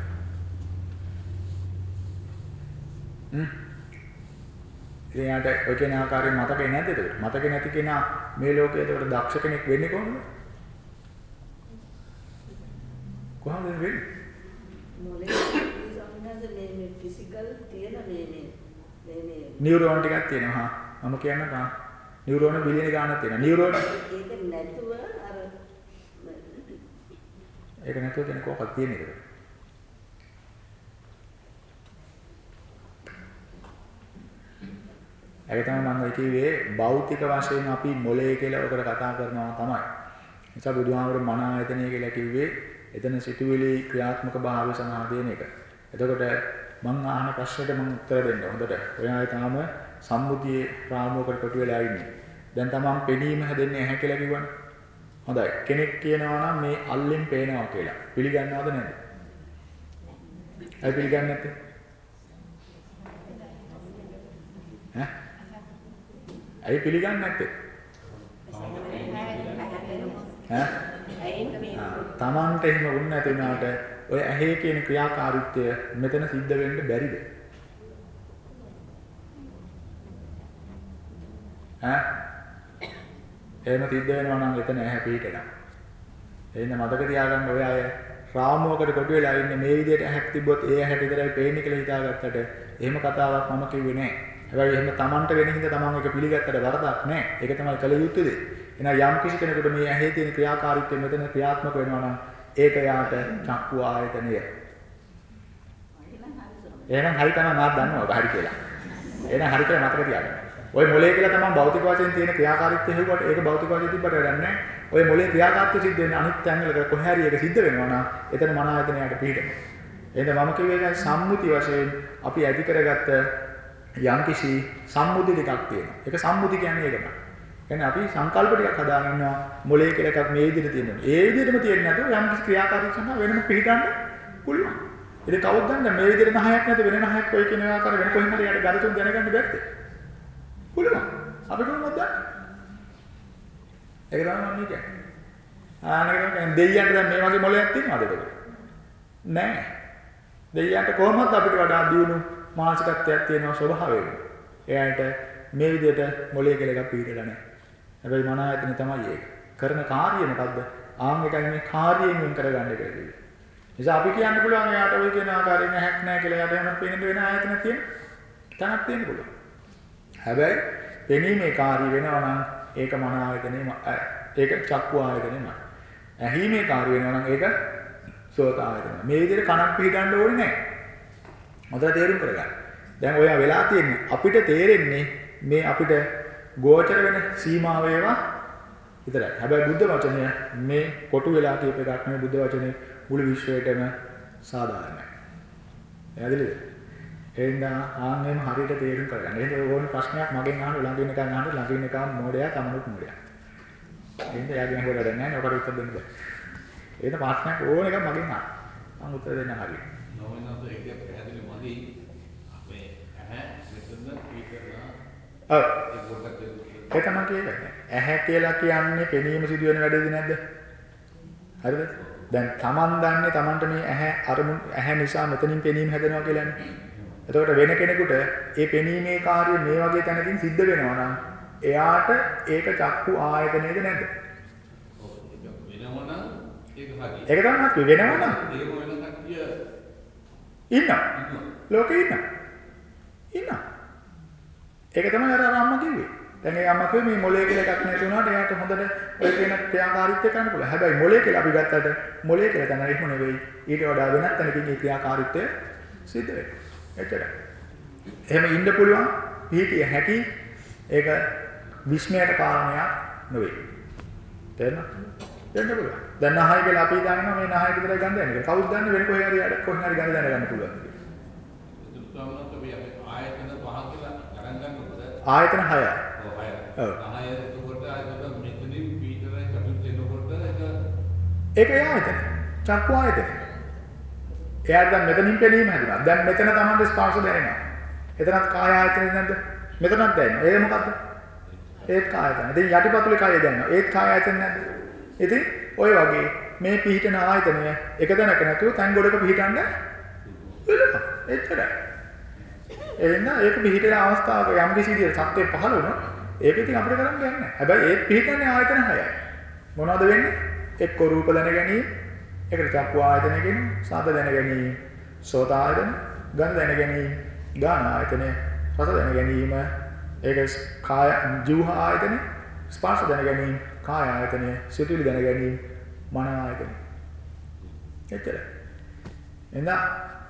S1: හ්ම්. එයාට ඔය කියන ආකාරයෙන් මතකේ නැද්ද එතකොට? මතකේ නැති කෙනා මේ ලෝකයේ එතකොට දක්ෂ කෙනෙක් වෙන්නේ කොහොමද? කොහොමද වෙන්නේ? නියුරෝන් ටිකක් තියෙනවා. මම කියන්න කා. නියුරෝන බිලියන ගාණක් තියෙනවා. නියුරෝන
S6: ඒක නැතුව අර
S1: ඒක නැතුව කෙනෙක් කොහොමද තියෙන්නේ ඒක? ඒක තමයි මම කිව්වේ භෞතික වශයෙන් අපි මොලේ කියලා ඔකට කතා කරනවා තමයි. නිසා බුදුහාමර මන ආයතනය කියලා කිව්වේ එතන සිතුවිලි ක්‍රියාත්මක භාවය සමාදේන එක. එතකොට මං අහන ප්‍රශ්නෙට මං උත්තර දෙන්න හොඳට. ඔයා තාම සම්මුතියේ රාමුවකට කොටු වෙලා ඉන්නේ. දැන් තමන් පෙනීම හැදෙන්නේ ඇහැ කියලා කිව්වනේ. හොඳයි. කෙනෙක් කියනවා නම් මේ අල්ලෙන් පේනවා කියලා. පිළිගන්නවද නැද්ද? ඇයි පිළිගන්නේ නැත්තේ? ඈ? ඇයි පිළිගන්නේ නැත්තේ? ඈ? තමන්ට එහෙම වුණ නැති වුණාට ඔය ඇහි කියන ක්‍රියාකාරීත්වය මෙතන සිද්ධ වෙන්න බැරිද? ඈ? එහෙම සිද්ධ වෙනවා නම් එතන ඇහැ පිටේනවා. එහෙනම් මතක තියාගන්න ඔය අය රාමුවකට කොටු වෙලා ඉන්නේ මේ විදිහට ඇහැක් තිබ්බොත් ඒ ඇහැට විතරයි පේන්නේ කියලා හිතාගත්තට එහෙම කතාවක් මම කිව්වේ නෑ. හැබැයි එහෙම Tamanට වෙන හින්දා Taman එක පිළිගත්තට වරදක් නැහැ. ඒක තමයි කල යුත්තේ දේ. එහෙනම් යම් කිසි කෙනෙකුට මේ ඇහි තියෙන ක්‍රියාකාරීත්වය මෙතන ක්‍රියාත්මක වෙනවා නම් ඒක යාට චක්කු ආයතනය. එහෙනම් හරි තමයි මාත් දන්නවා හරි කියලා. එහෙනම් හරි කියලා මතක තියාගන්න. ඔය මොලේ කියලා තමයි භෞතික වශයෙන් තියෙන ක්‍රියාකාරීත්වය හෙව්වට ඒක භෞතික වශයෙන් තිබ්බට වැඩක් නැහැ. ඔය මොලේ ක්‍රියාකාරීත්වය සිද්ධ වෙන අනිත් තැන්වල කොහේ හරි ඒක සිද්ධ වෙනවා නම් එතන මන ආයතනයට පිටට. එහෙනම් මම කියුවේ සම්මුති වශයෙන් අපි ඇති කරගත්ත යම්කිසි සම්මුති ටිකක් තියෙනවා. ඒක සම්මුති කියන්නේ ඒකමයි. කියන්නේ අපි සංකල්ප ටිකක් හදාගෙන ඉන්නවා මොලේ කියලා එකක් මේ විදිහට තියෙනවා. ඒ විදිහටම තියෙන්නේ නැතුව යම්කිසි ක්‍රියාකාරීත්වයක් සඳහා වෙනම පිළිගන්න පුළුවන්. ඉතින් කවුද දන්නේ මේ විදිහට නහයක් නැති වෙන නහයක් කොයි කියන ආකාර වෙන කොහෙන් හරි යට ගලතුන් දැනගන්න බැරිද? පුළුවන්. අපි කොහොමද දන්නේ? ඒක තමයි මම කියන්නේ. ආනක තමයි දෙයියන්ට දැන් මේ වගේ මොලයක් තියෙනවද එතකොට? නෑ. දෙයියන්ට කොහොමද අපිට වඩා දියුණු මානසිකත්වයක් තියෙනවා ස්වභාවයෙන්. එයාට මේ විදිහට මොලේ කියලා එකක් පිළිදලා නෑ. හැබැයි මන ආයතන තමයි ඒක. කරන කාර්යය මොකද්ද? ආන් එකයි මේ කාර්යයෙන් වෙන් කරගන්න එක කියන්නේ. නිසා අපි කියන්න පුළුවන් එයාට ওই කියන ආකාරයෙන් හැක් නැහැ කියලා එයාට එහෙම පේන්න වෙන ආයතන තියෙන. තනක් තියෙන්න පුළුවන්. හැබැයි පෙනීමේ කාර්ය වෙනවා නම් ඒක මන ආයතනෙම ඒක චක්කු ආයතනෙමයි. ඇහිීමේ කාර්ය වෙනවා නම් ඒක සෝත ආයතනය. මේ විදිහට කනක් පිටින්න ඕනේ නැහැ. මොකද තේරුම් කරගන්න. දැන් ඔය වෙලා තියෙන්නේ අපිට තේරෙන්නේ මේ අපිට ගෝචර වෙන සීමාව ඒවා විතරයි. හැබැයි බුද්ධ වචනය මේ කොටු වෙලා කියප එකක් නෙවෙයි බුද්ධ වචනේ මුළු විශ්වයටම සාධාරණයි. එයාදලිද? එහෙනම් ආන්නෙම හරියට තේරුම් කරගන්න. එහෙනම් ඕන ප්‍රශ්නයක් මගෙන් අහන්න ළඟ ඉන්න කෙනා අහන්න ළඟ ඉන්න කෙනා මොඩයා තමනුත් මොඩයා. එහෙනම් එයාගෙන් හොයලා වැඩක් නැහැ නේ. ඔකට උත්තර දෙන්න බෑ. එහෙනම් ප්‍රශ්නයක් ඕන එකක් මගෙන් අහන්න. මම උත්තර දෙන්න හරියට.
S10: නොවෙනත් ඒක
S1: ඔව්.
S10: ඒ
S1: තමයි කියන්නේ. ඇහැ කියලා කියන්නේ පෙනීම සිදුවෙන වැඩේද නැද්ද? හරිද? දැන් Taman දන්නේ Tamanට මේ ඇහැ අරමුණු ඇහැ නිසා මෙතනින් පෙනීම හැදෙනවා කියලානේ. එතකොට වෙන කෙනෙකුට ඒ පෙනීමේ කාර්ය මේ වගේ තැනකින් සිද්ධ වෙනවා නම් එයාට ඒක චක්කු ආයතනයේද නැද්ද?
S10: වෙනවනම් ඒක හරි.
S1: ඒක තමයි අපි වෙනවා නම්
S10: ඒක වෙන කට්ටිය
S1: ඉන්නවා.
S10: ඉන්නවා.
S1: ලෝකේ ඉන්නවා. ඉන්නවා. ඒක තමයි අර අම්මා කිව්වේ. දැන් ඒ අම්මා කිව්වේ මේ මොලේ කියලා එකක් නැති වුණාට එයාට හොඳට ඔය කියන ක්‍රියාකාරීත්වය කරන්න පුළුවන්. හැබැයි මොලේ කියලා අපි ගත්තට මොලේ කියලා තැන එහෙම නෙවෙයි. ඊට වඩා වෙනත් තැනකින් මේ ක්‍රියාකාරීත්වය සිද්ධ වෙනවා. එච්චරයි. එහෙම ඉන්න පුළුවන් පිටිය හැකි ඒක විස්මයට කාරණයක් නෙවෙයි. තේරෙනවද? දෙන්න පුළුවන්. දැන් නහය කියලා අපි දන්නවා මේ නහය විතරයි ගන්න යන්නේ. කවුද දන්නේ වෙන කොහේ හරි අඩ කොහෙන් හරි ගන්න දැනගන්න පුළුවන් කියලා.
S10: ආයතන පහ කියලා ගණන් ගන්නකොට
S1: ආයතන 6යි.
S10: ඔව් හය.
S1: ඔව්.
S10: නහය එතකොට ආයතන මෙතනින් පීටරයි කටුත් එනකොට ඒක
S1: ඒක ආයතන. චක්කු ආයතන. එයාට දැන් මෙතනින් පෙනීම හැදුනා. දැන් මෙතන තමයි ස්පර්ශ දැනෙනවා. එතනත් කාය ආයතනෙ නැද්ද? මෙතනත් දැනෙනවා. ඒ මොකද්ද? ඒත් කාය ආයතන. ඉතින් යටිපතුලේ කාය දැනෙනවා. ඒත් කාය ආයතන නැද්ද? ඉතින් ඔය වගේ මේ පිහිටන ආයතනය එක තැනක නැතුව තැන් ගොඩක පිහිටන්න වෙනවා. එච්චරයි. එහෙනම් ඒක පිහිටන අවස්ථාවක යම් කිසි විදිහට සත්‍ය පහළ වුණොත් ඒක ඉතින් අපිට කරන්න දෙයක් නැහැ. හැබැයි ඒත් පිහිටන්නේ ආයතන 6යි. මොනවද වෙන්නේ? එක්ක රූප දැන ගැනීම, ඒකට චක්කු ආයතන කියනවා, ශබ්ද දැන ගැනීම, සෝත ආයතන, ගන්ධ දැන ගැනීම, ගාන ආයතන, රස දැන ගැනීම, ඒක කාය ජීව ආයතන, ස්පර්ශ දැන ගැනීම, කාය ආයතන, සිතුවිලි දැන ගැනීම, මන ආයතන. එච්චරයි. එහෙනම්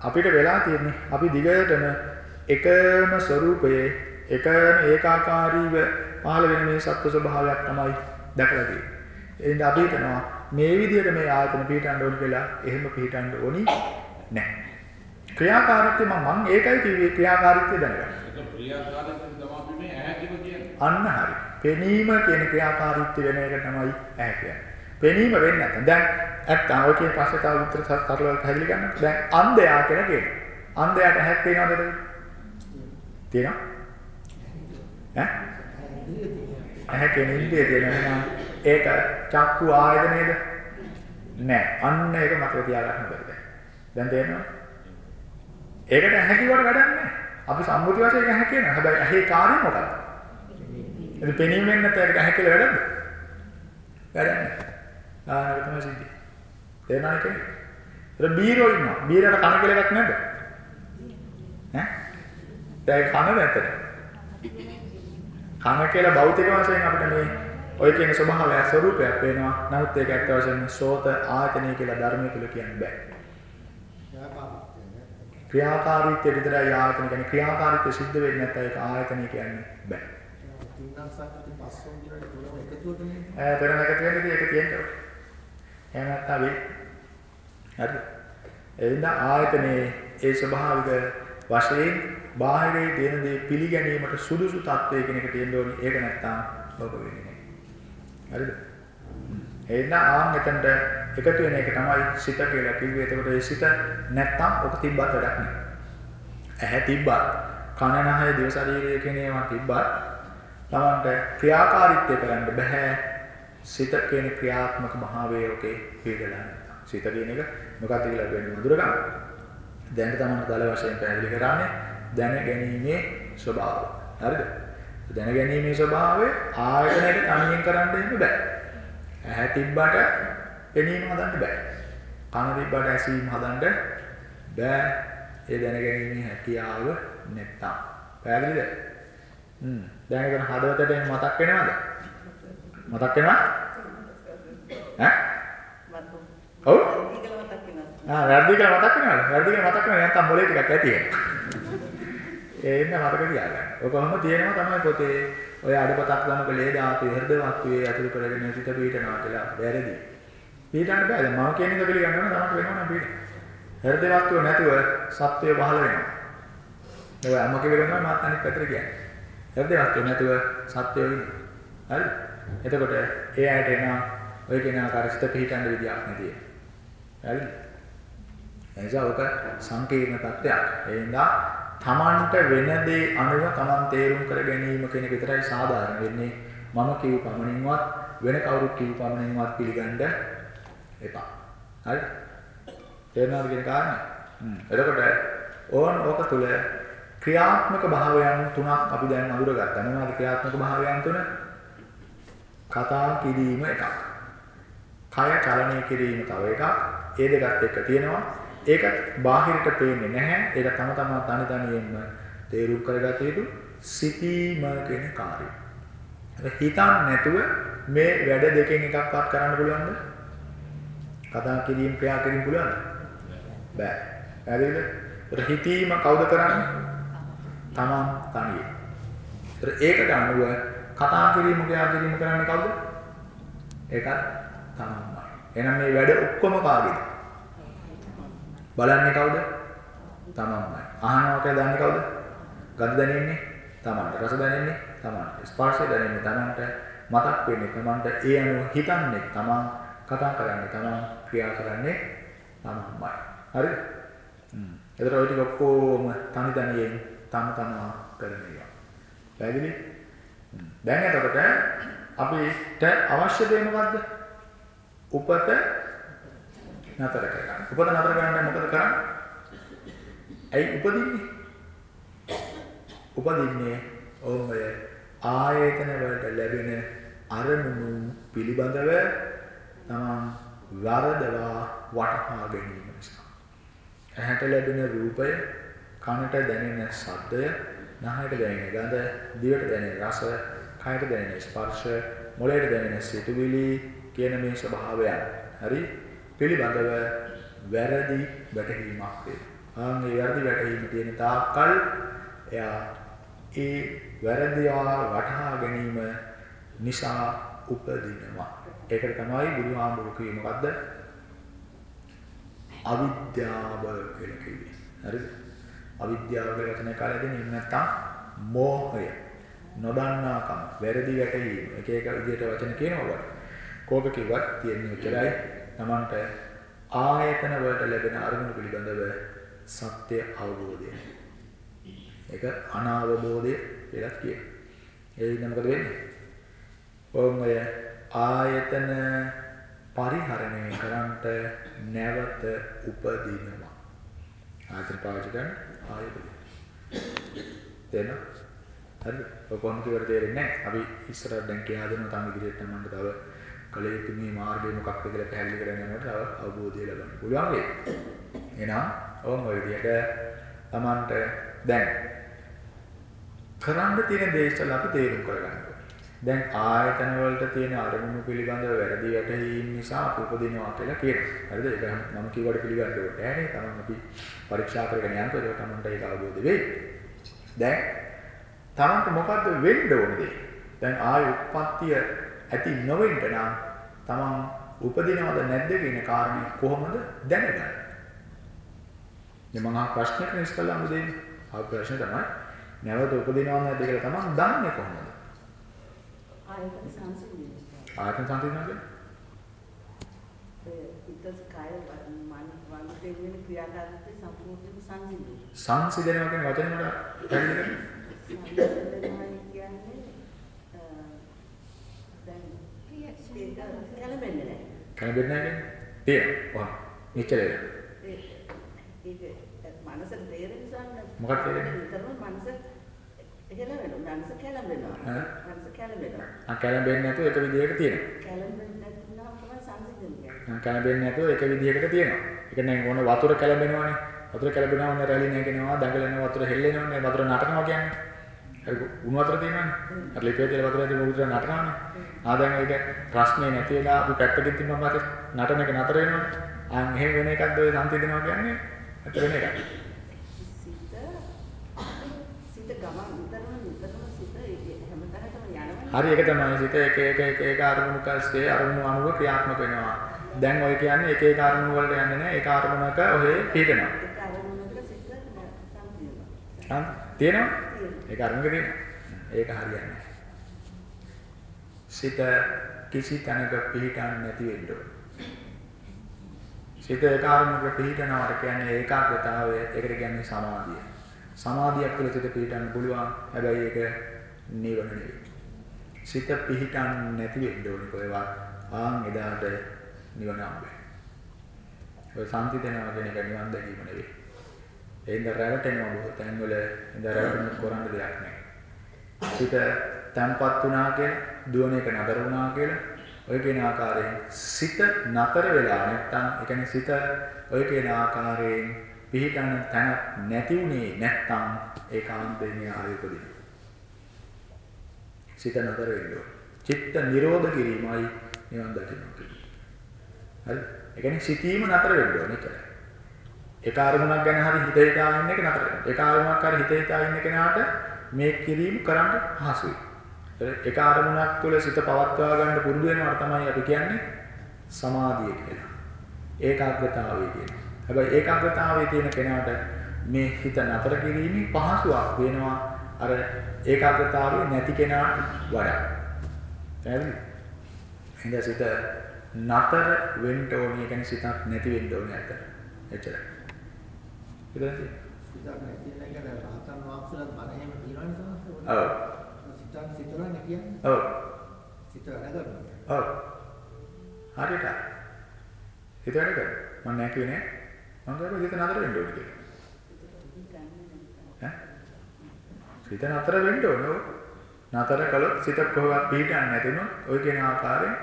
S1: අපිට වෙලා තියෙන්නේ අපි දිගටම එකම ස්වરૂපයේ එකම ඒකාකාරීව පහළ වෙන මේ සත්ව ස්වභාවයක් තමයි දැකලා තියෙන්නේ. එහෙනම් අපි හිතනවා මේ විදිහට මේ ආයතන පිටන්න ඕනි කියලා එහෙම පිටන්න ඕනි නැහැ. ක්‍රියාකාරීත්වය මම මම ඒකයි කිව්වේ ක්‍රියාකාරීත්වය දැනගන්න.
S10: ක්‍රියාකාරීත්වය තමයි මේ ඇහැ කියන්නේ.
S1: අන්න හරි. පෙනීම කියන ක්‍රියාකාරීත්වය වෙන එක තමයි ඇහැ කියන්නේ. පෙනීම වෙන්නේ නැත්නම් දැන් ඇත්ත කියන පස්සේ තව උත්තර සරලව පැහැදිලි කරන්න. දැන් අන්ධයා කියලා කියනවා. අන්ධයාට ඇහක් පේනවද? තියෙනවා? ඈ? ඇහැ කියන ඉන්ද්‍රිය තියෙනවා ඒක චක්කු ආයතනයේද? නෑ. අන්න ඒක මතක තියාගන්න බැරිද? දැන් තේරෙනවද? ඒකට ඇහැ කිව්වට වැඩක් නෑ. අපි සම්මුති වශයෙන් ඇහැ කියනවා. හැබැයි ඇහි කාර්යය මොකක්ද? එතන පෙනීම වෙන්නේ නැත්නම් ඒකට ඇහැ කියලා වැඩක්ද? වැඩක් නෑ. ආ ඒක තමයි සිද්ධි. තේරෙනවද කියන්නේ? ඒතර බීරෝ ඉන්නවා. බීරයට කන කියලා එකක් නැද්ද? ඈ? දැන් කන නැතද? කන කියලා භෞතික වශයෙන් අපිට මේ ඔය කියන ස්වභාවය ස්වરૂපයක් වෙනවා. නමුත් ඒක ඇත්ත වශයෙන්ම සෝත ආයතනය කියලා ධර්මය තුල කියන්න බෑ. ක්‍රියාකාරීත්වය විතරයි ආයතන කියන්නේ ක්‍රියාකාරීත්වය සිද්ධ වෙන්නේ නැත්නම් ඒක ආයතනය කියන්නේ බෑ. ඈ තේරෙන එක තියෙන්නේ ඒක තියෙන්න ඕනේ. එහෙම නැත්නම් වෙයි. හරි. එවිට ආයතනයේ ඒ ස්වභාවික වශයෙන් බාහිරේ තියෙන දේ පිළිගැනීමට සුදුසු තත්වයේ කෙනෙක් තියෙන්න ඕනේ. ඒක නැත්තම් ඔබ වෙන්නේ නැහැ. හරිද? එහෙනම් ආන් එතනට එකතු වෙන එක තමයි සිත කියලා කිව්වේ. එතකොට ඒ සිත නැත්තම් ඔක තිබ්බත් වැඩක් නෑ. ඇහැ තිබ්බත්, කන නහය දිව ශරීරය කියන ඒවා තිබ්බත් තමන්ට ක්‍රියාකාරීත්වය කරන්න බෑ. සිත කියන ක්‍රියාත්මක භාවයේ ඔකේ පිළිදලා නැත්තම්. සිත කියන එක මොකක්ද කියලා වෙන්නේ මధుර ගන්න. දැන් තමයි දල වශයෙන් පැහැදිලි කරන්නේ දැන ගැනීමේ ස්වභාවය. හරිද? දැන ගැනීමේ ස්වභාවය ආයතනයට තනියෙන් කරන්න දෙන්න බෑ. ඇහැ තිබ්බට පෙනීම හදන්න බෑ. කන තිබ්බට ඇසීම හදන්න බෑ. ඒ දැන ගැනීමේ හැකියාව නැත්තම්. පැහැදිලිද? හ්ම්. දැන් ඒක හදවතට මතක් වෙනවද? මතක් වෙනවද? ඈ? ඔව්. ආ වැඩි කියලා මතක් වෙනවද? වැඩි කියලා මතක් වෙනවද? නැත්තම් මොලේ ටිකක් ඇති වෙනවා. ඒ ඉන්න මතක තියාගන්න. ඔය කොහොම තියෙනවා තමයි පොතේ ඔය අඩපතක් ගන්නක ලේ ධාතු හෘද වස්තුවේ අතුරු කරගෙන සිත පීඩනවා කියලා වැරදි. පීඩන්න බෑ. දැන් මම කියන එක පිළිගන්න ඕන තමයි වෙනවා නම් පීඩන. හෘද වස්තුව නැතුව සත්වය පහළ වෙනවා. ඔය අම්ම කියලා මාත් අනිත් පැත්තට කියන්නේ. හෘද වස්තුව නැතුව සත්වය වෙන්නේ. හරිද? එතකොට ඒ ඇයට එන ඔය කියන ආකාර සිත පිහිටන්න විදියක් නැතිය. හරිද? එනිසා ඔක සංකීර්ණ තත්ත්වයක්. ඒ හින්දා තමන්ට වෙන දේ අනුව තමන් තේරුම් කර ගැනීම කියන එක විතරයි සාධාරණ වෙන්නේ. මම කිව් පමණින්වත් වෙන කවුරුත් කිව් පමණින්වත් පිළිගන්න එපා. හරි? තේරෙනවද කියන කාරණේ? හ්ම්. එතකොට ඕන් ඕක තුල ක්‍රියාත්මක භාවයන් තුනක් අපි දැන් අඳුරගත්තා. මොනවද ක්‍රියාත්මක භාවයන් තුන? කතා කිරීම එකක්. කය චලනය කිරීම තව එකක්. ඒ දෙකත් එක්ක තියෙනවා. ඒකත් බාහිරට පේන්නේ නැහැ. ඒක තම තමා තනි තනියෙන්ම තේරුම් කරගත යුතු සිටීම කියන කාර්යය. හිතන් නැතුව මේ වැඩ දෙකෙන් එකක්වත් කරන්න පුළුවන්ද? කතා කිරීම ක්‍රියා කිරීම පුළුවන්ද? බෑ. පැහැදිලිද? ඒතර හිතීම කවුද කරන්නේ? තමන් තනියෙන්. ඒතර ඒකට අනුව කතා කිරීම ක්‍රියා කිරීම කරන්නේ කවුද? ඒකත් තමන්මයි. එහෙනම් මේ වැඩ ඔක්කොම කාගේද? බලන්නේ කවුද? තමන්මයි. අහනවා කියලා දන්නේ කවුද? ගඳ දැනෙන්නේ තමන්ට. රස දැනෙන්නේ තමන්ට. ස්පර්ශය දැනෙන්නේ තමන්ට. මතක් වෙන්නේ තමන්ට. ඒ අනුව හිතන්නේ තමන්. කතා කරන්නේ තමන්. ක්‍රියා කරන්නේ තමන්මයි. හරිද? හ්ම්. ඒතර ඔය ටික ඔක්කොම තනි තනියෙන් තම තමා කරන ඒවා. පැහැදිලි? දැන් එතකොට අපිට අවශ්‍ය දේ මොකද්ද? උපත නතර කරගන්න. උපත නතර කරන්න මොකද කරන්නේ? ඇයි උපදින්නේ? උපදින්නේ ඔව්මය ආයතන වලට ලැබෙන අරමුණු පිළිබඳව තමන් වරදවා වටහා ගැනීම නිසා. ඇහැට ලැබෙන රූපය, කනට දැනෙන ශබ්දය, නහයට දැනෙන ගඳ, දිවට දැනෙන රස, කයට දැනෙන ස්පර්ශ, මොළයට දැනෙන සිතුවිලි කියන මේ ස්වභාවයන්. හරි? පිළිබඳව වැරදි වැටහීමක් වේ. ආන් මේ වැරදි වැටහීම තියෙන තාක්කල් එයා ඒ වැරදිවා වටහා ගැනීම නිසා උපදිනවා. ඒකට තමයි බුදුහාමුදුරු කිව්වේ මොකද්ද? අවිද්‍යාව කියලා කිව්වේ. හරිද? අවිද්‍යාව කියලා වචනේ කාලේ දෙන්නේ නැත්තම් මෝහය. නොදන්නාකම, වැරදි වැටහීම. එක එක විදිහට වචන කියනවා. කෝක කිව්වත් තියෙන්නේ උච්චරයි Tamanට ආයතන වලට ලැබෙන අරමුණු පිළිබඳව සත්‍ය අවබෝධය. ඒක අනාවබෝධය කියලා කියනවා. ඒ ඉන්න මොකද වෙන්නේ? ඔය ආයතන පරිහරණය කරන්නට නැවත උපදිනවා. ආයතන පාවිච්චි කරන ආයතන. දෙන්න. හරි. ඔය කොහොමද කියලා තේරෙන්නේ නැහැ. අපි ඉස්සරහට දැන් කියලා දෙනවා තම ඉදිරියට තමන්ට තව කල යුතු මේ මාර්ගය මොකක්ද කියලා පැහැදිලි කරගෙන යනකොට තව අවබෝධය ලබන්න පුළුවන් වෙයි. එහෙනම් ඕම ඔය විදිහට Tamanට දැන් කරන්න තියෙන දේ ඉස්සලා අපි තේරුම් කරගන්න දැන් ආයතන වලට තියෙන අරමුණු පිළිබඳව වැරදි වැටහීම් නිසා අපි උපදිනවා කියලා කියනවා. හරිද? ඒක මම කිව්වට පිළිගන්න ඕනේ නෑනේ. තමන් අපි පරීක්ෂා කරගෙන යනකොට ඒක තමන්ට ඒක අවබෝධ වෙයි. දැන් තමන්ට මොකද්ද වෙන්න ඕනේ? දැන් ආය උප්පත්තිය ඇති නොවෙන්න නම් තමන් උපදිනවද නැද්ද කියන කාරණේ කොහොමද දැනගන්නේ? මම අහ ප්‍රශ්නයක් ඉස්සෙල්ලාම දෙන්නේ. ආ ප්‍රශ්නේ තමයි නැවත උපදිනවද නැද්ද කියලා තමයි දන්නේ කොහොමද?
S6: ආයතන සංසිඳන.
S1: ආයතන
S6: ඒ ඉතස් කාය මන වන්දේ වෙන ක්‍රියාකාරීත්වය සම්පූර්ණයෙන්ම සංසිඳන.
S1: සංසිඳනවා කියන වචනේ මට
S6: සංසිඳනවා කියන්නේ දැන්
S9: රියැක්ෂන්
S6: ඒක කැළඹෙන්නේ නැහැ.
S1: කනබෙන්නේ නැහැ? තියෙනවා. නිශ්චලයි.
S6: ඒ ඒක මනසට තේරෙන නිසා
S1: මොකක්ද තේරෙන්නේ?
S6: විතරම මනස හෙලවෙනවා. මනස කැළඹෙනවා. මනස කැළඹෙනවා.
S1: ආ කැළඹෙන්නේ නැතුව එක විදිහකට තියෙනවා.
S6: කැළඹෙන්නේ නැත්නම් තමයි සංසිඳන්නේ.
S1: කැළඹෙන්නේ නැතුව එක විදිහකට තියෙනවා. ඒ කියන්නේ ඕන වතුර කැළඹෙනවනේ. වතුර කැළඹෙනවා නම් රැලි නැගෙනවා, දඟලනවා, වතුර හෙල්ලෙනවනේ, වතුර නටනවා කියන්නේ. හරි උණු වතුර තියෙනවනේ. අර ලිපේ තියෙන වතුර ඇතුලේ වතුර නටනවනේ. ආ දැන් ඒක ප්‍රශ්නේ නැති වෙලා අපි පැත්තකින් තිබ්බම මාත් නටන එක නතර වෙනවනේ. ආන් එහෙම වෙන එකක්ද ඔය සංසිඳනවා කියන්නේ? අත වෙන එකක්.
S6: සිත සිත ගමන් විතරම විතරම සිත ඒක හැමතැනටම යනවා.
S1: හරි ඒක තමයි සිත එක එක එක එක අරමුණු කස්සේ අරමුණු අනුව ක්‍රියාත්මක වෙනවා. දැන් ඔය කියන්නේ එක එක අරමුණු වලට යන්නේ නැහැ. ඒක අරමුණක ඔහේ පිටනවා.
S6: ඒක අරමුණකට සිත සංසිඳනවා.
S1: හරි තියෙනවා?
S6: තියෙනවා.
S1: ඒක අරමුණක තියෙනවා. ඒක හරියන්නේ නැහැ. සිත කිසි තැනක පිහිටන්නේ නැති වෙන්න ඕන. සිත ඒක අරමුණක පිහිටනවාට කියන්නේ ඒකාග්‍රතාවය. ඒකට කියන්නේ සමාධිය. සමාධියක් තුළ සිත පිහිටන්න පුළුවන්. හැබැයි ඒක නිවන නෙවෙයි. සිත පිහිටන්නේ නැති වෙන්න ඕනේ කොහෙවත්. ආන් එදාට නිවන හම්බෙන්නේ. ඔය සම්පිතේනවා කියන එක නිවන් දැකීම නෙවෙයි. එහෙනම් රැවටෙනවා බොහෝ තැන්වල ඉඳ රැවටෙන්න කරන්න දෙයක් නැහැ. සිත තැම්පත් වුණා කියලා, දුවන එක නතර වුණා කියලා ඔය කියන ආකාරයෙන් සිත නතර වෙලා නැත්තම් ඒ කියන්නේ සිත ඔය කියන ආකාරයෙන් පිහිටන තැනක් නැති උනේ නැත්තම් ඒකාන්තයෙන් ආයෙ උපදිනවා. සිත නතර වෙන්න. චිත්ත නිරෝධ කිරීමයි නිවන් දකින්න. හරි? ඒ කියන්නේ සිතීම නතර වෙන්න ඕනේ කියලා. එක අරමුණක් ගැන හරි හිත හිතා ඉන්න එක නතර වෙනවා. එක අරමුණක් හරි හිත හිතා ඉන්න කෙනාට මේ කිරීම කරන්න පහසුයි. එක අරමුණක් තුළ සිත පවත්වා ගන්න පුරුදු වෙනවා තමයි අපි කියන්නේ සමාධිය කියලා. ඒකාග්‍රතාවය කියනවා. හැබැයි ඒකාග්‍රතාවයේ තියෙන කෙනාට මේ හිත නතර කිරීමේ පහසුවක් වෙනවා අර ඒකාග්‍රතාවය නැති කෙනාට වඩා. පැහැදිලිද? එහෙනම් සිත නතර වෙන්න ඕනේ කියන්නේ සිතක් නැති වෙන්න ඕනේ ඇත්ත. එච්චරයි.
S11: තමයි.
S1: ඔව්.
S11: සිතක් සිතලානේ කියන්නේ.
S1: ඔව්.
S11: සිත වැඩ කරනවා.
S1: ඔව්. හරියට. හිත වැඩ කරනවා. මම නෑ කියන්නේ මම කියනවා හිත නතර වෙන්න ඕනේ කියලා. ඈ? හිත නතර වෙන්න ඕනේ. නතර කළොත් සිත කොහොමවත් පිටින් නැතුනොත් ওই කියන ආකාරයෙන්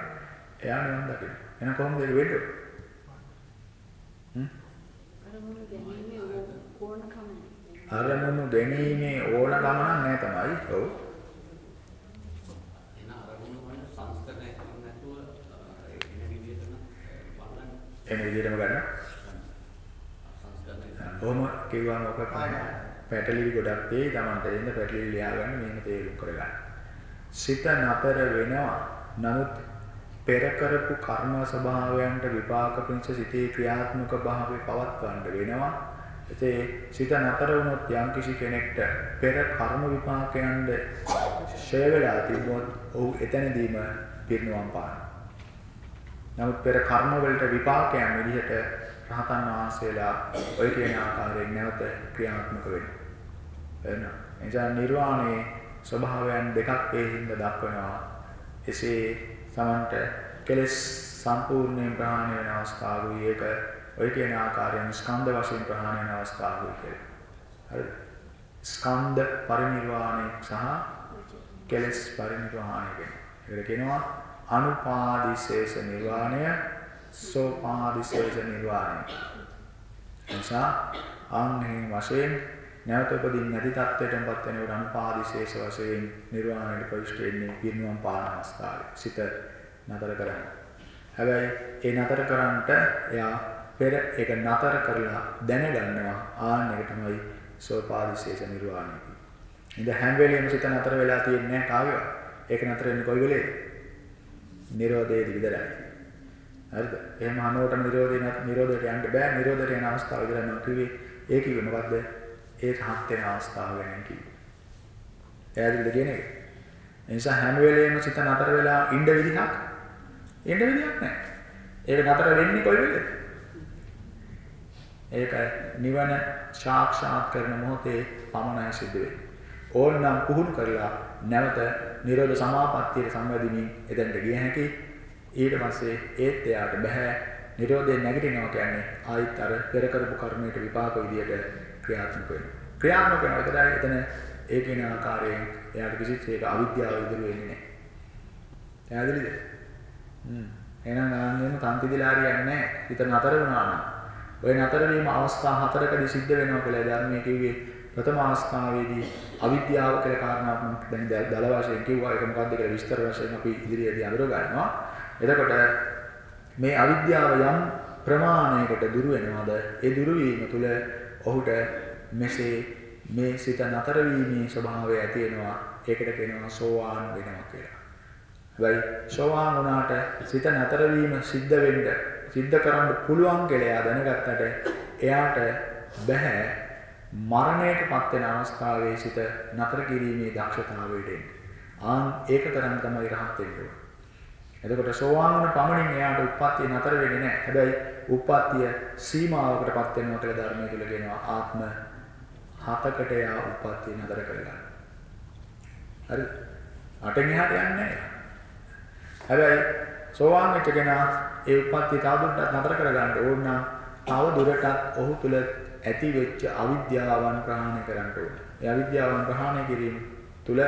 S1: එයා නිවන් දකිනවා. එහෙනම් කොහොමද ඒක වෙන්නේ?
S6: අරමුණු ගැනීමේ ඕනකම
S1: ඕනකම නැහැ තමයි. ඔව්.
S10: එන අරමුණු වල සංස්කරණය කරන්නේ නැතුව ඒ එන විදිහට නම් බලන්න
S1: එන විදිහටම ගන්න.
S10: සංස්කරණය
S1: කොහොම කිව්වම ඔක පැටලිලි ගොඩක් තියෙයි Tamante එන්න පැටලිලි ලියාගන්න මෙන්න තේරුම් කරගන්න. සිත නතර වෙනවා. නමුත් පෙර කරපු කර්ම ස්වභාවයන්ට විපාක පිණිස සිතේ ක්‍රියාත්මක භාවය පවත්වන්න වෙනවා. ඒ සිත නතර වුණොත් යම්කිසි කෙනෙක්ට පෙර කර්ම විපාකයන්ද ෂය වෙලා තිබුණොත් ඔහු එතනදීම පිරිනුවම් පානවා. නමුත් පෙර කර්ම වලට විපාකයන් විදිහට රහතන් වහන්සේලා ඔය කියන ආකාරයෙන් නැවත ක්‍රියාත්මක වෙනවා. එහෙනම් එනිසා නිර්වාණයේ ස්වභාවයන් දෙකක් ඒ හින්දා දක්වනවා. එසේ සමන්ට කෙලස් සම්පූර්ණයෙන් ප්‍රහාණය වෙන අවස්ථාවයි ඒක ඔය කියන ආකාරයෙන් ස්කන්ධ වශයෙන් ප්‍රහාණය වෙන අවස්ථාවයි කියලා. හරි. ස්කන්ධ පරිනිර්වාණය සහ කෙලස් පරිනිර්වාණය කියන. ඒකට කියනවා අනුපාදිශේෂ නිර්වාණය සෝපාදිශේෂ නිර්වාණය. එනිසා ආන්හේ වශයෙන් නැවත උපදින්න නැති තත්ත්වයටපත් වෙනකොට අනුපාදිශේෂ වශයෙන් නිර්වාණයට ප්‍රවිෂ්ඨ වෙන්නේ පිරිනුවම් පාන අවස්ථාවේ. සිත නතර කරන්නේ. හැබැයි ඒ නතර කරන්නට එයා පෙර ඒක නතර කරලා දැනගන්නවා ආන්න එක තමයි සෝපාදිශේෂ නිර්වාණය. ඉතින් හැම වෙලෙම සිත නතර වෙලා තියෙන්නේ නැහැ කාගේවත්. ඒක නතර වෙන්නේ කොයි වෙලේද? නිරෝධයේදී විතරයි. හරිද? එහෙම අනෝට නිරෝධේ නිරෝධයට යන්න බෑ. නිරෝධයට යන අවස්ථාව විතරයි මම කිව්වේ. ඒ කිව්වේ මොකද්ද? ඒ රහත් වෙන අවස්ථාව ගැන කිව්වේ. එයාදලද කියන එක. ඒ නිසා හැම වෙලේම සිත නතර වෙලා ඉන්න විදිහක් ඉන්න විදිහක් නැහැ. ඒක නතර වෙන්නේ කොයි වෙලේද? ඒක නිවන සාක්ෂාත් කරන මොහොතේ පමණයි සිද්ධ වෙන්නේ. ඕනනම් පුහුණු කරලා නැවත නිරෝධ සමාපත්තියට සම්වැදීමින් එතෙන්ට ගිය හැකි ඊට පස්සේ ඒත් එයාට බෑ නිරෝධයෙන් නැගිටිනවා කියන්නේ ආයිත් අර පෙර කරපු කර්මයට විපාක විදියට ක්‍රියාත්මක වෙනවා. ක්‍රියාත්මක වෙනවා විතරයි එතන ඒ කියන ආකාරයෙන් එයාට කිසිත් ඒක අවිද්‍යාව ඉදිරි වෙන්නේ නැහැ. පැහැදිලිද? හ්ම්. එහෙනම් ආන්නෙම තන්ති දිලා හරියන්නේ නැහැ. හිත නතර වුණා නම්. ওই නතර වීම අවස්ථා හතරකදී සිද්ධ වෙනවා කියලා ධර්මයේ කිව්වේ ප්‍රථම අවස්ථාවේදී අවිද්‍යාව කියලා කාරණාවක් මම දැන් දල වශයෙන් කිව්වා ඒක මොකක්ද කියලා විස්තර වශයෙන් අපි ඉදිරියේදී අඳුර ගන්නවා. එතකොට මේ අවිද්‍යාව යම් ප්‍රමාණයකට දුරු වෙනවද? ඒ දුරු වීම තුළ ඔහුට මෙසේ මේ සිත නතර වීමේ ස්වභාවය ඇති වෙනවා. ඒකට කියනවා සෝවාන් වෙනවා කියලා. වෙයි සෝවාන් වුණාට සිත නතර වීම සිද්ධ වෙන්න සිද්ධ කරන්න පුළුවන් කියලා එයා දැනගත්තට එයාට බෑ මරණයටපත් වෙන අවස්ථාවේ සිත නතර කිරීමේ දක්ෂතාවයට එන්න. ආන් ඒක කරන් තමයි රහත් වෙන්නේ. එතකොට සෝවාන් වුණ පමණින් එයාට උප්පත්තිය නතර වෙන්නේ නැහැ. හැබැයි උප්පත්තිය සීමාවකටපත් වෙනවා කියලා ධර්මයේ තුල කියනවා ආත්ම හතකට එයා උප්පත්තිය නතර කරගන්න. හරි. අටෙන් එහාට යන්නේ නැහැ. හැබැයි සෝවාන් වෙච්ච කෙනා ඒ උප්පත්තිය තාදුරටත් නතර කරගන්න ඕන නම් තව දුරටත් ඔහු තුල ඇති වෙච්ච අවිද්‍යාවන් ප්‍රහාණය කරන්න ඕන. ඒ අවිද්‍යාවන් ප්‍රහාණය කිරීම තුල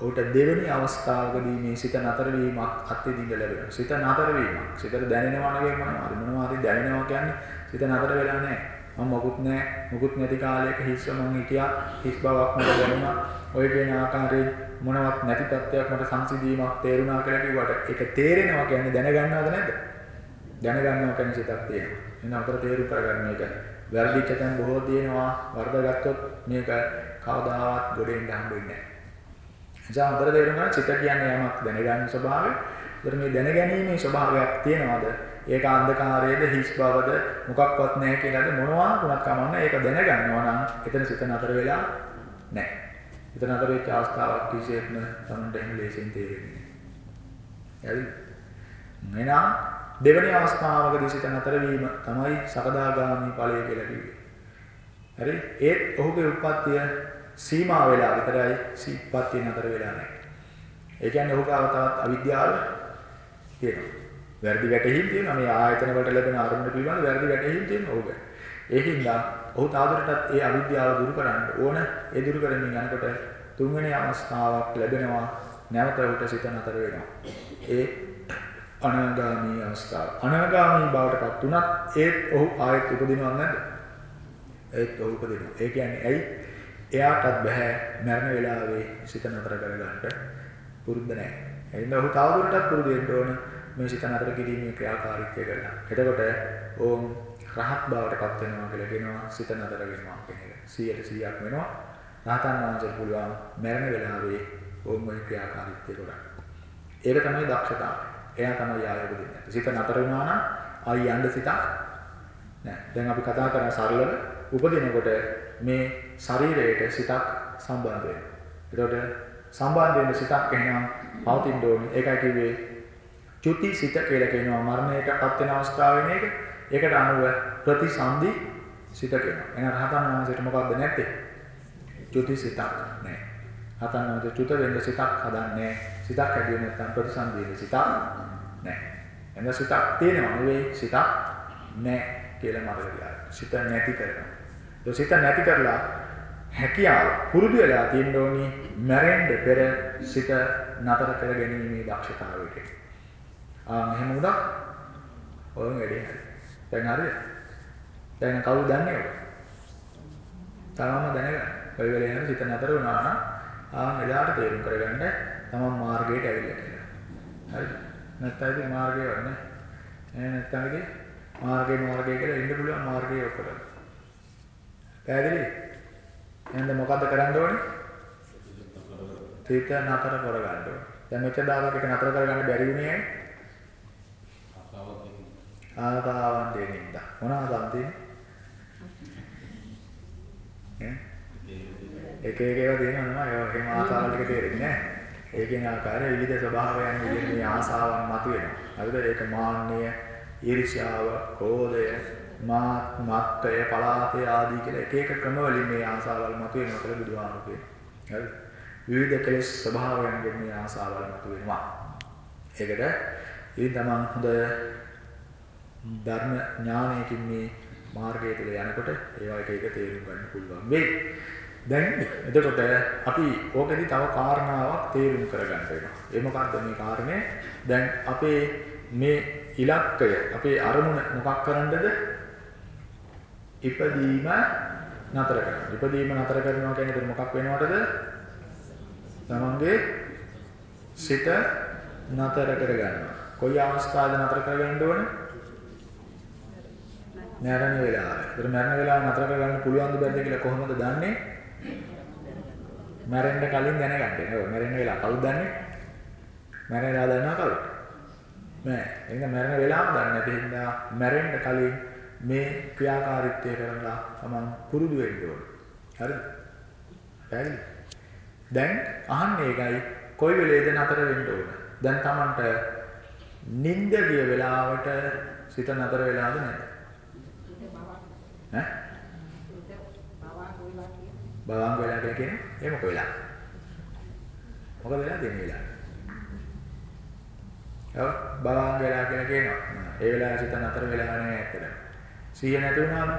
S1: ඔහුට දෙවෙනි අවස්ථාවකදී මේ සිත නතර වීමක් අත්විඳින්න ලැබෙනවා. සිත නතර වීමක්. සිතට දැනෙනවා නෙවෙයි මොනවා. මොනවා හරි දැනෙනවා කියන්නේ සිත නතර වෙලා නැහැ. මම මොකුත් නැහැ. මොකුත් නැති කාලයක හිස්ව මං හිටියා. හිස් බවක් මට දැනුණා. ඔය කියන ආකාරයෙන් මොනවත් නැති තත්ත්වයක් මට සංසිඳීමක් තේරුණා කියලා කිව්වට ඒක තේරෙනවා කියන්නේ දැනගන්නවද නැද්ද? දැනගන්නවා කියන්නේ සිතක් තියෙනවා. එහෙනම් අපර තේරුම් කරගන්න මේක. වැරදිච්ච තැන් බොහෝ තියෙනවා. වර්ධගත්තොත් මේක කවදාවත් ගොඩෙන්න හම්බෙන්නේ නැහැ. එනිසා හතර තේරුම් ගන්න චිත්ත කියන්නේ යමක් දැනගන්න ස්වභාවය. ඒතර මේ දැනගැනීමේ ස්වභාවයක් තියෙනවද? ඒක අන්ධකාරයේද හිස් බවද මොකක්වත් නැහැ කියලාද මොනවා වුණත් කමන්න ඒක දැනගන්නවා නම් එතන සිත නතර වෙලා නැහැ. එතන නතර වෙච්ච අවස්ථාවක් කිසියෙත්ම තමන්ට එහෙම ලේසියෙන් තේරෙන්නේ නැහැ. හරි. එහෙනම් දෙවෙනි අවස්ථාවකදී සිත නතර වීම තමයි සකදාගාමි ඵලය කියලා කිව්වේ. හරි. ඒත් ඔහුගේ උප්පත්තිය සීමා වෙලා විතරයි සීප්පත්තිය නතර වෙලා නැහැ. ඒ කියන්නේ ඔහු ගාව තවත් අවිද්‍යාව තියෙනවා. වැරදි වැටහීම් තියෙනවා. මේ ආයතන වලට ලැබෙන අරමුණ පිළිබඳ වැරදි වැටහීම් තියෙනවා ඔහුගේ. ඒකින්ද ඔහු තාදුරටත් ඒ අවිද්‍යාව දුරු කරන්න ඕන. ඒ දුරු කරමින් යනකොට තුන්වෙනි අවස්ථාවක් ලැබෙනවා. නැවත ඔහුට සිත නතර වෙනවා. ඒ අනාගාමී අවස්ථාව. අනාගාමී බවටපත් උනත් ඒත් ඔහු ආයෙත් උපදිනව නැද්ද? ඒත් ඔහු උපදිනවා. ඒ කියන්නේ ඇයි? එයාටත් බෑ මරණ වෙලාවේ සිත නතර කරගන්න පුරුද්ද නැහැ. එහෙනම් ඔහු තවදුරටත් පුරුදු වෙන්න ඕන මේ සිත නතර කිරීමේ ක්‍රියාකාරීත්වය කරලා. එතකොට ඕම් රහත් බවටපත් වෙනවා කියලා කියනවා සිත නතර වෙනවා කියන එක. 100ට 100ක් වෙනවා. රහතන් වහන්සේට පුළුවන් මරණ වෙලාවේ ඕම් මේ ක්‍රියාකාරීත්වය කරන්න. ඒක තමයි දක්ෂතාවය. එයා තමයි ආයෙ උපදින්නේ. සිත නතර වුණා නම් ආයෙ යන්න සිතක් නෑ. දැන් අපි කතා කරන සරලව උපදිනකොට මේ ශරීරයට සිතක් සම්බන්ධ වෙනවා. එතකොට සම්බන්ධ වෙන සිතක් එහෙනම් පවතින්න ඕනේ. ඒකයි කිව්වේ චුති සිත කියලා කියනවා මරණයටපත් වෙන අවස්ථාවේ නේද? ඒකට අනුව ප්‍රතිසන්දි සිත කියනවා. එහෙනම් රහතන් වහන්සේට මොකක්ද නැත්තේ? චුති සිතක් නැහැ. රහතන් වහන්සේ චුත වෙන්න සිතක් හදන්නේ සිතක් හැදුවේ නැත්නම් ප්‍රතිසන්දි වෙන සිතක් නැහැ. එහෙනම් සිතක් තියෙනවා නෙවෙයි සිතක් නැහැ කියලා මතක තියාගන්න. සිත නැති කරනවා. ඒ සිත නැති කරලා හැකියාව පුරුදු වෙලා තියෙන්න ඕනි මැරෙන්න පෙර සිත නතර කර ගැනීමේ දක්ෂතාවයට. ආ මෙහෙම උනත් ඔය වැඩේ හරි. දැන් හරිද? දැන් කවුද දන්නේ ඔය? තාම දැනගන්න. ඔය වෙලේ යන සිත නතර වුණා නම් ආ එදාට තේරුම් කරගන්න තමන් මාර්ගයට ඇවිල්ලා කියලා. හරිද? නැත්නම් ඉතින් මාර්ගය වන්නේ. එහෙ නැත්නම් ඉතින් මාර්ගේ මාර්ගය කියලා ඉන්න පුළුවන් මාර්ගය ඔක්කොම. පැහැදිලි? එහෙනම් මොකද්ද කරන්න ඕනේ? සිත නතර කරගන්න ඕනේ. දැන් මෙච්චර දාගක එක නතර කරගන්න බැරි වුණේ ඇයි? ආදාවන් දෙනින්ද. මොන ආදාවන් තියෙන්නේ? ඈ එක එක ඒවා තියෙනවා නම ඒවා එහෙම ආසාවල් ටික තේරෙන්නේ නැහැ. ඒකෙන් ආකාරය විවිධ ස්වභාවයන් විදිහට මේ ආසාවන් මතුවෙනවා. හරිද? ඒක මාන්නය, ඊර්ෂ්‍යාව, ක්‍රෝධය, මාත්, මත්තය, පලාතය ආදී කියලා එක එක ක්‍රම වලින් මේ ආසාවල් මතුවෙනවා කියලා බුදුහාමුදුරුවෝ කියනවා. හරිද? විවිධ කෙලෙස් ස්වභාවයන්ගෙන් මේ ආසාවල් මතුවෙනවා. ඒකට ඉතින් තමන් හොඳ ධර්ම ඥානයකින් මේ මාර්ගය තුල යනකොට ඒවා එක එක තේරුම් ගන්න පුළුවන් වෙයි. දැන් එතකොට අපි ඕකෙදි තව කාරණාවක් තේරුම් කරගන්න වෙනවා. ඒ මොකක්ද මේ කාරණේ? දැන් අපේ මේ ඉලක්කය, අපේ අරමුණ මොකක් කරන්නද? ඉපදීම නතර කරනවා. ඉපදීම නතර කරනවා කියන්නේ මොකක් වෙනවටද? තමන්ගේ සිත නතර කරගන්නවා. කොයි අවස්ථාවද නතර කරගන්න ඕනේ? මරණ වෙලාව. ඒතර මරණ වෙලාව නතර කරගන්න පුළුවන්ද බැරිද කියලා කොහොමද දන්නේ? මැරෙන්න කලින් දැනගන්න. ඔව් මැරෙන්න වෙලාව කවුද දන්නේ? මැරෙන්න වෙලාව දන්නවා කවුද? නෑ. එහෙනම් මැරෙන වෙලාව දන්නේ නැති හින්දා මැරෙන්න කලින් මේ ක්‍රියාකාරීත්වය කරලා තමන් පුරුදු වෙන්න ඕනේ. හරිද? පැහැදිලි? දැන් අහන්නේ ඒකයි කොයි වෙලේද නතර වෙන්න ඕන. දැන් තමන්ට නිින්ද ගිය වෙලාවට සිත නතර වෙලාද නැද්ද? ඈ? බවංග වෙලා කියලා කියන්නේ ඒ මොක වෙලා? මොකද වෙලා දෙන වෙලාව? ඔව් බවංග වෙලා කියලා කියනවා. ඒ වෙලාවේ සිත නතර වෙලා නැහැ ඇත්තට. සිහිය නැති වුණාම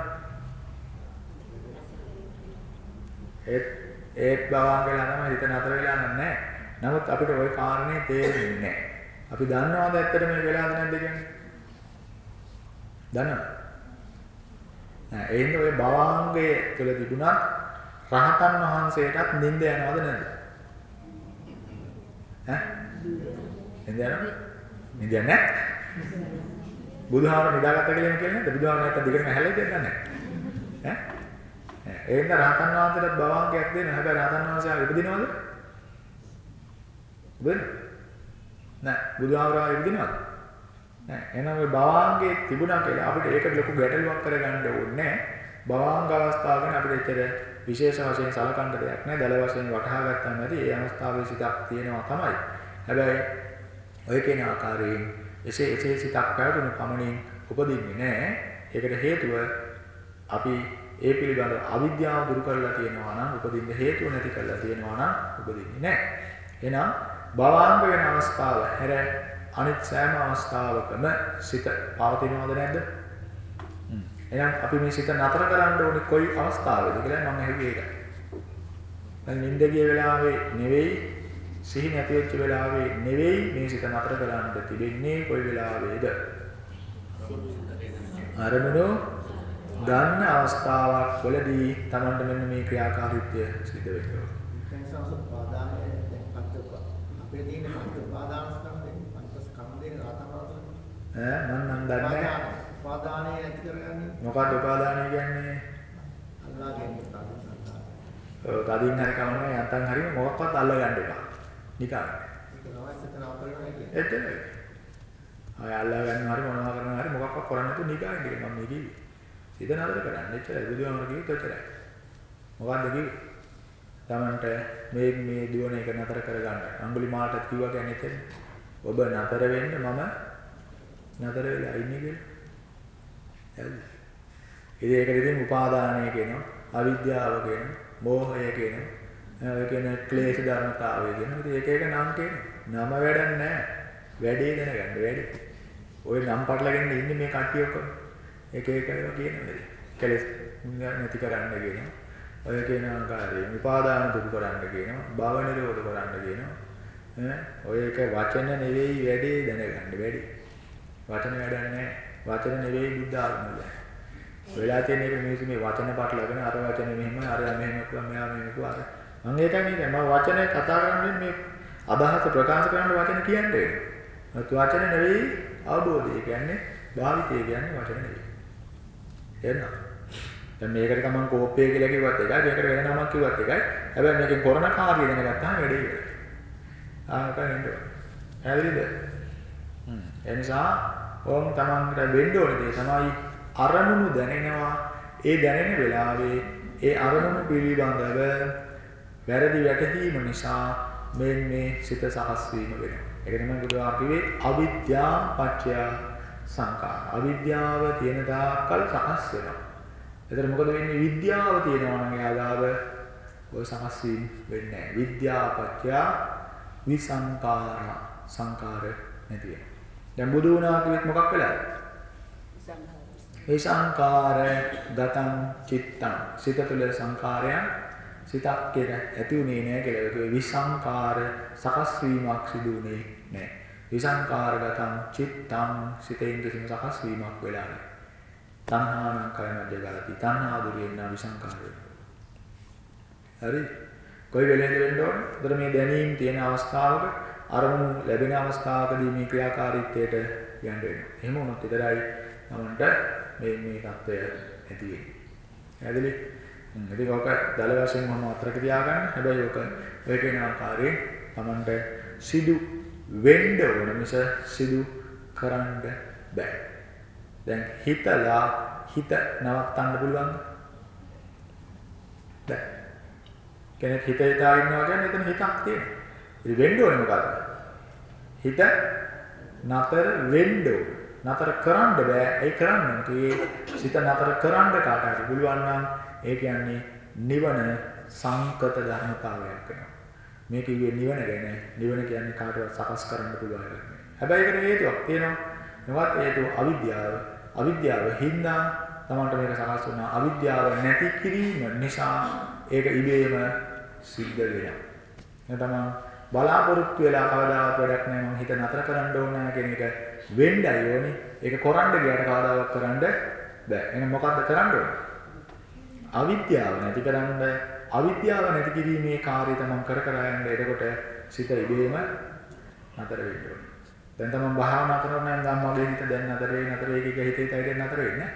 S1: ඒත් ඒත් බවංග වෙලා තමයි හිත නතර වෙලා නැහැ. නමුත් අපිට ওই කාරණේ තේරෙන්නේ නැහැ. අපි දන්නවද ඇත්තට මේ වෙලාවද නැද්ද කියන්නේ? දන්නවද? නෑ ඒ හින්දා ওই භවාංගයේ තුල තිබුණත් රහතන් වහන්සේටත් නිින්ද යනවද නැද්ද? ඈ? නිින්ද යනවද? නිින්ද යන්නේ නැහැ? බුදුහාමර නිදාගත්ත කියලා කියන්නේ නැද්ද? බුදුහාමර නැත්තම් දිගටම ඇහැලෙයිද දන්නේ නැහැ. ඈ? ඒ හින්දා රහතන් වහන්සේටත් භවාංගයක් දෙන්න. හැබැයි රහතන් වහන්සේ ආ ඉපදිනවද? ඉපදිනවද? නෑ බුදුහාමර ඉපදිනවද? නෑ එහෙනම් මේ භවාංගයේ තිබුණා කියලා අපිට ඒක ලොකු ගැටලුවක් කරගන්න ඕනේ නෑ. භවාංග අවස්ථාව ගැන අපිට එච්චර විශේෂ වශයෙන් සලකන්න දෙයක් නෑ. දල වශයෙන් වටහා ගත්තාම ඇති ඒ අවස්ථාවේ සිතක් තියෙනවා තමයි. හැබැයි ඔය කියන ආකාරයෙන් එසේ එසේ සිතක් පැවතුණු පමණින් උපදින්නේ නෑ. ඒකට හේතුව අපි ඒ පිළිබඳව අවිද්‍යාව දුරු කරලා තියෙනවා නම් උපදින්න හේතුව නැති කරලා තියෙනවා නම් උපදින්නේ නෑ. එහෙනම් භවාංග වෙන අවස්ථාව හැර අනිත් සෑම අවස්ථාවකම සිත පවතිනවද නැද්ද? එහෙනම් අපි මේ සිත නතර කරන්න ඕනේ කොයි අවස්ථාවේද කියලා මම අහුවේ ඒක. දැන් නිින්ද ගිය වෙලාවේ නෙවෙයි සිහි නැති වෙච්ච වෙලාවේ නෙවෙයි මේ සිත නතර කරන්න තිබෙන්නේ කොයි වෙලාවේද? අරමුණු ගන්න අවස්ථාවක් වලදී Tamanට මෙන්න මේ ක්‍රියාකාරීත්වය සිද්ධ වෙනවා. ඈ මම නම් දන්නේ
S11: උපාදානයේ ඇති කරගන්නේ
S1: මොකක්ද උපාදානය කියන්නේ?
S11: අල්ලා ගැනීම.
S1: ඔව් තදින් හරි කවන්නේ යන්තම් හරි මොකක්වත් අල්ල ගන්න එපා. නිකන්.
S11: ඒක තමයි.
S1: ආය අල්ලා ගන්න හරි මොනවා කරනවා හරි මොකක්වත් කරන්න නැතුව නිකන් ඉන්න මම මේ කිව්වේ. සිත නතර කරන්න එච්චරයි බුදුහාමර කිව්වෙත් එච්චරයි. මොකද්ද කිව්වේ? Tamanට මේ මේ දුවන එක නතර කරගන්න. අඟුලිමාලට කිව්වා කියන්නේ එතන. ඔබ නතර වෙන්න මම නතර වෙලා ඉන්නේ කියලා. හරිද? ඉතින් ඒකට ඉතින් උපාදානය කියනවා, අවිද්‍යාව කියනවා, මෝහය කියනවා. ඒ කියන්නේ ක්ලේශ ධර්මතාවය කියනවා. ඉතින් ඒක එක නම් කියනවා. නම වැඩක් නැහැ. වැඩේ දැනගන්න වැඩේ. ඔය නම් පටලගෙන ඉන්නේ මේ කට්ටිය ඔක්කොම. එක එක ඒවා කියනවා. කෙලස් නැති කරන්න කියනවා. ඔය කියන ආකාරයෙන් උපාදාන දුරු කරන්න කියනවා. භව නිරෝධ කරන්න කියනවා. ඈ ඔය එක වචන නෙවෙයි වැඩේ දැනගන්න වැඩේ. වචන වැඩක් නැහැ. වචන නෙවෙයි බුද්ධ ආගම. වෙලා තියෙන එක මිනිස්සු මේ වචන පටලගෙන අර වචන මෙහෙම අර මෙහෙම කිව්වා මෙයා මෙහෙම කිව්වා අර මම මේ මම වචන කතා කරන්නේ මේ අදහස ප්‍රකාශ කරන්න වචන කියන්නේ. ඒත් වචන නෙවෙයි අවබෝධය කියන්නේ භාවිතය කියන්නේ වචන නෙවෙයි. එහෙනම් දැන් මේකට තමන් කෝපය කියලා කිව්වත් එකයි මේකට වෙන නමක් කිව්වත් එකයි. හැබැයි මේකෙන් කරන කාර්යය දැනගත්තාම වැඩේ ඉවරයි. ආක නේද? හැදෙයිද? හ්ම්. ඒ නිසා ඕම් තමන්ට වෙන්න ඕනේ දේ තමයි අරමුණු දැනෙනවා. ඒ දැනෙන වෙලාවේ ඒ අරමුණු පිළිබඳව වැරදි වැටහීම නිසා මේ මේ සිත සකස් වීම වෙනවා. ඒක තමයි බුදුහාම කිව්වේ අවිද්‍යා පත්‍ය සංකාර. අවිද්‍යාව තියෙන තාක්කල් සකස් වෙනවා. එතකොට මොකද වෙන්නේ? විද්‍යාව තියෙනවා නම් එයාගාව ඔය සකස් වීම වෙන්නේ නැහැ. විද්‍යා පත්‍ය විසංකාර සංකාර නැති වෙනවා. දැන් බුදු වුණා කිව්වෙත් මොකක් වෙලාද? ඒ සංකාර ගතං චිත්තං සිත තුළ සංකාරයන් සිතක් කියන ඇති උනේ නෑ කියලා ඒකේ විසංකාර සකස් වීමක් සිදු උනේ නෑ. විසංකාරගතං චිත්තං සිතෙන් කිසිම සකස් වීමක් වෙලා නෑ. තණ්හානම් කය මැදගාති. තණ්හා දුරියෙන් නම් විසංකාර වෙනවා. හරි. කොයි වෙලෙන්ද වෙන්න ඕන? උතර මේ දැනීම් තියෙන අවස්ථාවක අරමුණු ලැබෙන අවස්ථාවකදී මේ ක්‍රියාකාරීත්වයට යන්න වෙනවා. එහෙම වුණොත් විතරයි තමන්ට මේ මේ தත්ත්වය ඇති වෙන්නේ. හැදෙන්නේ ඉතින් ඔක දල වශයෙන් මම අතරක තියාගන්න. හැබැයි ඔක ඔය කියන ආකාරයෙන් තමන්ට සිදු වෙන්න ඕන මිස සිදු කරන්න බෑ. දැන් හිතලා හිත නවත්තන්න පුළුවන්ද? බෑ. කෙනෙක් හිත හිතා ඉන්නවා කියන්නේ එතන හිතක් තියෙනවා. ඉතින් වෙන්න ඕනේ මොකද්ද? හිත නතර වෙන්න ඕනේ. නතර කරන්න බෑ. ඒ කරන්න ඒ සිත නතර කරන්න කාට හරි පුළුවන් නම් ඒ කියන්නේ නිවන සංකත ධර්මතාවයක් වෙනවා. මේ කිව්වේ නිවන ගැන. නිවන කියන්නේ කාටවත් සකස් කරන්න පුළුවන් එකක් නෙවෙයි. හැබැයි ඒකට හේතුවක් තියෙනවා. මොකක්ද හේතුව? අවිද්‍යාව. අවිද්‍යාව හින්දා තමන්ට මේක සකස් වුණා. අවිද්‍යාව නැති කිරීම නිසා ඒක ඉබේම සිද්ධ වෙනවා. එතන බලාපොරොත්තු වෙලා කවදාවත් වැඩක් නැහැ මම හිත නතර කරන්න ඕන කියන එක වෙන්නයි ඕනේ. ඒක කරන්න ගියට කවදාවත් කරන්න බෑ. එහෙනම් මොකද්ද කරන්න ඕනේ? අවිද්‍යාව නැති කරන්න අවිද්‍යාව නැති කිරීමේ කාර්යය තමයි කර කර යන්න. එතකොට සිත ඉබේම නතර වෙන්න ඕනේ. දැන් තමයි භාවනා කරනවා නම් දැන් මගේ හිත දැන් නතර වෙයි නතර වෙයි කිය හිතේ තයිරෙන් නතර වෙන්නේ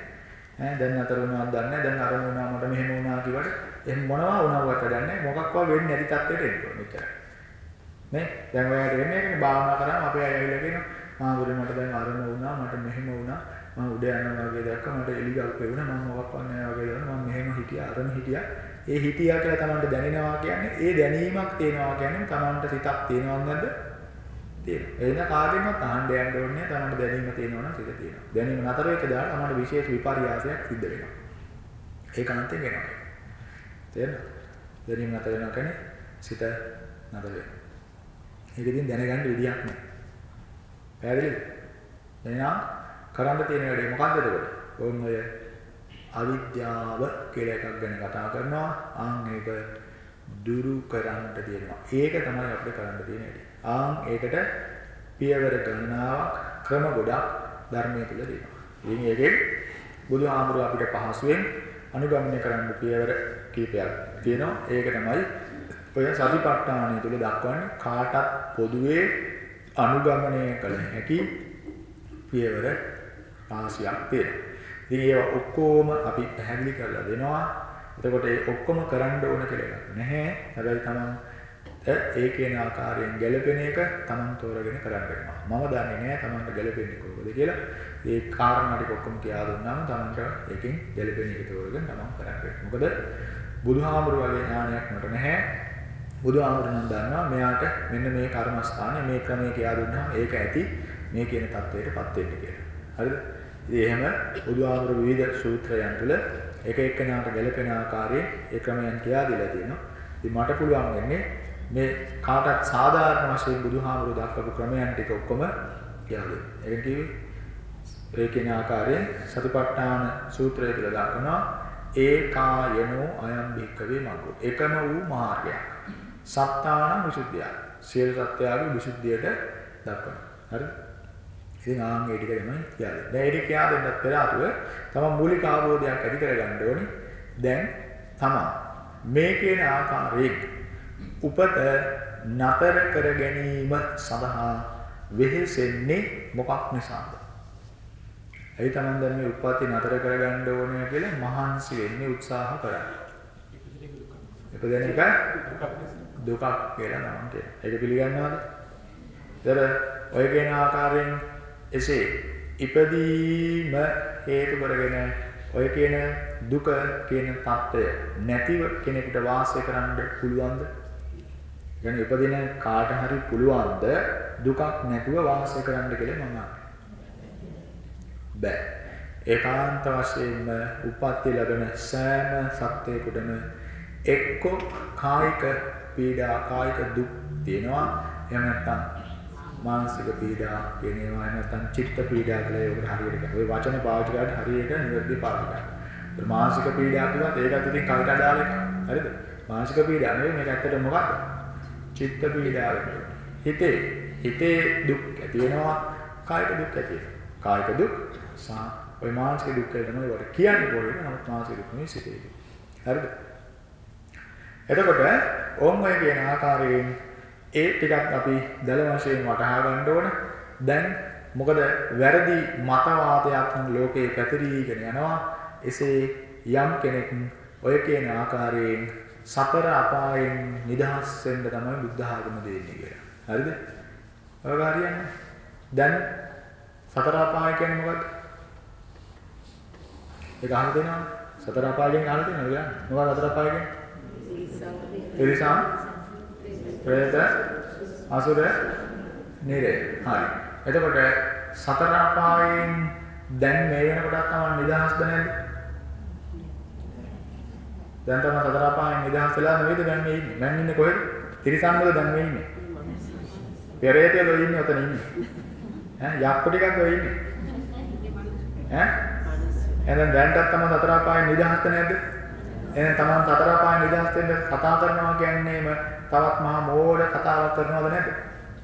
S1: ඈ දැන් නතර වුණාද දන්නේ දැන් අර වුණා මට මෙහෙම වුණා කිව්වට එහෙම මොනවා වුණාවත් දන්නේ මොකක්වත් වෙන්නේ නැති තත්ත්වයට එන්න ඕනේ මෙච්චරයි නේ? දැන් ඔයාලට වෙන්නේ ඒකනේ භාවනා කරාම අපේ අය ඇවිල්ලා කියනවා ආ බුදු මට දැන් අරම වුණා මට මෙහෙම වුණා. මම උඩ යනවා වගේ දැක්ක මට එලිගල් පෙවුණා මම මොකක්වත් නැහැ වගේ දන්නා මම මෙහෙම හිටියා අරම හිටියා. ඒ හිටියා කියලා Tamanට දැනෙනවා කියන්නේ ඒ දැනීමක් තියෙනවා කියන්නේ Tamanට සිතක් තියෙනවද නැද්ද? තියෙනවා. එහෙනම් කාගෙන්වත් අහන්න යන්න ඕනේ Tamanට දැනීම තියෙනවා නම් සිත තියෙනවා. දැනීම නතර වෙච්ච දාට Tamanට විශේෂ විපර්යාසයක් සිද්ධ වෙනවා. ඒක අන්තිම වෙනවා. තේරෙනවද? දැනීම නතර වෙනවා කියන්නේ සිත නතර වෙනවා. ඒක ඉතින් දැනගන්න විදියක් නෑ. පැහැදිලිද? එහෙනම් කරන්න තියෙන වැඩේ මොකක්ද එතකොට? ඕන් ඔය අවිද්‍යාව කියලා එකක් ගැන කතා කරනවා. ආන් ඒක දුරු කරන්න තියෙනවා. ඒක තමයි අපිට කරන්න තියෙන වැඩේ. ආන් ඒකට පියවර ගණනාවක් ක්‍රම ගොඩක් ධර්මයේ තුල තියෙනවා. ඉතින් ඒකෙන් බුදුහාමුදුරුව අපිට පහසුවෙන් අනුගමනය කරන්න පියවර කීපයක් තියෙනවා. ඒක තමයි ඔය සතිපට්ඨානය තුල දක්වන්නේ කාටත් පොදුවේ අනුගමනය කළ හැකි පියවර රාශියක් තියෙනවා. ඉතින් ඒවා ඔක්කොම අපි පැහැදිලි කරලා දෙනවා. එතකොට ඒ ඔක්කොම කරන්න ඕන කියලා නැහැ. හැබැයි තමන් ඒ කියන ආකාරයෙන් ගැලපෙන එක තමන් තෝරගෙන කරන්න වෙනවා. මම දන්නේ නැහැ තමන්ට ගැලපෙන්නේ කොහොමද කියලා. ඒ කාරණා ටික ඔක්කොම කියලා දුන්නාම තමන්ට ඒකෙන් ගැලපෙන එක තෝරගෙන තමන් කරන්න වෙනවා. මොකද බුදුහාමුදුරුවෝ වගේ ඥානයක් මට නැහැ. බුදුහාමුදුරුවෝ නම් දන්නවා මෙයාට මෙන්න මේ කර්මස්ථානේ මේ ක්‍රමයේ කියලා දුන්නාම ඒක ඇති මේ කියන தത്വයටපත් වෙන්න කියලා. හරිද? ඉතින් එහෙම බුදුහාමුදුර විවිධ සූත්‍රයන් තුළ එක එක්කෙනාට ගැලපෙන ආකාරයෙන් ඒ ක්‍රමයන් කියලා දීලා තියෙනවා. ඉතින් මට පුළුවන් වෙන්නේ මේ කාටත් සාධාරණ වශයෙන් බුදුහාමුදුර දක්වපු ක්‍රමයන් ටික ඔක්කොම කියලා දෙන්න. ඒක කිව්වේ ඒ කියන ආකාරයෙන් සතිපට්ඨාන සූත්‍රය තුළ දක්වනවා ඒකායනෝ අයම් භික්කවේ මග්ගෝ. එකම වූ මාර්ගයක්. සත්තාන විසුද්ධිය. සියලු සත්‍යයගේ විසුද්ධියට දක්වනවා. හරි? ඉතින් ආන් ඒ ටික තමයි කියන්නේ. දැන් ඒක කියා දෙන්නත් පෙර ආතුව තමන් මූලික අවබෝධයක් ඇති කරගන්න ඕනේ. දැන් තමන් මේ කියන ආකාරයෙන් උපත නතර කර ගැනීම සඳහා වෙහෙසෙන්නේ මොකක් නිසාද? ඇයි තමන් දැන් මේ උප්පත්ති නතර කරගන්න ඕනේ කියලා මහන්සි වෙන්නේ උත්සාහ කරන්නේ. ඉපදෙන එක දුකක් කියලා නම් කියනවා. ඒක පිළිගන්නවද? ඒතර ඔය කියන ආකාරයෙන් එසේ ඉපදීම හේතු කරගෙන ඔය කියන දුක කියන తত্ত্বය නැතිව කෙනෙකුට වාසය කරන්න පුළුවන්ද? يعني උපදින කාට හරි පුළුවන්ද දුකක් නැතුව වාසය කරන්න කියලා මම බෑ. ඒකාන්ත වශයෙන්ම උපත්ති ලැබෙන සෑම සත්‍යයකටම එක්ක කායික පීඩා කායික දුක් තියෙනවා. එහෙම නැත්නම් මානසික පීඩා කියන ඒවා එහෙම නැත්නම් චිත්ත පීඩා කියලා ඒකට හරියට කියනවා. ওই වචන පාවිච්චි කරලා හරියට නිවැරදි පාවිච්චි කරනවා. ඒ මානසික පීඩා කිව්වත් ඒකත් ඉතින් කවිට අදාළ එකක්. හරිද? මානසික පීඩා නෙවෙයි මේක ඇත්තට මොකක්ද? චිත්ත පීඩාව. හිතේ හිතේ දුක් ඇති වෙනවා කායික දුක් ඇති වෙනවා. කායික දුක් සහ ওই මානසික දුක් කියලා තමයි ඒවට කියන්නේ පොළේ. නමුත් මානසික දුක් නෙවෙයි සිතේ දුක්. හරිද? එතකොට ඕම් ඔය කියන ආකාරයෙන් ඒ ටිකක් අපි දල වශයෙන් වටහා ගන්න ඕන. දැන් මොකද වැරදි මතවාදයක් ලෝකේ පැතිරීගෙන යනවා. එසේ යම් කෙනෙක් ඔය කියන ආකාරයෙන් සතර අපායෙන් නිදහස් වෙන්න තමයි බුද්ධ ආගම දෙන්නේ කියලා. හරිද? ඔය හරියන්නේ. දැන් සතර අපාය කියන්නේ මොකක්ද? ඒක අහන්න දෙනවද? සතර අපාය කියන්නේ අහන්න දෙනවද? මොකක්ද සතර අපාය කියන්නේ? තිරිසන් ප්‍රේත අසුර නිරේ. හරි. එතකොට සතර අපායෙන් දැන් මේ වෙනකොටත් තමයි නිදහස්ද නැද්ද දැන් තමයි සතර අපායෙන් නිදහස් වෙලා නෙවෙයිද දැන් මේ ඉන්නේ? මං ඉන්නේ කොහෙද? තිරිසන් වල දැන් මේ ඉන්නේ? පෙරේතයෝ ඉන්නේ ඔතන ඉන්නේ. ඈ යක්කු ටිකක් ඔය ඉන්නේ. ඈ? එහෙනම් දැන්ටත් තමයි සතර අපායෙන් නිදහස්ද නැද්ද? එහෙනම් තමන් සතර අපාය නිදහස් වෙන්න කතා කරනවා කියන්නේම තවත් මහා මෝඩ කතාවක් කරනවද නැද්ද?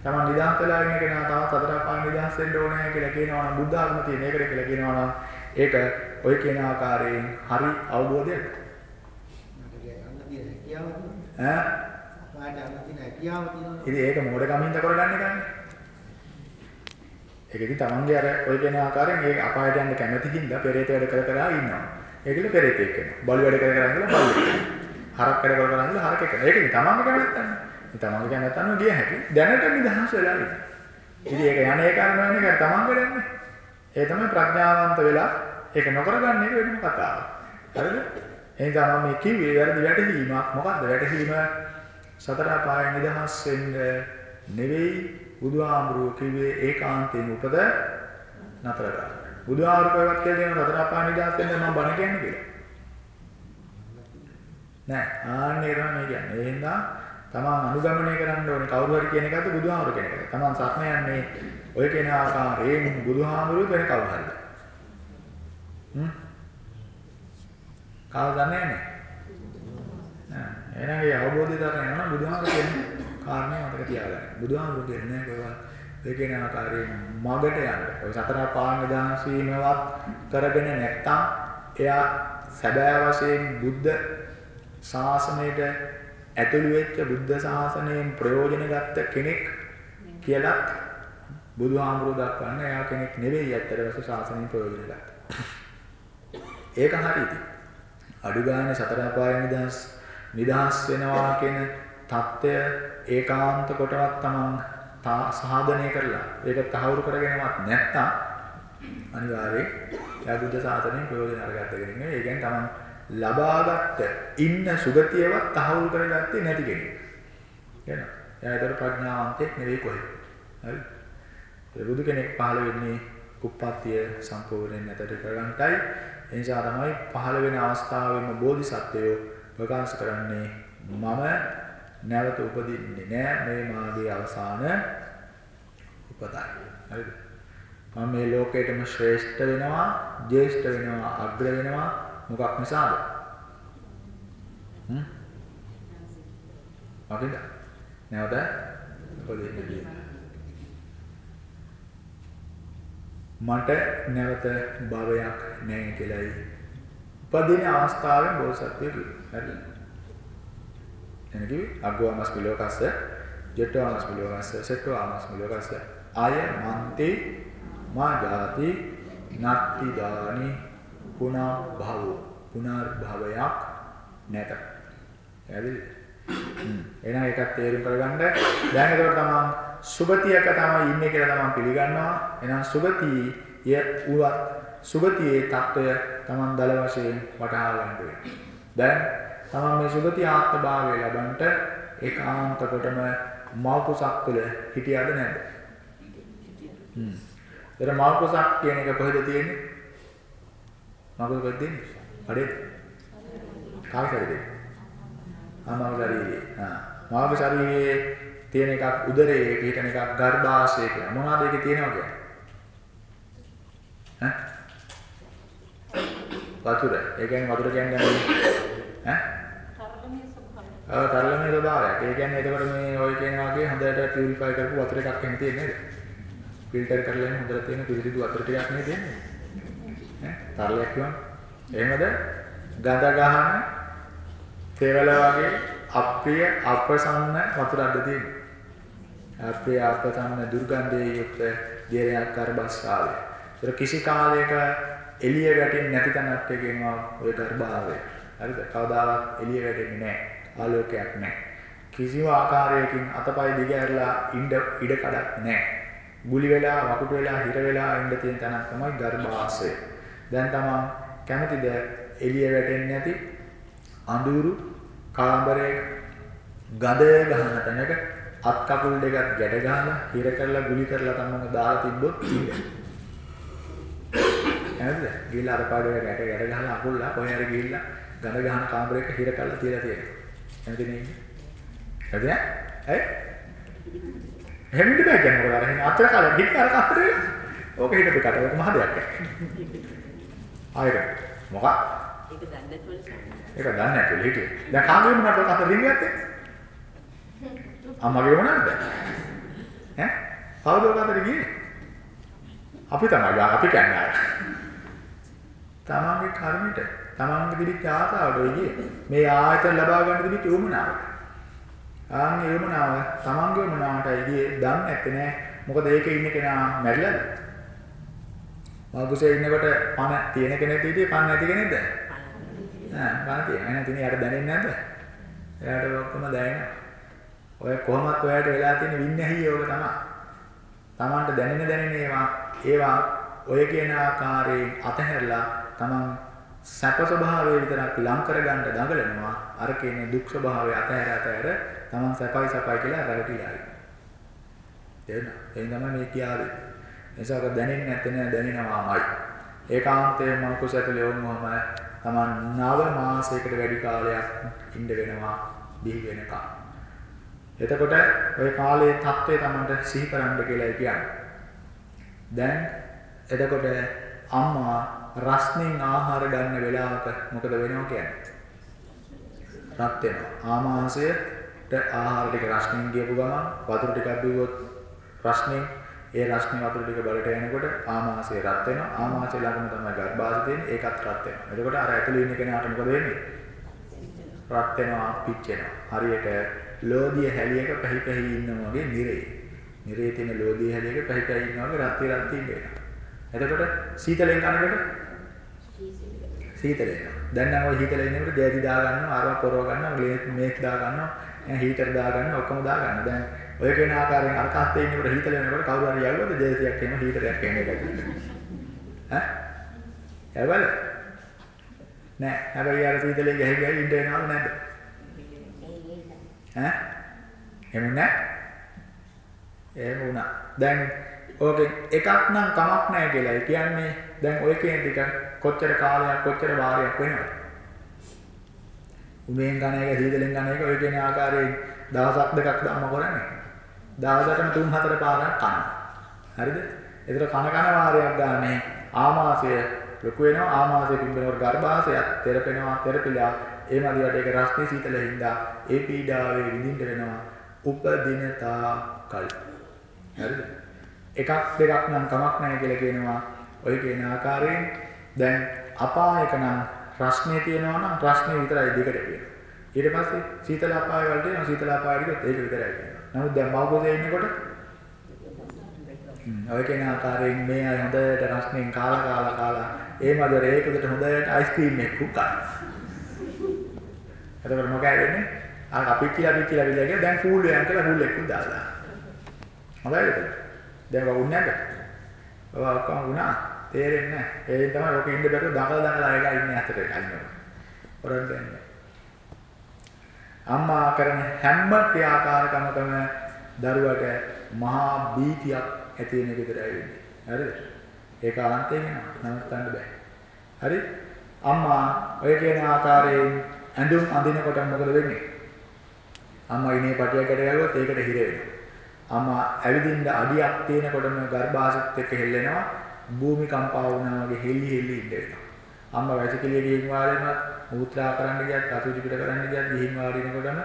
S1: තමන් නිදහස් වෙලා ඉන්න කෙනා තවත් සතර අපාය නිදහස් වෙන්න ඕනේ කියලා කියනවා නම් බුද්ධ ආගම තියෙන එකට කියලා කියනවා නම් ඒක ඔය කියන ආකාරයෙන් හරි අවබෝධයක්. ඈ? ඉතින් ඒක මෝඩකම හින්දා කරගන්න එකනේ. ඒක ඉතින් තමන්ගේ අර ඔය කියන ආකාරයෙන් ඒ අපායට යන්න කැමැති හින්දා පෙරේත වැඩ කර කර ඉන්නවා. ඒකල පෙරේතෙක් වෙනවා. බලු වැඩ කර කර ඉඳලා බලු. හරක් වැඩ කර කර ඉඳලා හරකෙක් වෙනවා. ඒක ඉතින් තමන්ගේ කැමැත්තනේ. ඉතින් තමන්ගේ කැමැත්තම ගිය හැකි. දැනට නිදහස් වෙලා ඉන්නේ. ඉතින් ඒක යන්නේ කරනවනේ ඒක තමන් කරන්නේ. ඒ තමයි ප්‍රඥාවන්ත වෙලා ඒක නොකරගන්න එක වෙනම කතාවක්. හරිද? එහෙනම් මම මේ කිව්වේ වැරදි වැටහීමක්. මොකද්ද වැටහීම? සතර පාය නිදහස් වෙන්න නෙවෙයි බුදුහාමුදුරුවෝ කිව්වේ ඒකාන්තයෙන් උපද නතර කරන්න. බුදුහාමුදුරුවෝවත් කියලා දෙනවා සතර පාය නිදහස් වෙන්න මම බණ කියන්නේ කියලා. නෑ ආන්නේ තමයි මේ කියන්නේ. ඒ හින්දා තමන් අනුගමනය කරන්න ඕනේ කවුරු හරි කියන එකද බුදුහාමුදුරුවෝ කියන එකද. තමන් සත්‍ය යන්නේ ඔය කියන ආකාරයෙන් බුදුහාමුදුරුවෝ වෙන කවුරු හරිද? හ්ම් කවුද දන්නේ නැහැ. නෑ එහෙනම් ඒ අවබෝධය දරන යනවා බුදුහාමුදුරුවෝ කියන කාරණේ මතක තියාගන්න. බුදුහාමුදුරුවෝ කියන්නේ ඒවා ඒ කියන ආකාරයෙන් මගට යන්න. ඔය සතර පාන් නිදාස් වීමවත් කරගෙන නැත්තම් එයා සැබෑ වශයෙන් බුද්ධ ශාසනයට ඇතුළු වෙච්ච බුද්ධ ශාසනයෙන් ප්‍රයෝජන ගත්ත කෙනෙක් කියලා බුදුහාමුදුරුවෝ දක්වන්නේ එයා කෙනෙක් නෙවෙයි ඇත්තටම ශාසනයෙන් ප්‍රයෝජන ගත්තා. ඒක හරියද? අඩු ගානේ සතර අපායන් නිදහස් නිදහස් වෙනවා කියන தত্ত্বය ඒකාන්ත කොටවත් Taman සාධනය කරලා ඒක තහවුරු කරගෙනවත් නැත්තම් අනිවාර්යයෙන් යා බුද්ධ ශාසනයෙන් ප්‍රයෝජන අරගත්ත කෙනෙක් නෙවෙයි. ඒ කියන්නේ Taman ලබාගත්ත ඉන්න සුගතියවත් තහවුරු කරගත්තේ නැති කෙනෙක්. එහෙනම් එයා ඒතර ප්‍රඥාවන්තෙක් නෙවෙයි කොහෙද? හරි. ඒ බුදු කෙනෙක් පහළ වෙන්නේ කුප්පත්තිය සම්පූර්ණයෙන් නැතට කරගන්නටයි. ඒ නිසා තමයි පහළ වෙන අවස්ථාවෙම බෝධිසත්වයෝ ප්‍රකාශ කරන්නේ මම නැවත උපදින්නේ නෑ මේ මාගේ අවසාන උපතයි. හරිද? මම මේ ලෝකෙටම ශ්‍රේෂ්ඨ වෙනවා, ජේෂ්ඨ වෙනවා, අග්‍ර වෙනවා මොකක් නිසාද? හ්ම්? මොකද? නැවත උපදින්නේ මට නැවත භවයක් නැහැ කියලායි උපදින අවස්ථාවෙන් බෝසත්ත්වය කිව්වේ. හරිද? එන කිව්වේ අග්ගවමස් පිලෝකස්ස, ජෙට්ටවමස් පිලෝකස්ස, සෙට්ටවමස් පිලෝකස්ස. ආය මන්ති මා ජාති නත්ති දානි පුනර්භව පුනර්භවයක් නැත. පැහැදිලිද? හ්ම්. එහෙනම් ඒකත් තේරුම් කරගන්න. දැන් ඒකට තමන් සුභතියක තමයි ඉන්නේ කියලා තමන් පිළිගන්නවා. එහෙනම් සුභතිය උවත් සුභතියේ తত্ত্বය තමන් දල වශයෙන් වටහා ගන්න වෙනවා. දැන් තමන් මේ සුභති ආත්මභාවය ලබන්නට ඒකාන්ත කොටම මෞකසක් තුළ හිටියද නැද්ද? හ්ම්. ඒතර මෞකසක් කියන එක කොහෙද තියෙන්නේ? මෞකුස කොහෙද තියෙන්නේ? අඩේ. කාගේ ශරීරේ? ආ මගේ ශරීරේ. ආ. මගේ ශරීරයේ තියෙන එකක් උදරයේ පිටන එකක් ගර්භාෂයේ කියන. මොනවද ඒකේ තියෙනවා කියන්නේ? ඈ? වතුර. ඒ කියන්නේ වතුර කියන්නේ ඈ? ආ තරලමේ ස්වභාවයක්. ඒ කියන්නේ එතකොට මේ ඔය කියන වගේ හොඳට පියුරිෆයි කරපු වතුර එකක් එන්නේ තියෙන්නේ නේද? ෆිල්ටර් කරලා එන්නේ හොඳට තියෙන පිරිසිදු වතුර ටිකක් නේ තියෙන්නේ. ඈ තරලයක් කියවන්නේ. එහෙමද? ගඳ ගහන තේවල වගේ අප්‍රිය අප්‍රසන්න වතුරක්ද තියෙන්නේ. අප්‍රිය අප්‍රසන්න දුර්ගන්ධයේ යුක්ත දියරයක් කරබස්සාවේ. ඒතර කිසි කාලයක එළිය වැටෙන්නේ නැති තැනක් කියනවා ඔය ගර්භාවය. හරිද? කවදාවත් එළිය වැටෙන්නේ නැහැ. ආලෝකයක් නැහැ. කිසිම ආකාරයකින් අතපය දිග ඇරලා ඉන්න ඉඩ කඩක් නැහැ. ගුලි වෙලා වකුටු වෙලා හිර වෙලා ඉන්න තියෙන තැනක් තමයි ගර්භාෂය. දැන් තමන් කැමතිද එළිය වැටෙන්නේ නැති අඳුරු කාමරයක ගඳ ගහන තැනක අත් කකුල් දෙකත් ගැට ගහලා හිර කරලා ගුලි කරලා තමන්ව දාලා තිබ්බොත් ඉන්නේ. හරිද? ගිහලා අර පාඩේ ගැට ගැට ගහලා අකුල්ලා කොහේ හරි ගිහිල්ලා ගඳ ගහන කාමරයක හිර කරලා තියලා තියෙනවා. කැමති නේ? හරිද? ඇයි? එහෙම ඉන්න බෑ කියන්නේ මොකද අර එහෙනම් අතර කාලේ හිට අර කතර වෙලා. ඕක හිටපු කට ඕක මහ දෙයක්. ආයෙත් මොකක්?
S6: ඒක දන්නේ නැතුව
S1: ඒක දන්නේ නැතුව හිටියේ. දැන් කාගේ මොනවද රිංග ගත්තේ? අම්මගේ මොනවද? ඈ? කවුද අතර ගියේ? අපි තමයි අපි කියන්නේ අර. තමන්ගේ කර්මෙට තමන්ගේ දිවිච්ච ආසාවට ගියේ. මේ ආයතන ලබා ගන්න දිවිච්ච උමනාව. ආන් ඒ උමනාව තමන්ගේ උමනාවටයි ගියේ දන්නේ නැත්තේ නෑ. මොකද ඒකේ ඉන්න කෙනා මැරිලාද? මාගුසේ ඉන්නකොට පණ තියෙන කෙනෙක් හිටියේ පණ නැති කෙනෙක්ද? නෑ පණ තියෙන. එහෙනම් ඉතින් යාට දැනෙන්නේ නැද්ද? එයාට ඔක්කොම දැනෙනවා. ඔය කොහොමත් ඔයාලට වෙලා තියෙන විඤ්ඤාහී යෝග තමයි. තමන්ට දැනෙන දැනෙන ඒවා ඒවා ඔය කියන ආකාරයෙන් අතහැරලා තමන් සැප ස්වභාවය විතරක් ලං කරගන්න දඟලනවා අර කියන දුක් ස්වභාවය අතහැර අතහැර තමන් සැපයි සැපයි කියලා රැවටිලා ඉන්නේ. එහෙනම් මේ කියාවේ. නිසාක දැනෙන්නේ නැත්නම් දැනෙනවාමයි. ඒකාන්තයෙන් මනස ඇතුලේ වුණාම Taman නව මාසයකට වැඩි කාලයක් ඉඳ වෙනවා බිහි වෙනකම්. එතකොට ওই කාලයේ தත්ත්වය Tamanට සිහි කරන්න කියලා කියන්නේ. දැන් එතකොට අම්මා රස්නෙන් ආහාර ගන්න වෙලාවක මොකද වෙනව කියන්නේ? රත් වෙනවා. ආමාශයට ආහාර ටික රස්නෙන් ගියපු ගමන් වතුර ටිකක් බිව්වොත් රස්නෙන් ඒ රස්නේ වතුර ටික බලට යනකොට ආමාශය රත් වෙනවා. ආමාශය ළඟම තමයි ගර්භාෂය තියෙන්නේ. ඒකත් රත් වෙනවා. එතකොට අර ඇතුළේ ඉන්න කෙනාට මොකද වෙන්නේ? රත් වෙනවා, පිච්චෙනවා. හරියට ලෝදිය හැලියක පැහි පැහි ඉන්නවා වගේ නිරේ. නිරේ තියෙන ලෝදිය හැලියක පැහි පැහි ඉන්නවා වගේ රත් රත් ඉන්න වෙනවා. එතකොට සීතලෙන් කනකොට සීතල එනවා. දැන් නම් ওই හීතල එනකොට ජෑති දා ගන්නවා, අරව පොරව ගන්නවා, මේක් දා ගන්නවා, හීටර් දා ගන්නවා, ඔක්කොම දා ගන්නවා. දැන් ඔය කියන ආකාරයෙන් අර කස්තේ ඉන්නකොට හීතල එනකොට කවුරු හරි යවුවද ජෑතියක් එනවා, හීටරයක් එනවා ඈ? යවල? නෑ. හැබැයි අර සීතලේ ගහයි ගහයි ඉන්න වෙනවද නැද්ද? ඈ? එහෙම නෑ. එහෙම වුණා. දැන් ඕකෙන් එකක් නම් කමක් නැහැ කියලා. ඒ කියන්නේ දැන් ඔය කියන ටික කොච්චර කාලයක් කොච්චර වාරයක් වෙනවද? උමෙන් ගණ එක සීතලෙන් ගණ එක ඔය කියන ආකාරයෙන් දවසක් දෙකක් ධම්ම කරන්නේ. දවසටම තුන් හතර පාරක් කනවා. හරිද? ඒතර කන කන වාරයක් ගානේ ආමාශය ලොකු වෙනවා ආමාශය පිම්බෙනකොට ගර්භාෂයත් තෙරපෙනවා තෙරපිලා ඒ මදිවට ඒක රස්නේ සීතල හින්දා ඒ පීඩාවේ විඳින්න වෙනවා උපදිනතා කල්. හරිද? එකක් දෙකක් නම් කමක් නැහැ කියලා කියනවා. ඔය කියන ආකාරයෙන් දැන් අපායක නම් රස්නේ තියෙනවා නම් රස්නේ විතරයි දෙකට කියනවා. ඊට පස්සේ සීතල අපාය වලට එනවා සීතල අපාය වලට ඒක විතරයි කියනවා. නමුත් දැන් මව්ගොඩේ ඉන්නකොට ඔය කියන ආකාරයෙන් මේ අය හොඳට රස්නෙන් කාලා කාලා කාලා ඒ මදර ඒකකට හොඳට අයිස්ක්‍රීම් එකක් කුකා. එතකොට මොකද වෙන්නේ? අර අපි කියලා අපි කියලා විදිහට දැන් කූල් වෙනවා කියලා කූල් එකක් දාලා. හොඳයිද? දැන් වුණ නැද්ද? ඔය ඔක්කොම වුණා. තේරෙන්නේ නැහැ. ඒ තමයි ඔක ඉන්න බැරුව දඟල දඟල අයලා ඉන්නේ අතරේ අයින්නවා. හොරන් දෙන්නේ. අම්මා කරන හැම ක්‍රියාකාරකමකම දරුවට මහා බීතියක් ඇති වෙන විදිහට වෙන්නේ. හරිද? ඒක ආන්තයෙන් නවත්තන්න බෑ. හරි? අම්මා ඔය කියන ආකාරයෙන් ඇඳුම් අඳිනකොට මොකද වෙන්නේ? අම්මා ඉනේ පටියකට ගැලුවොත් ඒකට හිර වෙනවා. අම්මා ඇවිදින්න අඩියක් තියෙනකොටම ගර්භාෂයත් එක්ක හෙල්ලෙනවා. භූමි කම්පා වුණා වගේ හෙලි හෙලි ඉන්න වෙනවා. අම්මා වැසිකිළිය ගිහින් වාරෙනවා, මූත්‍රා කරන්න ගියත්, අතුචි පිට කරන්න ගියත් ගිහින් වාරිනකොටම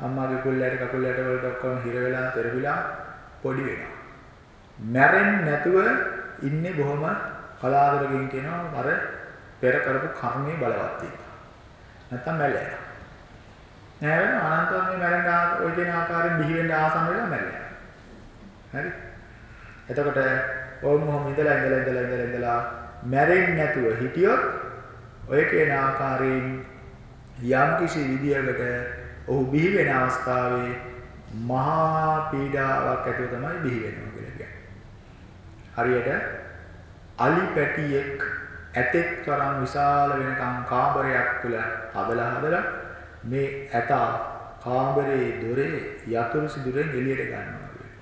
S1: අම්මාගේ කුල්ලයට කකුල්ලයට වලට ඔක්කොම හිර වෙලා, තෙරවිලා පොඩි වෙනවා. මැරෙන්නේ නැතුව ඉන්නේ බොහොම කලාතුරකින් කියනවා අර පෙර කරපු කර්මයේ බලවත් තියෙනවා. නැත්තම් මැරෙලා. නෑ වෙන අනන්තව මේ මැරෙන්න ඔය කියන ආකාරයෙන් බිහි වෙන්න ආසන්න වෙලා මැරෙලා. හරි? එතකොට ඕම් මොහොම ඉඳලා ඉඳලා ඉඳලා ඉඳලා ඉඳලා මැරෙන්නේ නැතුව හිටියොත් ඔය කියන ආකාරයෙන් යම් කිසි විදියකට ඔහු බිහි වෙන අවස්ථාවේ මහා පීඩාවක් ඇතුව තමයි බිහි වෙනවා කියලා කියන්නේ. හරියට අලි පැටියෙක් ඇතෙක් තරම් විශාල වෙනකම් කාමරයක් තුල හදලා හදලා මේ ඇතා කාමරේ දොරේ යතුරු සිදුරෙන් එළියට ගන්නවා කියලා.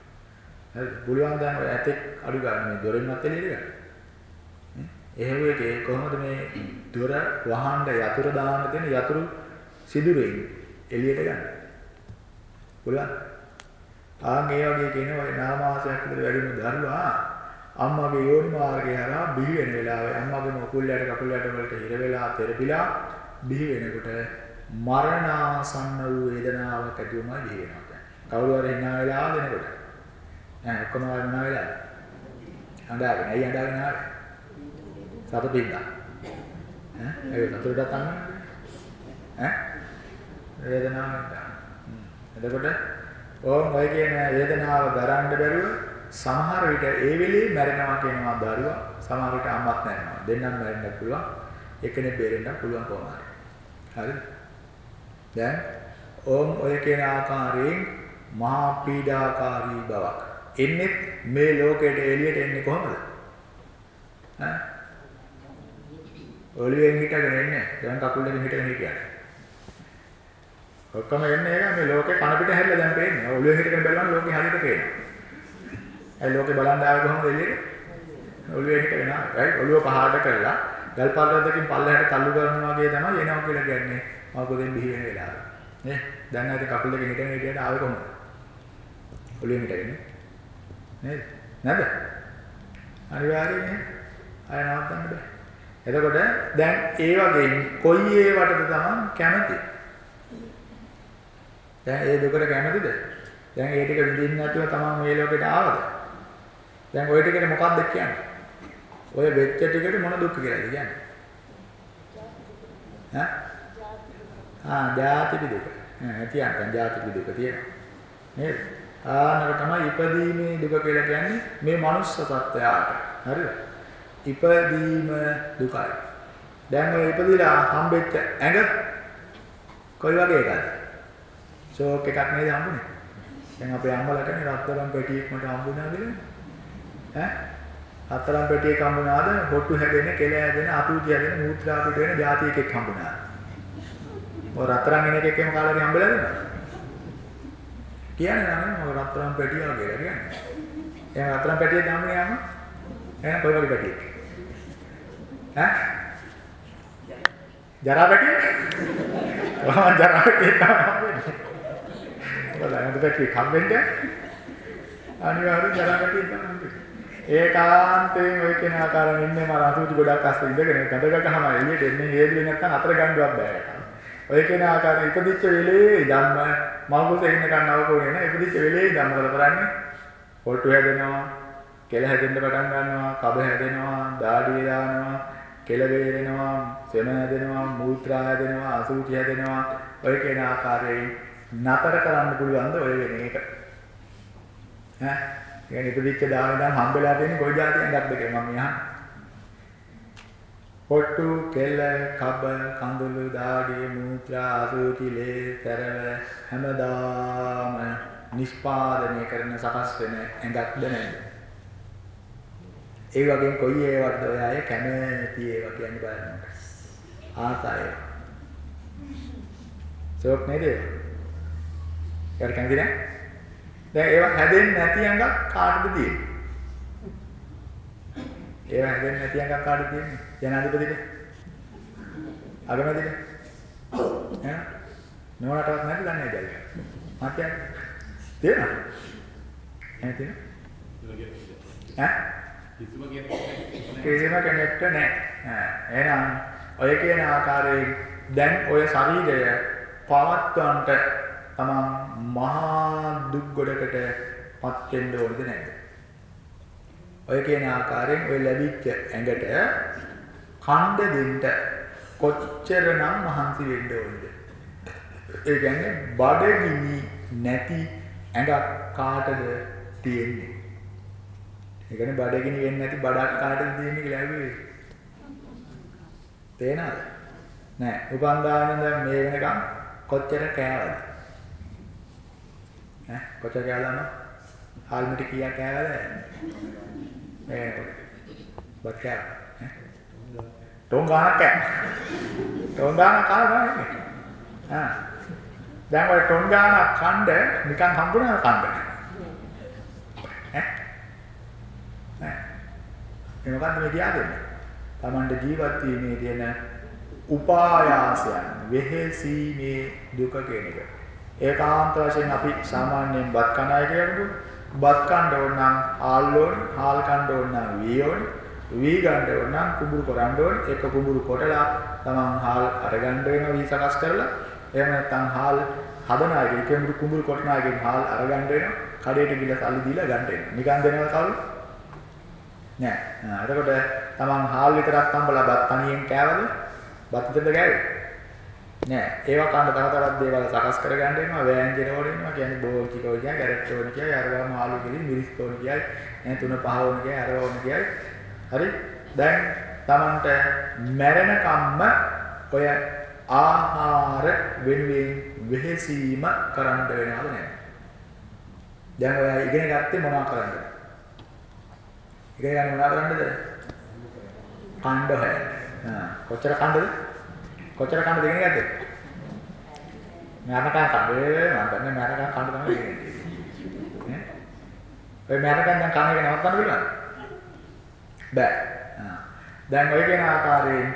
S1: හරිද? පුළුවන් දැන් ඔය ඇතෙක් අඩු ගන්න මේ දොරෙන්වත් එළියට ගන්න. එහෙම එකේ කොහොමද මේ දොර වහන්න යතුරු දාන්න තියෙන යතුරු සිදුරෙන් එළියට ගන්න. පුළුවන්. ආන් ඒ වගේ කියන ඔය නාමාසයක් විතර වැඩිම දරුවා අම්මගේ යෝනි මාර්ගය හරහා බිහි වෙන වෙලාවේ අම්මගේ මොකුල්ලයට කකුල්ලයට වලට හිර වෙලා තෙරපිලා බිහි වෙනකොට මරණාසන්න වූ වේදනාවක් ඇති වුණා බිහි වෙනවා කියන්නේ. කවුරු හරි hina වෙලා දෙනකොට. ඈ ඔක්කොම hina වෙලා. අඬාගෙන ඇයි අඬාගෙන ආවේ? සතුටින්ද? ඈ? ඒ නතුරට අන්න ඈ? වේදනාවක්. එතකොට ඕම් ඔය කියන වේදනාව දරන්න බැරුව සමහර විට ඒ වෙලේ මැරෙනවා කියනවා දරුවා. සමහර විට අම්මත් මැරෙනවා. දෙන්නම මැරෙන්න පුළුවන්. එකනේ බේරෙන්න පුළුවන් කොහොමද? හරිද? දැන් ඕම් ඔය කියන ආකාරයෙන් මහා පීඩාකාරී බවක්. එන්නේ මේ ලෝකයට එළියට එන්නේ කොහොමද? ඈ? ඔළුවෙන් හිටගෙන එන්නේ දැන් කකුල් දෙකෙන් හිටගෙන හිටියා ඔක්කොම එන්නේ ඒක මේ ලෝකේ කන පිට හැරිලා දැන් පේන්නේ ඔළුවෙන් හිටගෙන බලනවා ලෝකේ හරියට පේනවා ඒ ලෝකේ බලන්න ආවේ කොහොමද එළියට? ඔළුවේ හිටගෙන ආවේ. ඔළුව පහාට කරලා ගල් පර්වතකින් පල්ලෙහාට තල්ලු කරනවා වගේ තමයි එනවා කියලා කියන්නේ. මවකෙන් බිහි වෙන වෙලාව. නේ? දැන් නැති කකුල් දෙකෙන් හිටගෙන හිටියට ආවේ කොහොමද? ඔළුවෙන් හිටගෙන. නේද? නැද? අනිවාර්යයෙන් අය නවත්තන්න බෑ. එතකොට දැන් ඒ වගේ කොයි ඒවටද තමන් කැමති? දැන් ඒ දෙකට කැමතිද? දැන් ඒ ටික විඳින්න නැතුව තමන් මේ ලෝකෙට ආවද? දැන් ওই ටිකට මොකක්ද කියන්නේ? ඔය වෙච්ච ටිකට මොන දුක් කියලාද කියන්නේ? ඈ? ආ, ජාතික දුක. ඈ, තියන්න ජාතික දුක තියෙනවා. නේද? ආනක තමයි ඉපදීමේ දුක කියලා කියන්නේ මේ මනුස්ස සත්‍යයට. හරිද? ඉපදීම දුකයි. දැන් ඔය ඉපදිලා හම්බෙච්ච ඇඟ කොයි වගේ එකක්ද? ෂෝක් එකක් නේද හම්බුනේ? දැන් අපේ අම්මලා කියන්නේ රත්තරන් පෙටියක් මට හම්බුණා කියලා. ඈ? රත්තරන් පෙටියක් හම්බුණාද? හොට්ටු හැදෙන, කෙල හැදෙන, අතුචි හැදෙන, මූත්‍රා පිට වෙන જાති එකෙක් හම්බුණා. ඔය රත්තරන් එන එකෙක්ම කාලේ හම්බෙලා දෙනවා. කියන්නේ නැහැ මොකද රත්තරන් පෙටිය කියලා කියන්නේ. එහෙනම් රත්තරන් පෙටිය දාන්නේ යන්න. එහෙනම් කොයි වගේ පෙටියක්? ඈ? ජරා පෙටිය? ඔහම ජරා පෙටිය තමයි. බලන්න පැටි කම්බෙන්ද අනිවාර්යෙන් ජරා පැටි තමයි ඒකාන්තයෙන් ඔය කියන ආකාරයෙන් ඉන්නේ මම අසුචි ගොඩක් අස්සේ ඉඳගෙන ගඳගගහම එළියට එන්නේ හේතුවේ නැත්තම් අතර ගන්නවත් බෑ ඔය කියන ආකාරයෙන් ඉපදිච්ච වෙලේ ධම්ම මවුස ඉන්න කන්නව කොනේ නේ ඉපදිච්ච වෙලේ ධම්ම වල කරන්නේ පොට්ටු හැදෙනවා කෙල හැදෙන්න පටන් ගන්නවා කබ හැදෙනවා දාඩිය දානවා කෙලවේරෙනවා, සෙම හැදෙනවා, මූත්‍රා හැදෙනවා, අසුචි හැදෙනවා. ඔය කියන ආකාරයෙන් නතර කරන්න පුළුවන් ද ඔය වෙන එක. ඈ يعني ඉදිරිච්ච දාන දැන් හම්බෙලා තියෙන්නේ කොයි જાතියෙන්දක්ද කියලා මම අහන්නේ. පොට්ටු කෙල්ල කබ කඳුළු දාඩිය මූත්‍රා අසුචි ලේ තරව හැමදාම නිෂ්පාදනය කරන සකස් වෙන ඇඟක්ද නැද්ද? ඒ වගේම කොයි ඒවටද ඔය අය කැමති ඒවා කියන්නේ බලන්න. ආසය. සෝක් නේද? ඒකට කැමති නෑ? දැන් ඒවා හැදෙන්නේ නැති අඟක් කාටද තියෙන්නේ? ඒවා හැදෙන්නේ නැති අඟක් කාටද තියෙන්නේ? ජනාධිපතිට? අගමැතිට? ඈ? නෝනටවත් නැති දන්නේ නැහැ ජල්ක. මාත්‍යයන්. තියෙනවද? එහෙම තියෙනවද? ඈ?
S10: කිසිම කෙනෙක් නැහැ.
S1: කිසිම කෙනෙක්ට නැහැ. එහෙනම් ඔය කියන ආකාරයෙන් දැන් ඔය ශරීරය පවත්වන්නට තමන් මහා දුක් ගොඩකට පත් වෙන්න ඕනද නැද්ද? ඔය කියන ආකාරයෙන් ඔය ලැබිච්ච ඇඟට කණ්ඩ දෙන්න කොච්චරනම් මහන්සි වෙන්න ඕනද? ඒ කියන්නේ බඩගිනි නැති ඇඟක් කාටද තියෙන්නේ? ඒ කියන්නේ බඩගිනි වෙන්නේ නැති බඩක් කාටද තියෙන්නේ කියලා ඇහුවේ. තේනවද? නෑ. උපන්දාන දැන් මේ වෙනකන් කොච්චර කෑවද? ඈ කොච්චර කෑවද? හාල් මිටි කීයක් කෑවද? මේ බත් කෑව. ටෝන් ගානක් කෑව. ටෝන් ගානක් කාලා තමයි. ආ. දැන් ඔය ටෝන් ගානක් කණ්ඩ නිකන් හම්බුනද කණ්ඩ? ඈ? නෑ. ඒ මොකද්ද මේ කියා දෙන්නේ? Tamande ජීවත් වීමේ තියෙන උපායාසයන් වෙහෙසීමේ දුක කියන එක. ඒකාන්ත වශයෙන් අපි සාමාන්‍යයෙන් බත් කන අය කියනකොට බත් කන්න ඕන නම් හාල් ඕන, හාල් කන්න ඕන නම් වී ඕන, වී ගන්න ඕන නම් කුඹුරු කරන්න ඕන. ඒක කුඹුරු කොටලා තමන් හාල් අරගන්න වෙනවා වී සකස් කරලා. එහෙම නැත්නම් හාල් හදන අය කියන්නේ කුඹුරු කොටන අයගෙන් හාල් අරගන්න වෙනවා. කඩේට ගිහලා සල්ලි දීලා ගන්න වෙනවා. නිකන් දෙනවා කවුරු? නෑ. ආ එතකොට තමන් හාල් විතරක් හම්බලා බත් තනියෙන් කෑවද? බත් විතරද ගෑවේ? නෑ. ඒවා කන්න තව තවත් දේවල් සකස් කරගන්න වෙනවා. වෑංජන වල වෙනවා. කියන්නේ බෝල් කිකෝ කියයි, කැරට් ඕන කියයි, අරවා මාළු කිරි, මිරිස් ඕන කියයි, ඈ තුන පහ ඕන කියයි, අරවා ඕන කියයි. හරි? දැන් තමන්ට මැරෙන කම්ම ඔය ආහාර වෙනුවෙන් වෙහෙසීම කරන්න වෙනවද නැද්ද? දැන් ඔය ඉගෙන ගත්තේ මොනවා කරන්නද? ඉගෙන ගන්න මොනවා කරන්නද? කණ්ඩ හොයන්න. ආ කොච්චර කණ්ඩද? කොච්චර කණ්ඩද ඉගෙන ගත්තේ? මරණකම් කණ්ඩේ මම දන්නේ මරණකම් කණ්ඩ තමයි ඉගෙන ගන්නේ. ඈ? ඔය මරණකම් දැන් කණ එක නවත්තන්න පුළුවන්ද? බෑ. ආ. දැන් ඔය කියන ආකාරයෙන්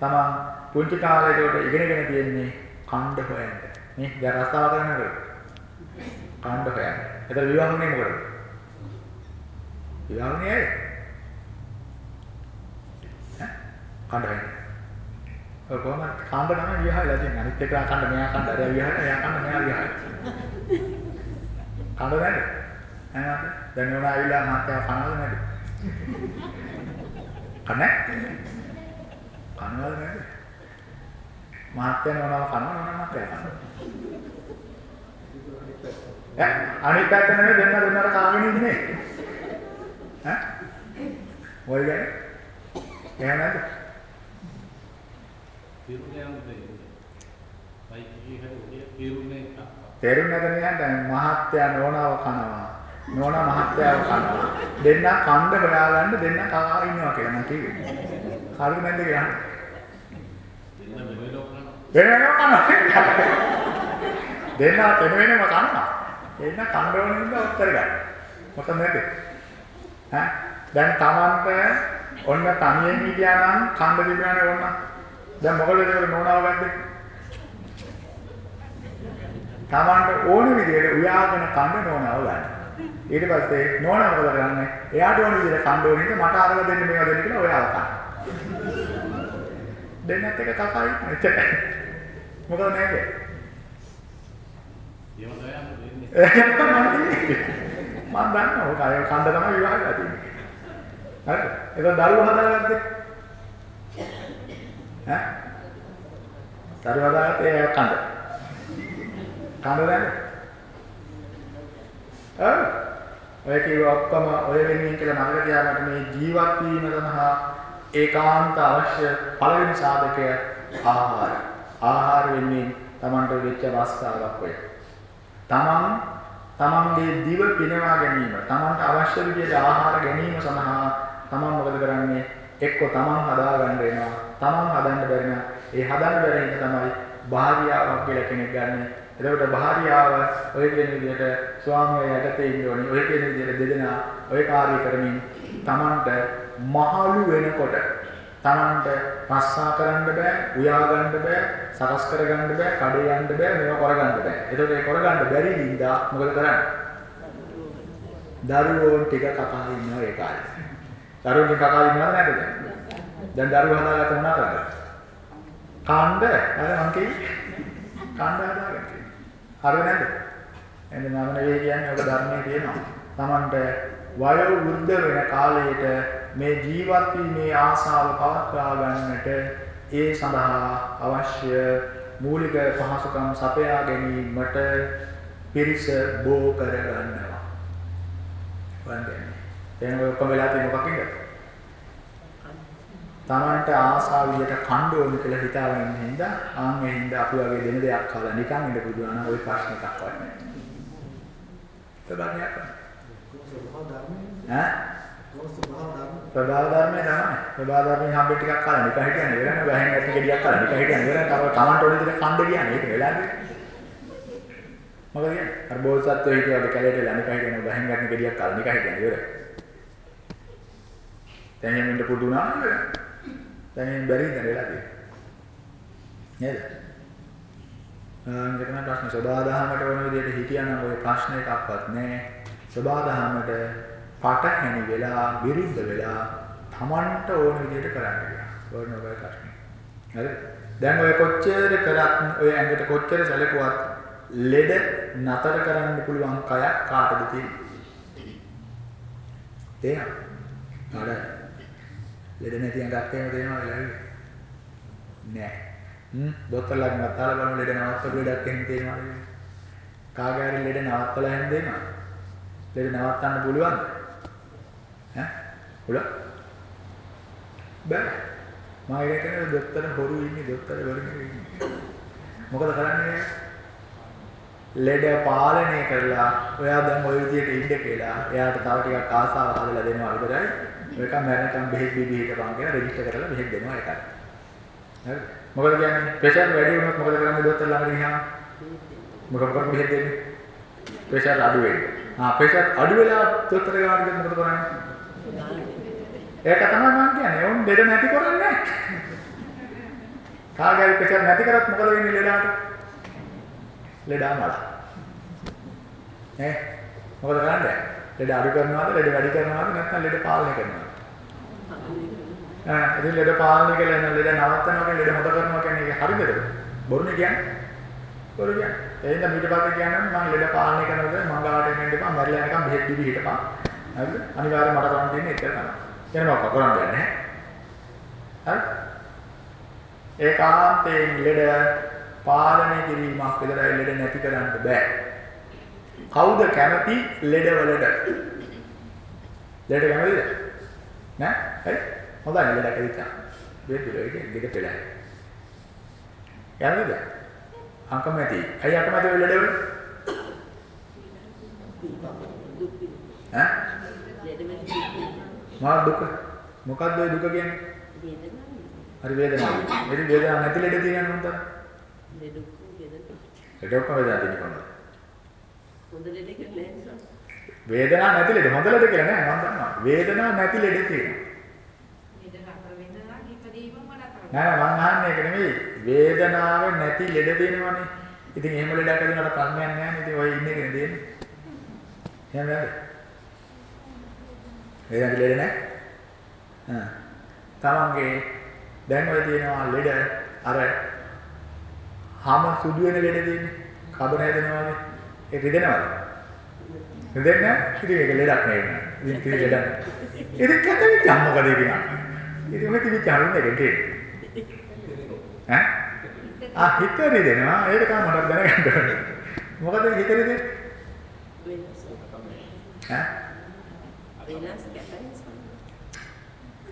S1: තමන් පුංචි කාලේට ඉගෙනගෙන තියෙන්නේ කණ්ඩ හොයන්න. මේ දැන් රස්තාව කරනකොට කණ්ඩ හොයන්න. එතන විවාහුනේ මොකද? විවාහුනේ ඇයි? ඈ? කණ්ඩ හොයන්න. ඔය කොහොමද කණ්ඩ තමයි විවාහයලා තියෙන්නේ. අනිත් එක කණ්ඩ මෙයා කණ්ඩ අරයා විවාහය, එයා කණ්ඩ මෙයා විවාහය. කණ්ඩ නැද්ද? ඈ දැන් නෝනා ආවිලා මාත්‍යා කනවද නැද්ද? කන්නේ? කනවද නැද්ද? මාත්‍යා නෝනාව කනවා නෝනා මාත්‍යා කනවා. ඈ අනිත් පැත්ත නෙමෙයි දෙන්න දෙන්නට කාගෙන ඉන්නේ. ඈ? මොකද කියන්නේ? එහෙම නැද්ද?
S10: තිරුණේ යන්නේ. බයිකේ හැදුවේ තිරුණේ
S1: තේරුම් නැතන යන්න මහත්යා නෝනාව කනවා. නෝනා මහත්යාව කනවා. දෙන්න කණ්ඩ හොයාගන්න දෙන්න කනවා ඉන්නවා කියලා මම කිව්වේ. හරිද නැද්ද කියලා?
S10: දෙන්න මෙලෝ කරනවා.
S1: වෙනම කනවා. දෙන්න වෙන වෙනම කනවා. දෙන්න කණ්ඩ වලින් ඉඳ උත්තර ගන්න. මොකද නැද්ද? ඈ දැන් Tamanට ඔන්න තනියෙන් හිටියා නම් කණ්ඩ දිබ්බානේ ඕන. දැන් මොකද ඒක නෝනාව ගත්තේ? Tamanට ඕන විදිහට උයාගෙන කන්න නෝනාව ගන්න. ඊට පස්සේ නෝනා මොකද කරන්නේ? එයාට ඕන විදිහට කන්න ඕන හින්දා මට අරව දෙන්න මේවා දෙන්න කියලා ඔයාව කන්න. දෙන්නත් එක කකා ඉන්න එච්චරයි. මොකද නැග?
S10: ඒව තමයි වෙන්නේ.
S1: මම දන්නවා ඔක අය කන්න තමයි විවාහලා තියෙන්නේ. හරිද? ඒක දරුවෝ හදාගත්තේ. ඈ? දරුවෝ හදාගත්තේ ඒ කන්න. කන්න දැන. ඔව්. ඔය කිව්ව ඔක්කොම ඔය වෙනුවෙන් කියලා මතක තියාගන්න මේ ජීවත් වීම සඳහා ඒකාන්ත අවශ්‍ය පළවෙනි සාධකය ආහාර. ආහාර වෙනුවෙන් Tamanට වෙච්ච අවස්ථාවක් ඔය. Taman Tamanගේ දිව පිනවා ගැනීම, Tamanට අවශ්‍ය විදිහට ආහාර ගැනීම සඳහා තමන් මොකද කරන්නේ? එක්ක තමන් හදාගන්න වෙනවා. තමන් හදන්න බැරි නම් ඒ හදන්න බැරි එක තමයි භාර්යාවක් කියලා කෙනෙක් ගන්න. එතකොට භාර්යාව ඔය කියන විදිහට ස්වාමියා යටතේ ඉන්න ඕනේ. ඔය කියන විදිහට දෙදෙනා ඔය කාර්ය කරමින් තමන්ට මහලු වෙනකොට තමන්ට පස්සා කරන්න බෑ, උයා ගන්න බෑ, සකස් කරගන්න බෑ, කඩේ යන්න බෑ, මේවා කරගන්න බෑ. එතකොට ඒ කරගන්න බැරි නිසා මොකද කරන්නේ? දරුවෝ ටික කකා ඉන්නවා ඒ කාලේ. දරුවෝ ටික කකා ඉන්නවද නැද්ද දැන්? දැන් දරුවෝ හදාගත්ත මොනවද? කාණ්ඩ අර මං කිව්වේ කාණ්ඩ හදාගන්න. හරි නැද්ද? එහෙනම් මම නෙවෙයි කියන්නේ ඔබ ධර්මයේ තියෙනවා. Tamanට වයෝ වෘද්ධ වෙන කාලයට මේ ජීවත් වීමේ ආසාව පවත්වා ගන්නට ඒ සඳහා අවශ්‍ය මූලික පහසුකම් සපයා ගැනීමට පිරිස බෝ කර ගන්නවා. වන්දනේ. දැන් ඔය ඔක්කොම වෙලා තියෙන මොකක්ද? Tamanට ආසාව විදියට කණ්ඩ ඕන කියලා හිතාගෙන ඉන්න හින්දා ආන් ඒ හින්දා අපි වගේ දෙන දෙයක් කාලා නිකන් ඉඳ පුළුවන් නම් ওই ප්‍රශ්න එකක් වන්නේ.
S11: ස්වභාව ධර්මයේ
S1: ඈ ප්‍රභාව ධර්මයේ තමයි. ප්‍රභාව ධර්මයේ හම්බෙ ටිකක් කාලා නිකන් හිටියනේ ඉවරනේ. ගහෙන් නැති ගෙඩියක් කාලා නිකන් හිටියනේ ඉවරනේ. තව Tamanට ඕන විදිහට කණ්ඩ කියන්නේ ඒක වෙලාදී. මොකද කියන්නේ? අර බෝසත්ත්වෝ හිටියද කැලේට වෙලා නිකන් හිටියනේ ගහෙන් නැති ගෙඩියක් කාලා නිකන් හිටියනේ ඉවරයි. දැන් එමින්ට පුදු වුණා නේද? දැන් එම් බැරි ඉඳන් වෙලාදී. නේද? ආන්ගේ තමයි ප්‍රශ්න සබාදහමට ඕන විදිහට හිටියනම් ඔය ප්‍රශ්න එකක්වත් නැහැ. සබාදහමට පටහැනි වෙලා විරුද්ධ වෙලා Tamanට ඕන විදිහට කරන්න ගියා. ඕන ඔය ප්‍රශ්නේ. හරිද? දැන් ඔය කොච්චර කරත් ඔය ඇඟට කොච්චර සැලකුවත් ලෙඩ නතර කරන්න පුළුවන් කයක් කාටද තියෙන්නේ? තේරෙනවද? කාටද? ලෙඩ නැති ඇඟක් එහෙම තේරෙනවද කියලා? නෑ. හ්ම් දොස්තරලාගෙන් අතාල බලමු ලෙඩ නවත්තපු ලෙඩක් එහෙම තේරෙනවද කියලා? කාගේ හරි ලෙඩ නවත්තලා එහෙම දෙනවද? ලෙඩ නවත්තන්න පුළුවන්ද? ඈ? පුළුවන්? බෑ. මම ඒක කියන්නේ දොස්තර හොරු ඉන්නේ දොස්තර වරින් ඉන්නේ. මොකද කරන්නේ? ලෙඩ පාලනය කරලා ඔයා දැන් ওই විදිහට ඉන්න කියලා එයාට තව ටිකක් ආසාව හදලා දෙනවා විතරයි. මේක මරණකම් බෙහෙත් බිබී හිටපන් කියලා රෙජිස්ටර් කරලා බෙහෙත් දෙනවා ඒකයි. හරිද? මොකද කියන්නේ ප්‍රෙෂර් වැඩි වුණොත් මොකද කරන්නේ දොස්තර ළඟට ගියාම? මොකද කරන්නේ බෙහෙත් දෙන්නේ? ප්‍රෙෂර් අඩු වෙන්නේ. ආ ප්‍රෙෂර් අඩු වෙලා දොස්තර ගාවට ගියොත් මොකද කරන්නේ? ඒක තමයි මම කියන්නේ. උන් දෙද නැති කරන්නේ නැහැ. කාගේ ප්‍රෙෂර් නැති කරත් මොකද වෙන්නේ ලෙඩාට? ලෙඩා මල. ඈ මොකද කරන්නේ? ලෙඩ අඩු කරනවද, ලෙඩ වැඩි කරනවද නැත්නම් ලෙඩ පාලනය කරනවද? ඈ ඉතින් ලෙඩ පාලනය කළා නම් ලෙඩ නවත්තනවා කියන්නේ ලෙඩ හොද කරනවා කියන්නේ ඒක හරියද? බොරුනේ කියන්නේ. බොරු කියන්නේ. එහෙනම් ඊට පස්සේ කියන්නේ මම ලෙඩ පාලනය කරනකොට මම ගාවට එන්න එපා, මැරිලා යනකම් බෙහෙත් දීවි හිටපන්. හරිද? අනිවාර්යයෙන් මට කරන්න දෙන්නේ ඒක තමයි. කියන මොකක් කරන්න දෙන්නේ නැහැ. හරි? ඒකාන්තයෙන් ලෙඩ පාලනය කිරීමක් විතරයි ලෙඩ නැති කරන්න බෑ. කවුද කැමති ලෙඩවලට? ලෙඩ කැමතිද? නෑ? හරි. හොඳයි ලෙඩ කැමතිද? වෙද්දිල ඒක දෙක පෙළයි. කැමතිද? අකමැති. ඇයි අකමැති වෙ ලෙඩවල? ඈ? මා දුක. මොකක්ද ඔය දුක කියන්නේ? හරි වේදනාව. ඉතින් වේදනාවක් නැති ලෙඩ තියෙනවද මොකද?
S6: ලෙඩ ඔක්කොම ගෙදර.
S1: ලෙඩ ඔක්කොම වේදනාවක් තියෙන්නේ කොහොමද?
S6: හොඳ ලෙඩ කියලා නෑ
S1: වේදනාවක් නැති ලෙඩ හොඳ ලෙඩ කියලා නෑ මම දන්නවා. වේදනාවක් නැති ලෙඩ
S7: නතර
S1: නෑ මං අහන්නේ ඒක නෙමෙයි. වේදනාව නැති ලෙඩ තියෙනවනේ. ඉතින් එහෙම ලෙඩක් ඇතිවෙනකොට ප්‍රශ්නයක් නෑ නේද? ඉතින් ඔය ඉන්නේ කෙනෙක් දෙන්නේ. එහෙම නේද? වේදනාවක් ලෙඩ නෑ. ආ. තමන්ගේ දැන් ඔය තියෙනවා ලෙඩ අර හැම සුදු වෙන ලෙඩ තියෙන්නේ. කබර හැදෙනවා වගේ. ඒක රිදෙනවද? රිදෙන්නේ නැහැ. ඉතින් ඒක ලෙඩක් නෙවෙයි. ඉතින් කිසි ලෙඩක්. ඉතින් කැතෙන්නේ මොකද ඒක නා? ඉතින් ඔය තිබිච්ච අරින්න එකෙන් ඈ? ආ හිත රිදෙනවා. ඒක තමයි මට දැනගන්න ඕනේ. මොකද හිත රිදෙන්නේ?
S6: වෙනස්.
S1: ඈ?
S6: වෙනස්.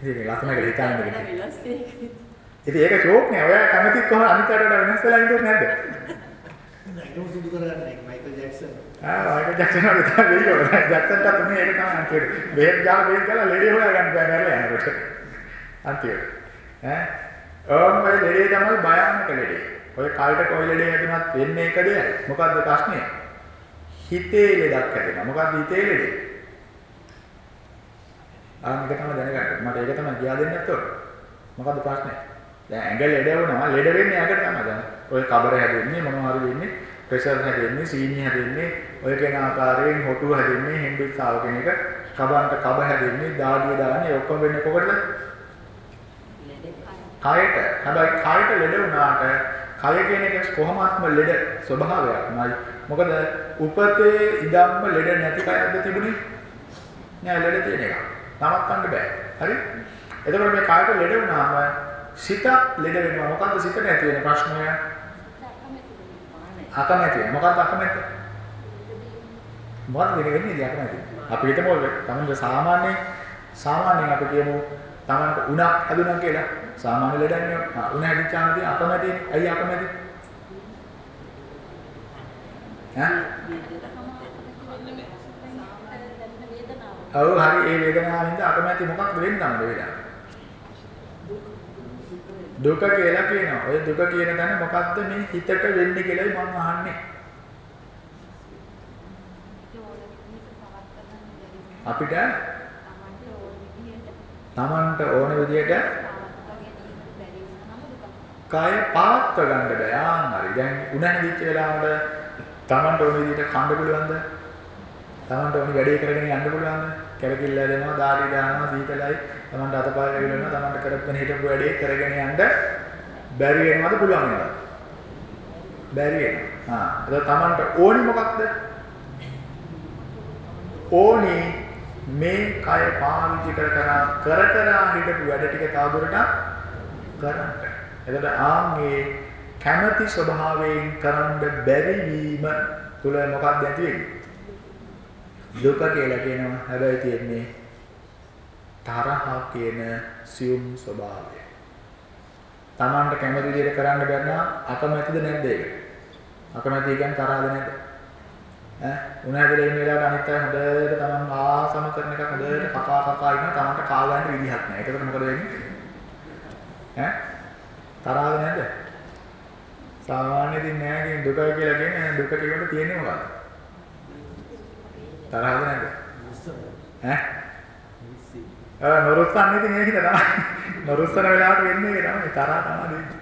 S1: ඉතින් ලස්සන කියලා හිතාගෙන ඉන්නේ.
S6: වෙනස් ඒක.
S1: ඉතින් ඒක ෂෝක් නේ. ඔයා කැමති කොහොම අනිත් අයට වෙනස් වෙලා ඉන්නද නැද්ද?
S11: නයිටෝ සුදු කරන්නේ මයිකල් ජැක්සන්.
S1: ආ මයිකල් ජැක්සන් වගේ තමයි වෙන්නේ. ජැක්සන්ට තුනේ ඒක තමයි අන්තිමට. බෙහෙත් ගාලා බෙහෙත් ගාලා ලෙඩේ හොයාගන්න බෑ නේද යනකොට. අන්තිමට. ඈ ඕම් ඔය ලෙඩේ තමයි භයානක ලෙඩේ. ඔය කල්ට කොයි ලෙඩේ හැදුනත් වෙන්නේ එක දෙයක්. මොකද්ද ප්‍රශ්නේ? හිතේ ලෙඩක් හැදෙනවා. මොකද්ද හිතේ ලෙඩේ? ආ මේක තමයි දැනගන්න. මට ඒක තමයි කියා දෙන්නත් ඕන. මොකද්ද ප්‍රශ්නේ? දැන් ඇඟ ලෙඩ වුණා. ලෙඩ වෙන්නේ ඇඟට තමයි දැන්. ඔය කබර හැදෙන්නේ මොනවා හරි වෙන්නේ. ප්‍රෙෂර් හැදෙන්නේ, සීනි හැදෙන්නේ, ඔය කෙන ආකාරයෙන් හොටු හැදෙන්නේ, හෙම්බිස්සාව කෙන එක, කබන්ට කබ හැදෙන්නේ, දාඩිය දාන්නේ ඔක්කොම වෙන්නේ කොකටද? කයට. හැබැයි කයට ලෙඩ වුණාට කය කියන එක කොහොමත්ම ලෙඩ ස්වභාවයක්මයි. මොකද උපතේ ඉඳන්ම ලෙඩ නැති කයක්ද තිබුණේ? නෑ ලෙඩ තියෙන එක. නවත්තන්න බෑ. හරි? එතකොට මේ කයට ලෙඩ වුණාම සිතක් ලෙඩ වෙනවා. මොකද්ද සිතට ඇති වෙන ප්‍රශ්නය? අකමැති වෙන. මොකක්ද අකමැත්ත? මොකක්ද වෙන්නේ අකමැති? අපි හිතමු තමන්ගේ සාමාන්‍ය සාමාන්‍යයෙන් අපි කියමු තමන්ට උණක් හැදුණා කියලා. සාමාන්‍ය ලෙඩන්නේ උණ හැදිච්චාම තියෙන අකමැති. ඇයි අකමැති? ඈ? ඔව් හරි ඒ වේදනාවෙන්ද අකමැති මොකක්ද වෙන්නේ තමයි වේදනාව. දුක කියලා කියනවා. ඔය දුක කියන තැන මොකද්ද මේ හිතට වෙන්නේ කියලායි මම අහන්නේ. අපිට Tamanට ඕන විදියට කය පාත්ව ගන්න බෑ. ආන් හරි. දැන් උණ හැදිච්ච වෙලාවට Tamanට ඕන විදියට කන්න පුළුවන්ද? Tamanට ඕනි වැඩේ කරගෙන යන්න පුළුවන්ද? කැරකිල්ල දෙනවා, දාඩි දානවා, සීතලයි. Tamanට අතපය රැවිලනවා, Tamanට කරගෙන හිටපු වැඩේ කරගෙන යන්න බැරි වෙනවද පුළුවන් වෙනවද? බැරි වෙනවා. ආ. ඒක Tamanට ඕනි මොකක්ද? ඕනි මේ කය පාවිච්චි කර කර කර කර හිටපු වැඩ ටික තවදුරටත් කරන්න. එතකොට ආන්ගේ කැමැති ස්වභාවයෙන් කරන්න බැරි වීම තුල මොකක්ද ඇති වෙන්නේ? දුක කියලා කියනවා. හැබැයි තියෙන්නේ තරහ කියන සියුම් ස්වභාවය. Tamanට කැමති විදිහට කරන්න බැරි නම් අකමැතිද නැද්ද ඒක? අකමැති කියන්නේ තරහද නැද්ද? ඈ උනාදලා ඉන්න වෙලාවට අනිත් අය හොඳට Taman ආසම කරන එක හොඳට කකා කකා ඉන්න Tamanට කා ගන්න විදිහක් නැහැ. ඒකකට මොකද වෙන්නේ? ඈ තරහද නැද්ද? සාමාන්‍යයෙන් නෑ කියන දුක කියලා කියන්නේ දුක කියනකොට තියෙන්නේ මොකක්ද? තරහද නැද්ද? ඈ? ආ නොරුස්සන්නේ ඉතින් ඒක තමයි. නොරුස්සන වෙලාවට වෙන්නේ ඒක තමයි. තරහ තමයි දෙන්නේ.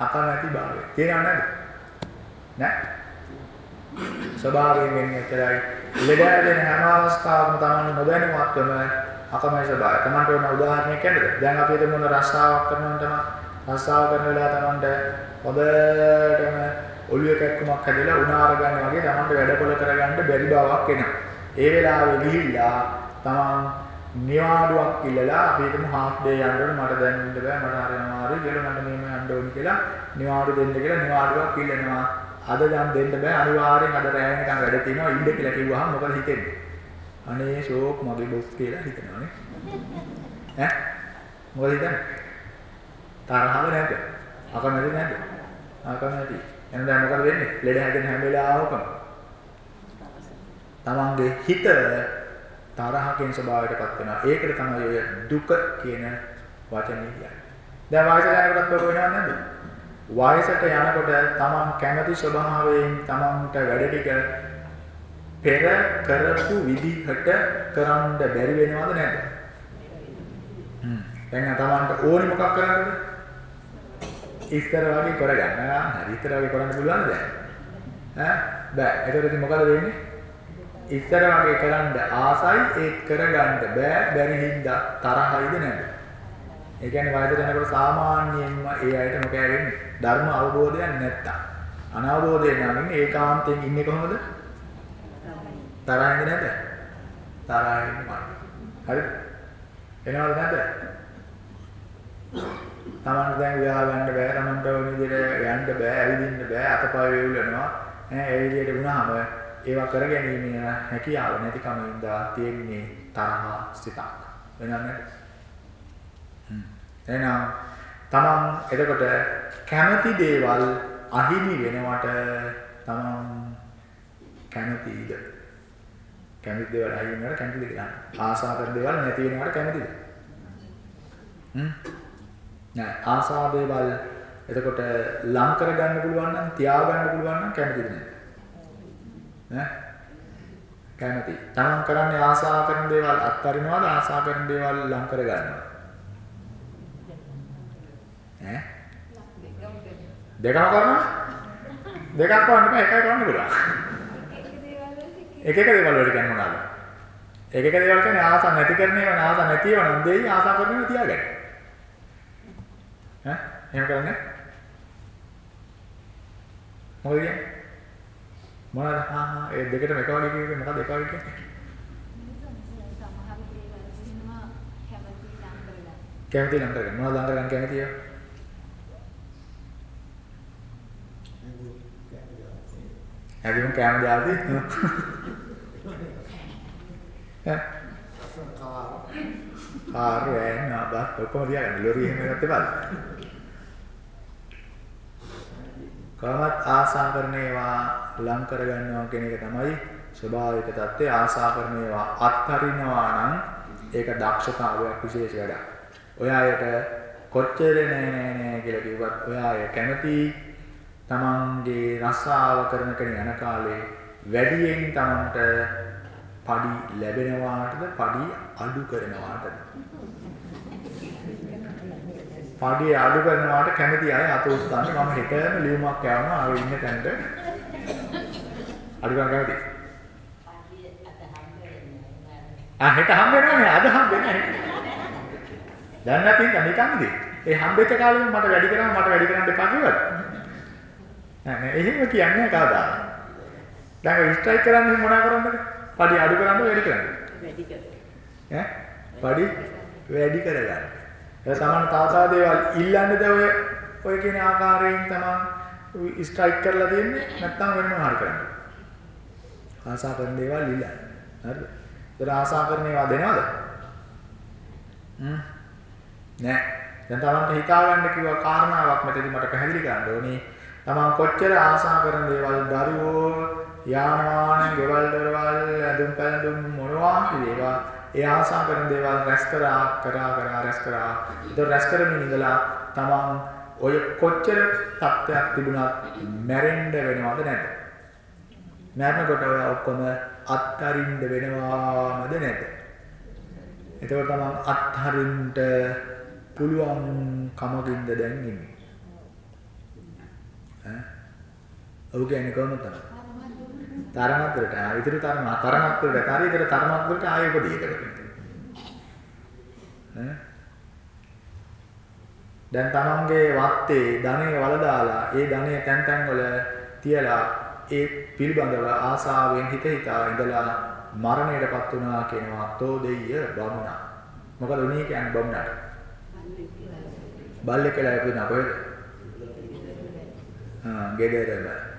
S1: අකමැති භාවය. තේරෙනව නැද්ද? නෑ. ස්වභාවයෙන් වෙන්නේ ඇතරයි. ලෙඩ දෙන හැම අවස්ථාවකම තමයි නොදැනුවත්වම අකමැති ස්වභාවය. තමන්ට ඕන උදාහරණයක් කියන්නද? දැන් අපි හිතමු මොන රස්සාවක් කරනවා තමයි. රස්සාව කරන වෙලාව තමන්ට හොඳටම ඔළුවේ කැක්කමක් හැදලා උනාර ගන්න වගේ තමන්ට වැඩපොළ කරගන්න බැරි බවක් එනවා. ඒ වෙලාවේ ගිහිල්ලා තමන් නිවාඩුවක් ඉල්ලලා අපි හිතමු හාෆ් ඩේ යන්න ඕනේ මට දැන් ඉන්න බෑ මට හරි අමාරුයි කියලා මට මෙහෙම යන්න ඕනේ කියලා නිවාඩු දෙන්න කියලා නිවාඩුවක් ඉල්ලනවා. අද දැන් දෙන්න බෑ අනිවාර්යෙන් අද රැය වෙනකන් වැඩ තියෙනවා ඉන්න කියලා කිව්වහම මොකද හිතෙන්නේ? අනේ ෂෝක් මගේ බොස් කියලා හිතනවානේ. ඈ මොකද හිතන්නේ? තරහව නැද්ද? අකමැති නැද්ද? අකමැති. එහෙනම් දැන් මොකද වෙන්නේ? ලෙඩ හැදෙන හැම වෙලාවකම තමන්ගේ හිත තරහකින් ස්වභාවයටපත් වෙනවා. ඒකට තමයි ඔය දුක කියන වචනේ කියන්නේ. දැන් වයසට යනකොටත් ඔක වෙනවද නැද්ද? වයසට යනකොට තමන් කැමති ස්වභාවයෙන් තමන්ට වැඩ ටික පෙර කරපු විදිහට කරන්න බැරි වෙනවද නැද්ද? හ්ම්. දැන් තමන්ට ඕනි මොකක් කරන්නද? ඉස්තර වගේ කරගන්න. හරි ඉස්තර වගේ කරන්න පුළුවන්ද දැන්? ඈ බෑ. ඒකට ඉතින් මොකද වෙන්නේ? ඉස්සර වගේ කරන්න ආසයි ඒක කරගන්න බෑ බැරි හින්දා තරහයිද නැද්ද? ඒ කියන්නේ වයසට යනකොට සාමාන්‍යයෙන්ම ඒ අයට මොකෑ වෙන්නේ? ධර්ම අවබෝධයක් නැත්තම්. අනවබෝධය නම් ඉන්නේ ඒකාන්තයෙන් ඉන්නේ කොහොමද? තරහින්ද නැද්ද? තරහින්මයි. හරිද? එනවද නැද්ද? තමන්ට දැන් විවාහ ගන්න බෑ, තමන්ට ඕන විදිහට යන්න බෑ, ඇවිදින්න බෑ, අතපය වේවුලනවා. ඈ ඒ විදිහට වුණාම ඒවා කරගැනීමේ හැකියාව නැතිකම ඉඳලා තියෙන්නේ තරහ සිතක්. වෙනව නේද? හ්ම්. එහෙනම් තමන් එතකොට කැමති දේවල් අහිමි වෙනවට තමන් කැමතිද? කැමති දේවල් අයින් වෙනවට කැමතිද කියලා. ආසා කරන දේවල් නැති වෙනවට කැමතිද? හ්ම්. නෑ ආසා දේවල් එතකොට ලං කර ගන්න පුළුවන් නම් තියා ගන්න පුළුවන් නම් කැමතිද නැද්ද? ඈ කැමති. තමන් කරන්නේ ආසා කරන දේවල් අත්හරිනවද ආසා කරන දේවල් ලං කර ගන්නවද? ඈ දෙකම කරනවා? දෙකක් කරන්න බෑ එකයි කරන්න පුළුවන්. එක එක දේවල් වලට කියන්නේ මොනවාද? එක එක දේවල් කියන්නේ ආසා නැති කරන ඒවා ආසා නැති ඒවා නම් දෙයි ආසා කරන ඒවා තියාගන්න. ඈ එහෙම කරන්නේ? මොකද කියන්නේ? මොනවාද? ආ ආ ඒ දෙකටම එක වගේ කියන්නේ මොකද එක වගේ කියන්නේ?
S9: කැමති ලං කරගන්න.
S1: මොනවද ලං කරගන්න කැමති ඒවා? හැදිම කැම දාති. ඈ කාර් වෑන් ආබත් ඔක්කොම තියාගන්න ලොරි එහෙම ගත්තේ බලන්න. කාමත් ආසා කරන ඒවා ලං කරගන්නවා කියන එක තමයි ස්වභාවික தත්ත්වය ආසා කරන ඒවා අත්හරිනවා නම් ඒක දක්ෂතාවයක් විශේෂ වැඩක්. ඔය අයට කොච්චර නෑ නෑ නෑ කියලා කිව්වත් ඔය අය කැමති තමන්ගේ රස්සාව කරන කෙන යන කාලේ වැඩියෙන් තමන්ට පඩි ලැබෙනවාටද පඩි අඩු කරනවාටද පඩි අඩු කරනවාට කැමති අය අත උස්සන්නේ. මම හෙටම ලියුමක් යවනවා අර ඉන්න තැනට අඩු කරන්න කැමති. ආ හෙට හම්බ වෙනවනේ. අද හම්බ වෙන්නේ දැන් නැතිනම් නිකන්ද ඒ හම්බෙච්ච කාලෙම මට වැඩි කරාම මට වැඩි කරන්න එපා කිව්වද? නෑ නෑ. එහෙම කියන්නේ කවදා. දැන් ස්ට්‍රයික් කරන්නේ මොනා කරන්නද? පඩි අඩු කරන්න වැඩි කරන්න
S6: වැඩි කර.
S1: ඈ? පඩි වැඩි කරගන්න ඒ සමාන තාතා දේවල් ඉල්ලන්නේද ඔය ඔය කියන ආකාරයෙන් තමයි ස්ට්‍රයික් කරලා තියෙන්නේ නැත්නම් වෙන මොනවා හරි කරන්නේ. ආසා කරන දේවල් ඉල්ලන්න. හරිද? ඒතර ආසා කරන ඒවා දෙනවද? හ්ම්. නෑ. දැන් තමන්ට හිතා ගන්න කිව්වා කාරණාවක් මෙතනදී මට පැහැදිලි කරන්න ඕනේ. තමන් කොච්චර ආසා කරන දේවල් දරුවෝ යාන වාහන ගෙවල් දොරවල් ඇඳුම් පැළඳුම් මොනවා හරි ඒවා ඒ ආසා කරන දේවල් රැස් කරා කරා කරා රැස් කරා. ඒක රැස් කරමින් ඉඳලා තමන් ඔය කොච්චර තත්ත්වයක් තිබුණත් මැරෙන්න වෙනවද නැද්ද? මැරෙනකොට ඔය ඔක්කොම අත්හරින්න වෙනවමද නැද්ද? එතකොට තමන් අත්හරින්න පුළුවන් කමකින්ද දැන් ඉන්නේ? ඈ? ඔව් කියන්නේ කොහොමද? තමයි තරමක් දුරට ආ ඉදිරි තරම තරමක් දුරට හරි ඉදිරි තරමක් දුරට ආයෙ උපදී එතකොට ඈ? දැන් තමන්ගේ වත්තේ ධනෙ වල දාලා ඒ ධනෙ තැන් තැන් වල තියලා ඒ පිළිබඳව ආසාවෙන් හිත හිතා ඉඳලා මරණයටපත් වුණා කියනවා තෝ දෙయ్య බමුණා. මොකද උනේ කියන්නේ බමුණාට? බල්ලෙක් කියලා. ඉපදුනා කොහෙද ආ ගෙදරම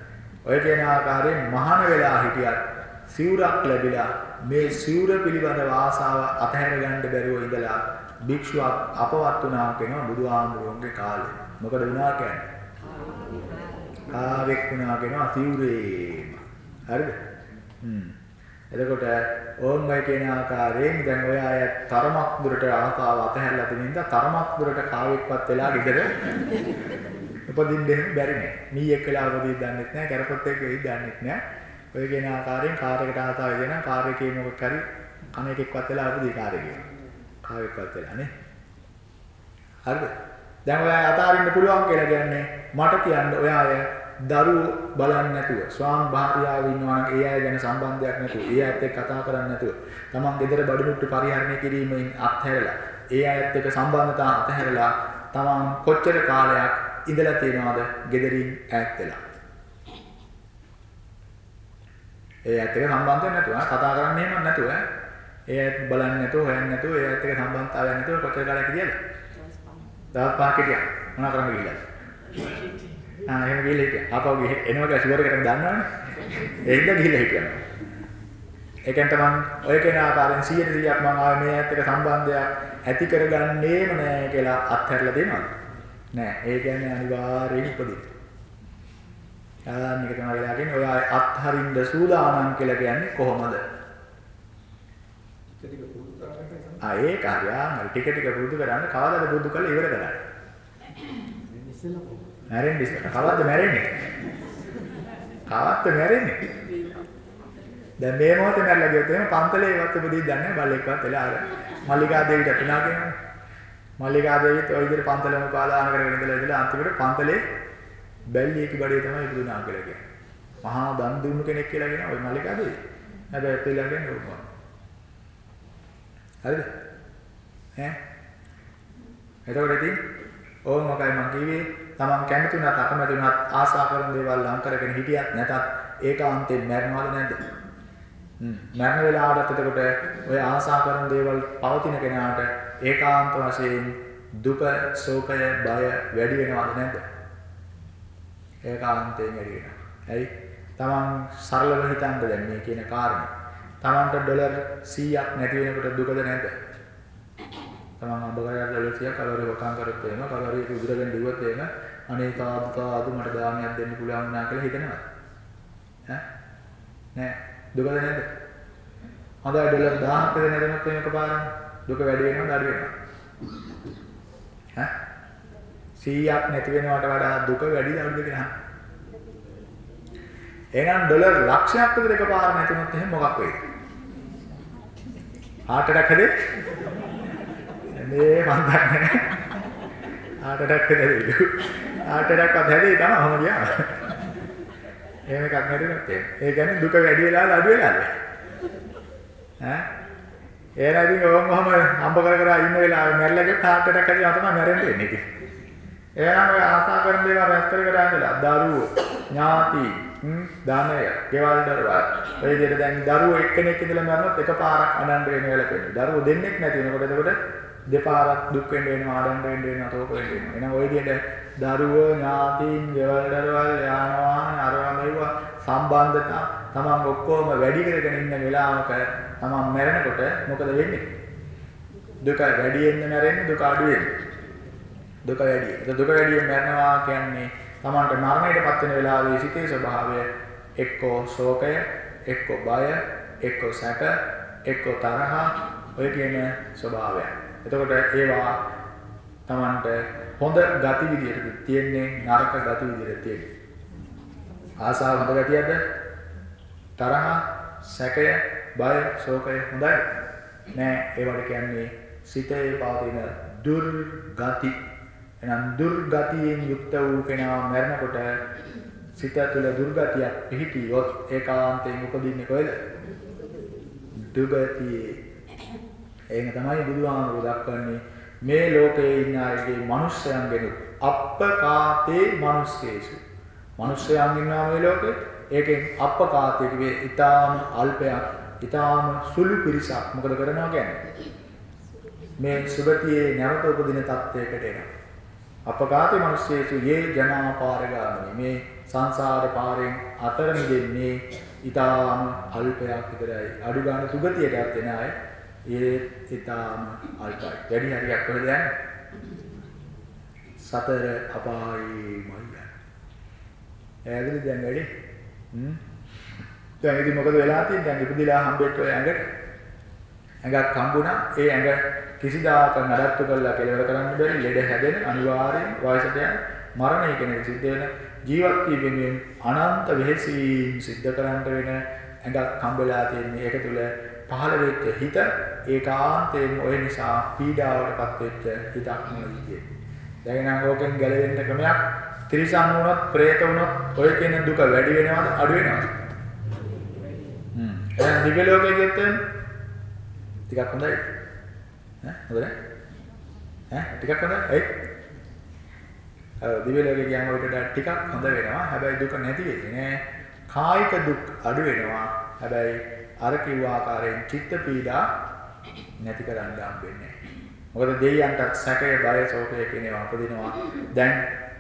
S1: ඔය කියන ආකාරයෙන් මහාන වෙලා හිටියත් සිවුරක් ලැබිලා මේ සිවුර පිළිබඳව ආසාව අතහැර ගන්න බැරුව ඉඳලා භික්ෂුවක් අපවත් වුණා කියනවා බුදුහාමුදුරන්ගේ කාලේ. මොකද වුණා කියන්නේ? ආවෙක් වුණා කියනවා සිවුරේම. හරිද? හ්ම්. එතකොට ඕන් ඔය කියන ආකාරයෙන් දැන් ඔය අය තරමක් දුරට ආසාව අතහැරලා තියෙන නිසා තරමක් දුරට කාවෙක්වත් වෙලා ගෙදර උපදින්න දෙන්න බැරි නෑ. මීයක් වෙලා උපදින්න දන්නෙත් නෑ, කරපොත් එක්ක වෙයි දන්නෙත් නෑ. ඔය කියන ආකාරයෙන් කාර් එකට ආසාව වෙන කාර් එකේ මොකක් හරි අනේකෙක්වත් වෙලා උපදී කාර් එකේ. කාවෙක්වත් වෙලා නේ. හරිද? දැන් ඔය අතාරින්න පුළුවන් කියලා කියන්නේ මට කියන්න ඔය අය දරුවෝ බලන්නේ නැතුව ස්වාම භාර්යාව ඉන්නවා නම් ඒ අය ගැන සම්බන්ධයක් නැතුව ඒ අයත් එක්ක කතා කරන්නේ නැතුව තමන් ගෙදර බඩමුට්ටු පරිහරණය කිරීමෙන් අත්හැරලා ඒ අයත් එක්ක සම්බන්ධතා අත්හැරලා තමන් කොච්චර කාලයක් ඉඳලා තියනවාද ගෙදරින් ඈත් වෙලා ඒ අයත් එක්ක සම්බන්ධයක් නැතුව කතා කරන්නේ එහෙම නැතුව ඒ අයත් බලන්නේ නැතුව හොයන්නේ නැතුව ඒ අයත් එක්ක සම්බන්ධතාවයක් නැතුව කොච්චර කාලයක් හිටියද දවස් පහක් හිටියා මොනවා කරන්න ගිහිල්ලාද ආ එහෙම ගිහලා හිටියා. ආපහු ගිහ එනවා කියලා ෂුවර් එකටම දන්නවනේ. ඒ හින්දා ගිහලා හිටියා. ඒකෙන් තමයි ඔය කෙන ආකාරයෙන් 100%ක් මම ආවේ මේ ඇත්ත එක සම්බන්ධයක් ඇති කරගන්නේම නෑ කියලා අත්හැරලා දෙනවා. නෑ. ඒ කියන්නේ අනිවාර්යයෙන් උපදින. ආන්න එක තමයි වෙලා කියන්නේ ඔය අත්හරින්න සූදානම් කියලා කියන්නේ කොහොමද? ආ ඒක හරියාම ටික ටික පුරුදු කරන්න කවදාද පුරුදු කරලා ඉවර කරන්නේ?
S11: ඉස්සෙල්ලා?
S1: මැරෙන්න ඉස්සර කවද්ද මැරෙන්නේ? කවද්ද මැරෙන්නේ? දැන් මේ මොහොතේ මැරලා ගියොත් එහෙම පන්තලේ වත් උපදී දන්නේ බල්ලෙක්වත් වෙලා අර මල්ලිකා දේවිට පිනා කියනවනේ. මල්ලිකා දේවිත් ওই විදිහට පන්තලම පාදාන කරගෙන ඉඳලා ඉඳලා අන්තිමට පන්තලේ බැල්ලියක බඩේ තමයි ඉපදුනා කියලා කියන්නේ. මහා දන් දුන්නු කෙනෙක් කියලා කියන ওই මල්ලිකා දේවිය. හැබැයි පිළලා කියන්නේ ඕක. හරිද? ඈ එතකොට ඉතින් ඕම මොකයි මං කිව්වේ තමන් කැමති වුණත් අකමැති වුණත් ආසා කරන දේවල් ලං කරගෙන හිටියත් නැතත් ඒකාන්තයෙන් මැරෙනවද නැද්ද? හ්ම් මරණ වෙලාවට එතකොට ඔය ආසා කරන දේවල් පවතින කෙනාට ඒකාන්ත වශයෙන් දුක, ශෝකය, බය වැඩි වෙනවද නැද්ද? ඒකාන්තයෙන් වැඩි වෙනවා. ඇයි? තමන් සරලව හිතන්න දැන් මේ කියන කාරණේ. තමන්ට ඩොලර් 100ක් නැති වෙනකොට දුකද නැද්ද? තමන් අඹ කරලා ඩොලර් 100ක් කලවරේ වකම් කරත් එහෙම කලවරේ උදුරගෙන දිව්වොත් එහෙම අනේ තාදු තාදු මට දානයක් දෙන්න පුළුවන් වුණා කියලා හිතනවා. ඈ? නෑ දුකද නැද්ද? හොඳයි ඩොලර් 1000ක් දෙන්න දෙනොත් එහෙම එකපාරම දුක වැඩි වෙනවද අඩු වෙනවද? ඈ? 100ක් නැති වෙනවට වඩා දුක වැඩිද අඩුද කියලා අහන්න. එහෙනම් ඩොලර් ලක්ෂයක් විතර එකපාර නැතුනොත් එහෙනම් මොකක් වෙයිද? heart attack හදේ? මේ මන් දන්නේ heart attack හදේලු. heart attack අත් හැදේ තමයි ඔහම ගියා. එහෙම එකක් නැතිනොත් එහෙම. ඒ කියන්නේ දුක වැඩි වෙලාද අඩු වෙලාද? ඈ? එහෙනම් ඉතින් ඕම් ඔහම හම්බ කර කර ඉන්න වෙලාවෙ මැරිලා ගියොත් heart attack හැදෙනවා තමයි මැරෙන්න වෙන්නේ ඉතින්. එහෙනම් ඔය ආසා කරන දේවල් රැස් කර කර ඉඳලා දරුවෝ ඥාති හ්ම් ධනය ගෙවල් දරුවා ඔය විදිහට දැන් දරුවෝ එක්කෙනෙක් ඉඳලා මරනොත් එකපාරක් අනන්න වෙන වෙලාවක වෙනවා දරුවෝ දෙන්නෙක් නැති වෙනකොට එතකොට දෙපාරක් දුක් වෙන්න වෙනවා ආඩන්න වෙන්න වෙනවා තෝක වෙන්න වෙනවා එහෙනම් ඔය විදිහට දරුවෝ ඥාතීන් ගෙවල් දරුවල් යාන වාහන අරවා මෙව්වා සම්බන්ධතා තමන් ඔක්කොම වැඩි කරගෙන ඉන්න වෙලාවක තමන් මැරෙනකොට මොකද වෙන්නේ දුක වැඩි වෙන්න මැරෙන්නේ දුක අඩු වෙන්නේ දුක වැඩි. ඒක දුක වැඩියෙන් මරනවා කියන්නේ Tamanට මරණයටපත් වෙන වෙලාවේ සිතේ ස්වභාවය එක්කෝ ශෝකය, එක්කෝ බය, එක්කෝ සැක, එක්කෝ තරහ ඔය කියන ස්වභාවය. එතකොට ඒවා Tamanට හොඳ ගති විදියට තියෙන්නේ නරක ගති විදියට තියෙන්නේ. ආසාව හොඳ ගතියක්ද? තරහ, සැකය, බය, ශෝකය හොඳයි. නෑ ඒවට කියන්නේ සිතේ පවතින දුර්ගති එහෙනම් දුර්ගතියෙන් යුක්ත වූ කෙනා මරණකොට සිත තුළ දුර්ගතියක් පිහිටියොත් ඒකාන්තයෙන් උපදින්නේ කොහෙද? දුගතියේ. එහෙම තමයි බුදුහාමුදුරුවෝ දක්වන්නේ මේ ලෝකයේ ඉන්න අයගේ මිනිස්යන්ගෙන අප්පකාතේ මිනිස්සේසු. මිනිස්යන් ඉන්නවා මේ ලෝකේ. ඒකෙන් අප්පකාතේ කිව්වේ ඊටාම අල්පයක්, ඊටාම සුළු පිරිසක්. මොකද කරනවා කියන්නේ? මේ සුගතියේ නැවත උපදින තත්වයකට එනවා. අපකාතේ මිනිස්සේසු යේ ජනාපාරගාමී මේ සංසාර පාරෙන් අතර මිදෙන්නේ ඊටාම අල්පයක් විතරයි. අඩු ගන්න සුගතියටත් එන අය ඒ ඊටාම අල්පයි. වැඩි හරියක් කොහෙද යන්නේ? සතර අපායේමයි යන්නේ. ඈදලි දැන් වැඩි? හ්ම්. දැන් ඉතින් මොකද වෙලා තියෙන්නේ? දැන් ඉපදිලා හම්බෙච්ච ඔය ඇඟට ඇඟක් හම්බුණා. ඒ ඇඟ කිසිදාක නඩත්තු කරලා කෙලවර කරන්න බැරි ලෙඩ හැදෙන අනිවාර්යෙන් වයසට යන මරණය කෙනෙක් සිද්ධ වෙන ජීවත් වීමෙන් අනන්ත වෙහෙසීම් සිද්ධ කරන්න වෙන ඇඟක් හම්බෙලා තියෙන්නේ. ඒක තුල පහළ වෙච්ච හිත ඒකාන්තයෙන් ඔය නිසා පීඩාවටපත් වෙච්ච හිතක් නෙවෙයි. දැන් නම් ඕකෙන් ගැලවෙන්න ක්‍රමයක් ත්‍රිසං වුණොත්, പ്രേත වුණොත් ඔය කියන දුක වැඩි වෙනවද අඩු වෙනවද? හ්ම්. එහෙනම් දිව්‍ය ලෝකෙ ගියොත් ටිකක් හොඳයි. ඈ හොඳද? ඈ ටිකක් හොඳයි. ඇයි? ඔව් දිව්‍ය ලෝකේ ගියාම ඔයිට වඩා ටිකක් හොඳ වෙනවා. හැබැයි දුක නැති වෙන්නේ නෑ. කායික දුක් අඩු වෙනවා. හැබැයි අර කිව්ව ආකාරයෙන් චිත්ත පීඩා නැති කරන්න හම්බෙන්නේ නෑ. මොකද දෙයියන්ටත් සැකය බය සෝකය කියන ඒවා උපදිනවා. දැන්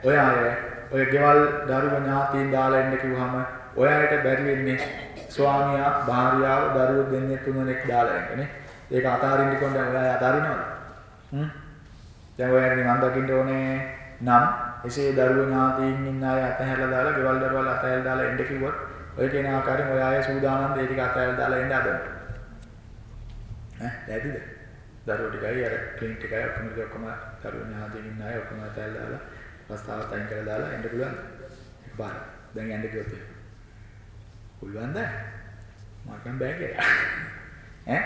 S1: ඔය අය ඔය ගෙවල් දරුව ඥාතීන් දාලා එන්න කිව්වහම ඔය අයට බැරි වෙන්නේ ස්වාමියා, භාර්යාව, දරුවෝ දෙන්නේ තුනෙක් දාලා එන්නනේ. ඒක අතාරින්න කොහොමද ඔය අය අතාරිනවද? හ්ම්. දැන් ඔයගෙන මම දකින්න ඕනේ නම් එසේ දරුවෝ ඥාතීන් ඉන්න අය අතහැරලා දාලා ගෙවල් දරවල් අතහැරලා දාලා එන්න කිව්වොත් ඔය කියන ආකාරයෙන් ඔය අය සූදානම් දෙය ටික අතහැරලා දාලා එන්න හදනවා. ඈ දැදිද? දරුවෝ ටිකයි අර ක්ලිනික් එකයි ඔක්කොම ටික ඔක්කොම දරුවෝ ඥාතීන් ඉන්න අය ඔක්කොම අතහැරලා දාලා රස්තාවත් අයින් කරලා දාලා එන්න පුළුවන්ද? එකපාර. දැන් යන්න කිව්වොත් එහෙම. පුළුවන්ද? මට නම් බෑ කියලා. ඈ?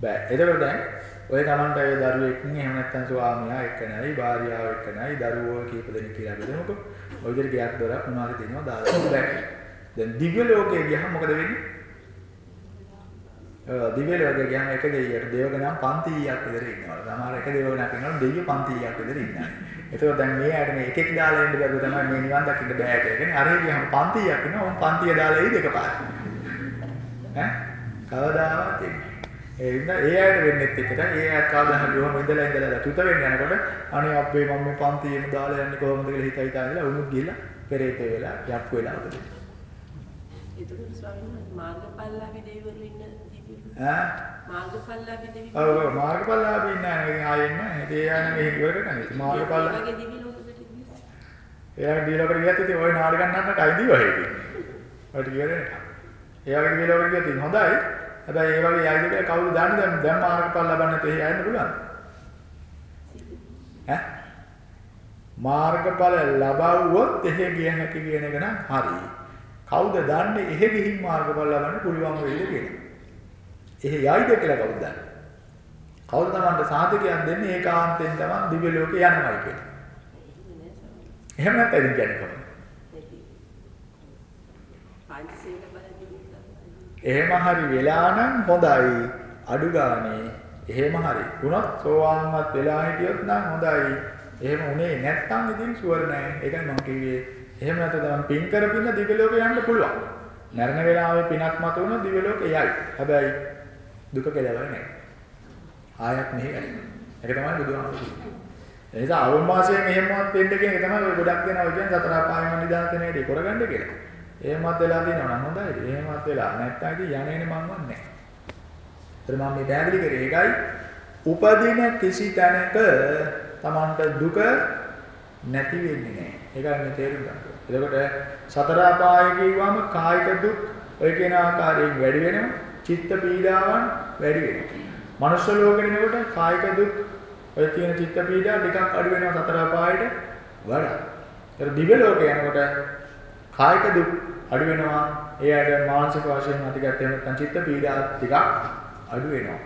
S1: බෑ. එතකොට දැන් ඔය Tamanට ඔය දරුවෙක් නේ එහෙම නැත්නම් ස්වාමියා එක්ක නැයි භාර්යාව එක්ක නැයි දරුවෝ කීප දෙනෙක් කියලා බෙදමුකෝ. ඔය විදිහට ගියක් දොරක් මොනවාරි දෙනවා දාලා බෑ. දැන් දිව්‍ය ලෝකයේ ගියහම මොකද වෙන්නේ? ඔව් දිව්‍ය ලෝකයේ ගියහම එක දෙයියට දේවග නම් 500ක් විතර ඉන්නවා. සමහර එක දේවගණක් ඉන්නවා දෙයියෝ 500ක් විතර ඉන්නවා. ඒතකොට දැන් මේ ඇයිද මේ එකෙක් දාලා එන්න බැරුව තමයි මේ නිවන් දකින්න බෑ කියලා කියන්නේ. අරේ ගියහම 500ක් ඉන්නවා. උන් 500 දාලා එයි දෙකපාරක්. ඈ කවදාවත් එන්නේ ඒ ඉන්න ඒ අයට වෙන්නෙත් එක තමයි ඒ අය කවදා හරි ඔහම ඉඳලා ඉඳලා තුත වෙන්න යනකොට අනේ අපේ මම මේ පන්තියේම දාලා යන්නේ කොහොමද කියලා හිතා හිතා ඉඳලා උණුත් ගිහලා පෙරේතේ වෙලා යක්කු වෙලා උදේ.
S6: ඒකට ස්වාමීන් වහන්සේ මාර්ගඵලලාභී දෙවිවරු ඉන්න දීපිලු.
S1: ඈ
S6: මාර්ගඵලලාභී දෙවිවරු.
S1: ඔව් ඔව් මාර්ගඵලලාභී ඉන්න අය ඉතින් ආයෙ එන්න. ඉතින් ඒ අය නම් එහෙ ඉවර කරන්නේ. ඉතින් මාර්ගඵල
S6: වගේ දිවි ලෝකෙකට ගිහින්.
S1: ඒලා දීලකට ගියත් ඉතින් ওই නාටකම් නන්නට අයිති වහේ ඉතින්. ඔය ටික ඉවරනේ. ඒ වගේ දීලකට ගියත් ඉතින් හොඳයි. හැබැයි ඒ වගේ යයිද කියලා කවුරු දන්නේ දැන් දැන් මාර්ගඵල ලබන්න තේ යන්න පුළුවන්. ඈ මාර්ගඵල ලබවුවොත් එහෙ ගිය හැකි කියන එක නම් හරි. කවුද දන්නේ එහෙ ගිහින් මාර්ගඵල ලබන්න පුළුවන් වෙයිද කියලා? එහෙ යයිද කියලා කවුද දන්නේ? කවුද Tamanට සාධකයක් දෙන්නේ ඒකාන්තයෙන් Taman දිව්‍ය ලෝකේ යනවායි කියලා. එහෙම නැත්නම් ඉතින් කියන්නේ කොහොමද?
S6: පංචශීල බල දිවි.
S1: එහෙම හරි වෙලා නම් හොඳයි. අඩු ගානේ එහෙම හරි. වුණොත් සෝවාන්වත් වෙලා හිටියොත් නම් හොඳයි. එහෙම උනේ නැත්නම් ඉතින් ෂුවර් නෑ. ඒකයි මම කිව්වේ. එහෙම නැත්නම් පින් කරපින්න දිව්‍ය ලෝකේ යන්න පුළුවන්. මරණ වෙලාවේ පිනක් මත වුණොත් දිව්‍ය ලෝකේ යයි. හැබැයි දුක කෙලවර නෑ. ආයත් මෙහෙ යන්නේ. ඒක තමයි බුදුහාමුදුරුවෝ කියන්නේ. ඒ නිසා අවමාසයෙන් එහෙමවත් වෙන්න කියන එක තමයි ඔය ගොඩක් දෙනා ඔය කියන්නේ සතර අපායම නිදාන දෙන හැටි කරගන්න කියලා. එහෙමවත් වෙලා තියෙනවා නම් හොඳයි. එහෙමවත් වෙලා නැත්නම් ඉතින් යන්නේනේ මං වන්නේ. ඒතර මම මේ පැහැදිලි කරේ ඒකයි උපදින කිසි තැනක Tamanට දුක නැති වෙන්නේ නැහැ. ඒකයි මේ තේරුම් ගන්න. එතකොට සතර අපාය කියවම කායික දුක් ඔය කියන ආකාරයෙන් වැඩි වෙනවා. චිත්ත පීඩාවන් වැඩි වෙනවා. මනුෂ්‍ය ලෝකෙනකොට කායික දුක් ඔය තියෙන චිත්ත පීඩා ටිකක් අඩු වෙනවා සතර අපායට වඩා. ඒතර දිව්‍ය ලෝකේ යනකොට කායික දුක් අඩු වෙනවා. ඒ අයට මානසික වශයෙන් අතිගත එහෙම නැත්නම් චිත්ත පීඩා ටිකක් අඩු වෙනවා.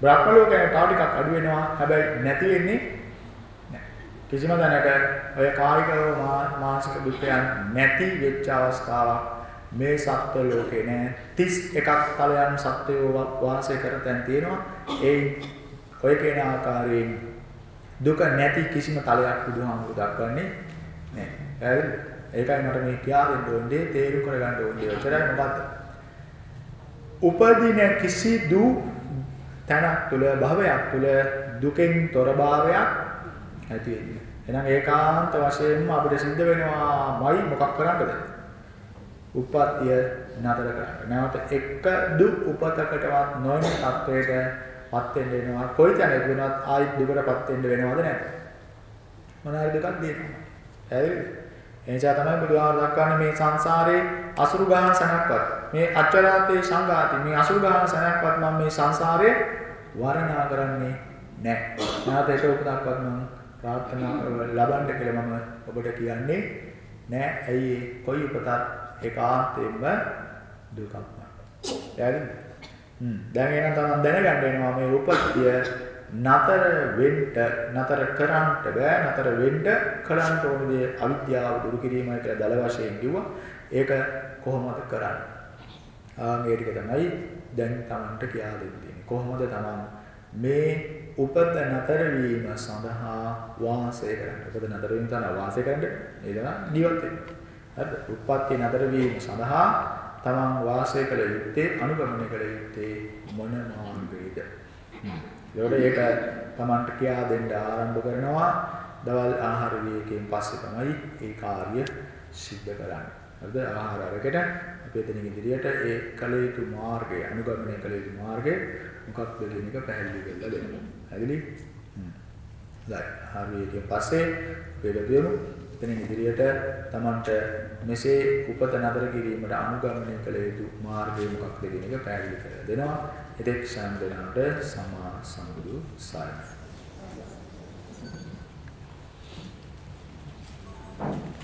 S1: බ්‍රහ්ම ලෝකේ තව ටිකක් අඩු වෙනවා. හැබැයි නැති වෙන්නේ නැහැ. කිසිම දැනක ඔය කායිකව මානසික දුක්යන් නැති වෙච්ච අවස්ථාවක් මේ සත්ත්ව ලෝකේ නෑ 31ක් තලයන් සත්වයෝ වාසය කර තැන් තියෙනවා. ඒ ඔය කියන ආකාරයෙන් දුක නැති කිසිම තලයක් බුදුහාමුදුරු දක්වන්නේ නැහැ. ඒකයි මට මේ කියා දෙන්න ඕනේ තේරුම් කරගන්න ඕනේ. ඔච්චරයි මොකද්ද? උපදින කිසිදු තැනක් තුල භවයක් තුල දුකෙන් තොර භාවයක් ඇති වෙන්නේ. එහෙනම් ඒකාන්ත වශයෙන්ම අපිට සිද්ධ වෙනවාමයි මොකක් කරන්නද? උප්පත්තිය නතර කරන්න. නැවත එක දුක් උපතකටවත් නොවන තත්වයකට පත් වෙන්න වෙනවා. කොයි තැනක වුණත් ආයි දුකටපත් වෙන්න වෙනවද නැද්ද? මොනවාරි දුකක් දෙනවා. ඇයි? එනිසා තමයි බුදුහාම දක්වන්නේ මේ සංසාරේ අසුරු ගහන සනක්වත් මේ අචරාතේ සංඝාති මේ අසුරු ගහන සනක්වත් මම මේ සංසාරේ වර්ණනා කරන්නේ නැහැ. නැවත ඒක උපදක්වත් මම ප්‍රාර්ථනා ලබන්න කියලා මම ඔබට කියන්නේ නෑ. ඇයි කොයි උපතත් ඒකාන්තයෙන්ම දුකක්මයි. හරිද? හ්ම්. දැන් එන තමයි දැනගන්න වෙනවා මේ උපත්ය නතර වෙන්න නතර කරන්න බෑ නතර වෙන්න කරන්න ඕන දේ අවිද්‍යාව දුරු කිරීමයි කියලා දල වශයෙන් කිව්වා. ඒක කොහොමද කරන්නේ? ආ මේ ටික තමයි දැන් Tamanට කියා දෙන්න තියෙන්නේ. කොහොමද Taman මේ උපත නතර වීම සඳහා වාසය කරන්නේ? උපත නතර වීම සඳහා වාසය කරන්නේ ඒ තමයි නිවත් වෙන්නේ. හරිද? උප්පත්ති නතර වීම සඳහා Taman වාසය කළ යුත්තේ අනුගමනය කළ යුත්තේ මොන මාර්ගයේද? ඒකට ඒක Tamanට කියා දෙන්න ආරම්භ කරනවා. දවල් ආහාර විවේකයෙන් පස්සේ තමයි ඒ කාර්ය සිද්ධ කරන්නේ. හරිද? ආහාර අරකට අපි එතනින් ඉදිරියට ඒ කළ යුතු මාර්ගය, අනුගමනය කළ යුතු මාර්ගය මොකක්ද කියන එක පැහැදිලි කරලා දෙනවා. හරිද? හරි. හරියට පස්සේ පෙර දෙමු. එතනින් ඉදිරියට Tamanට මෙසේ උපත නතර කිරීමට අනුගමනය කළ යුතු මාර්ගය මොකක්ද කියන එක පැහැදිලි කරලා දෙනවා. එතෙක් සම්දනාට සමා සම්බුදු සාරණයි. Thank you.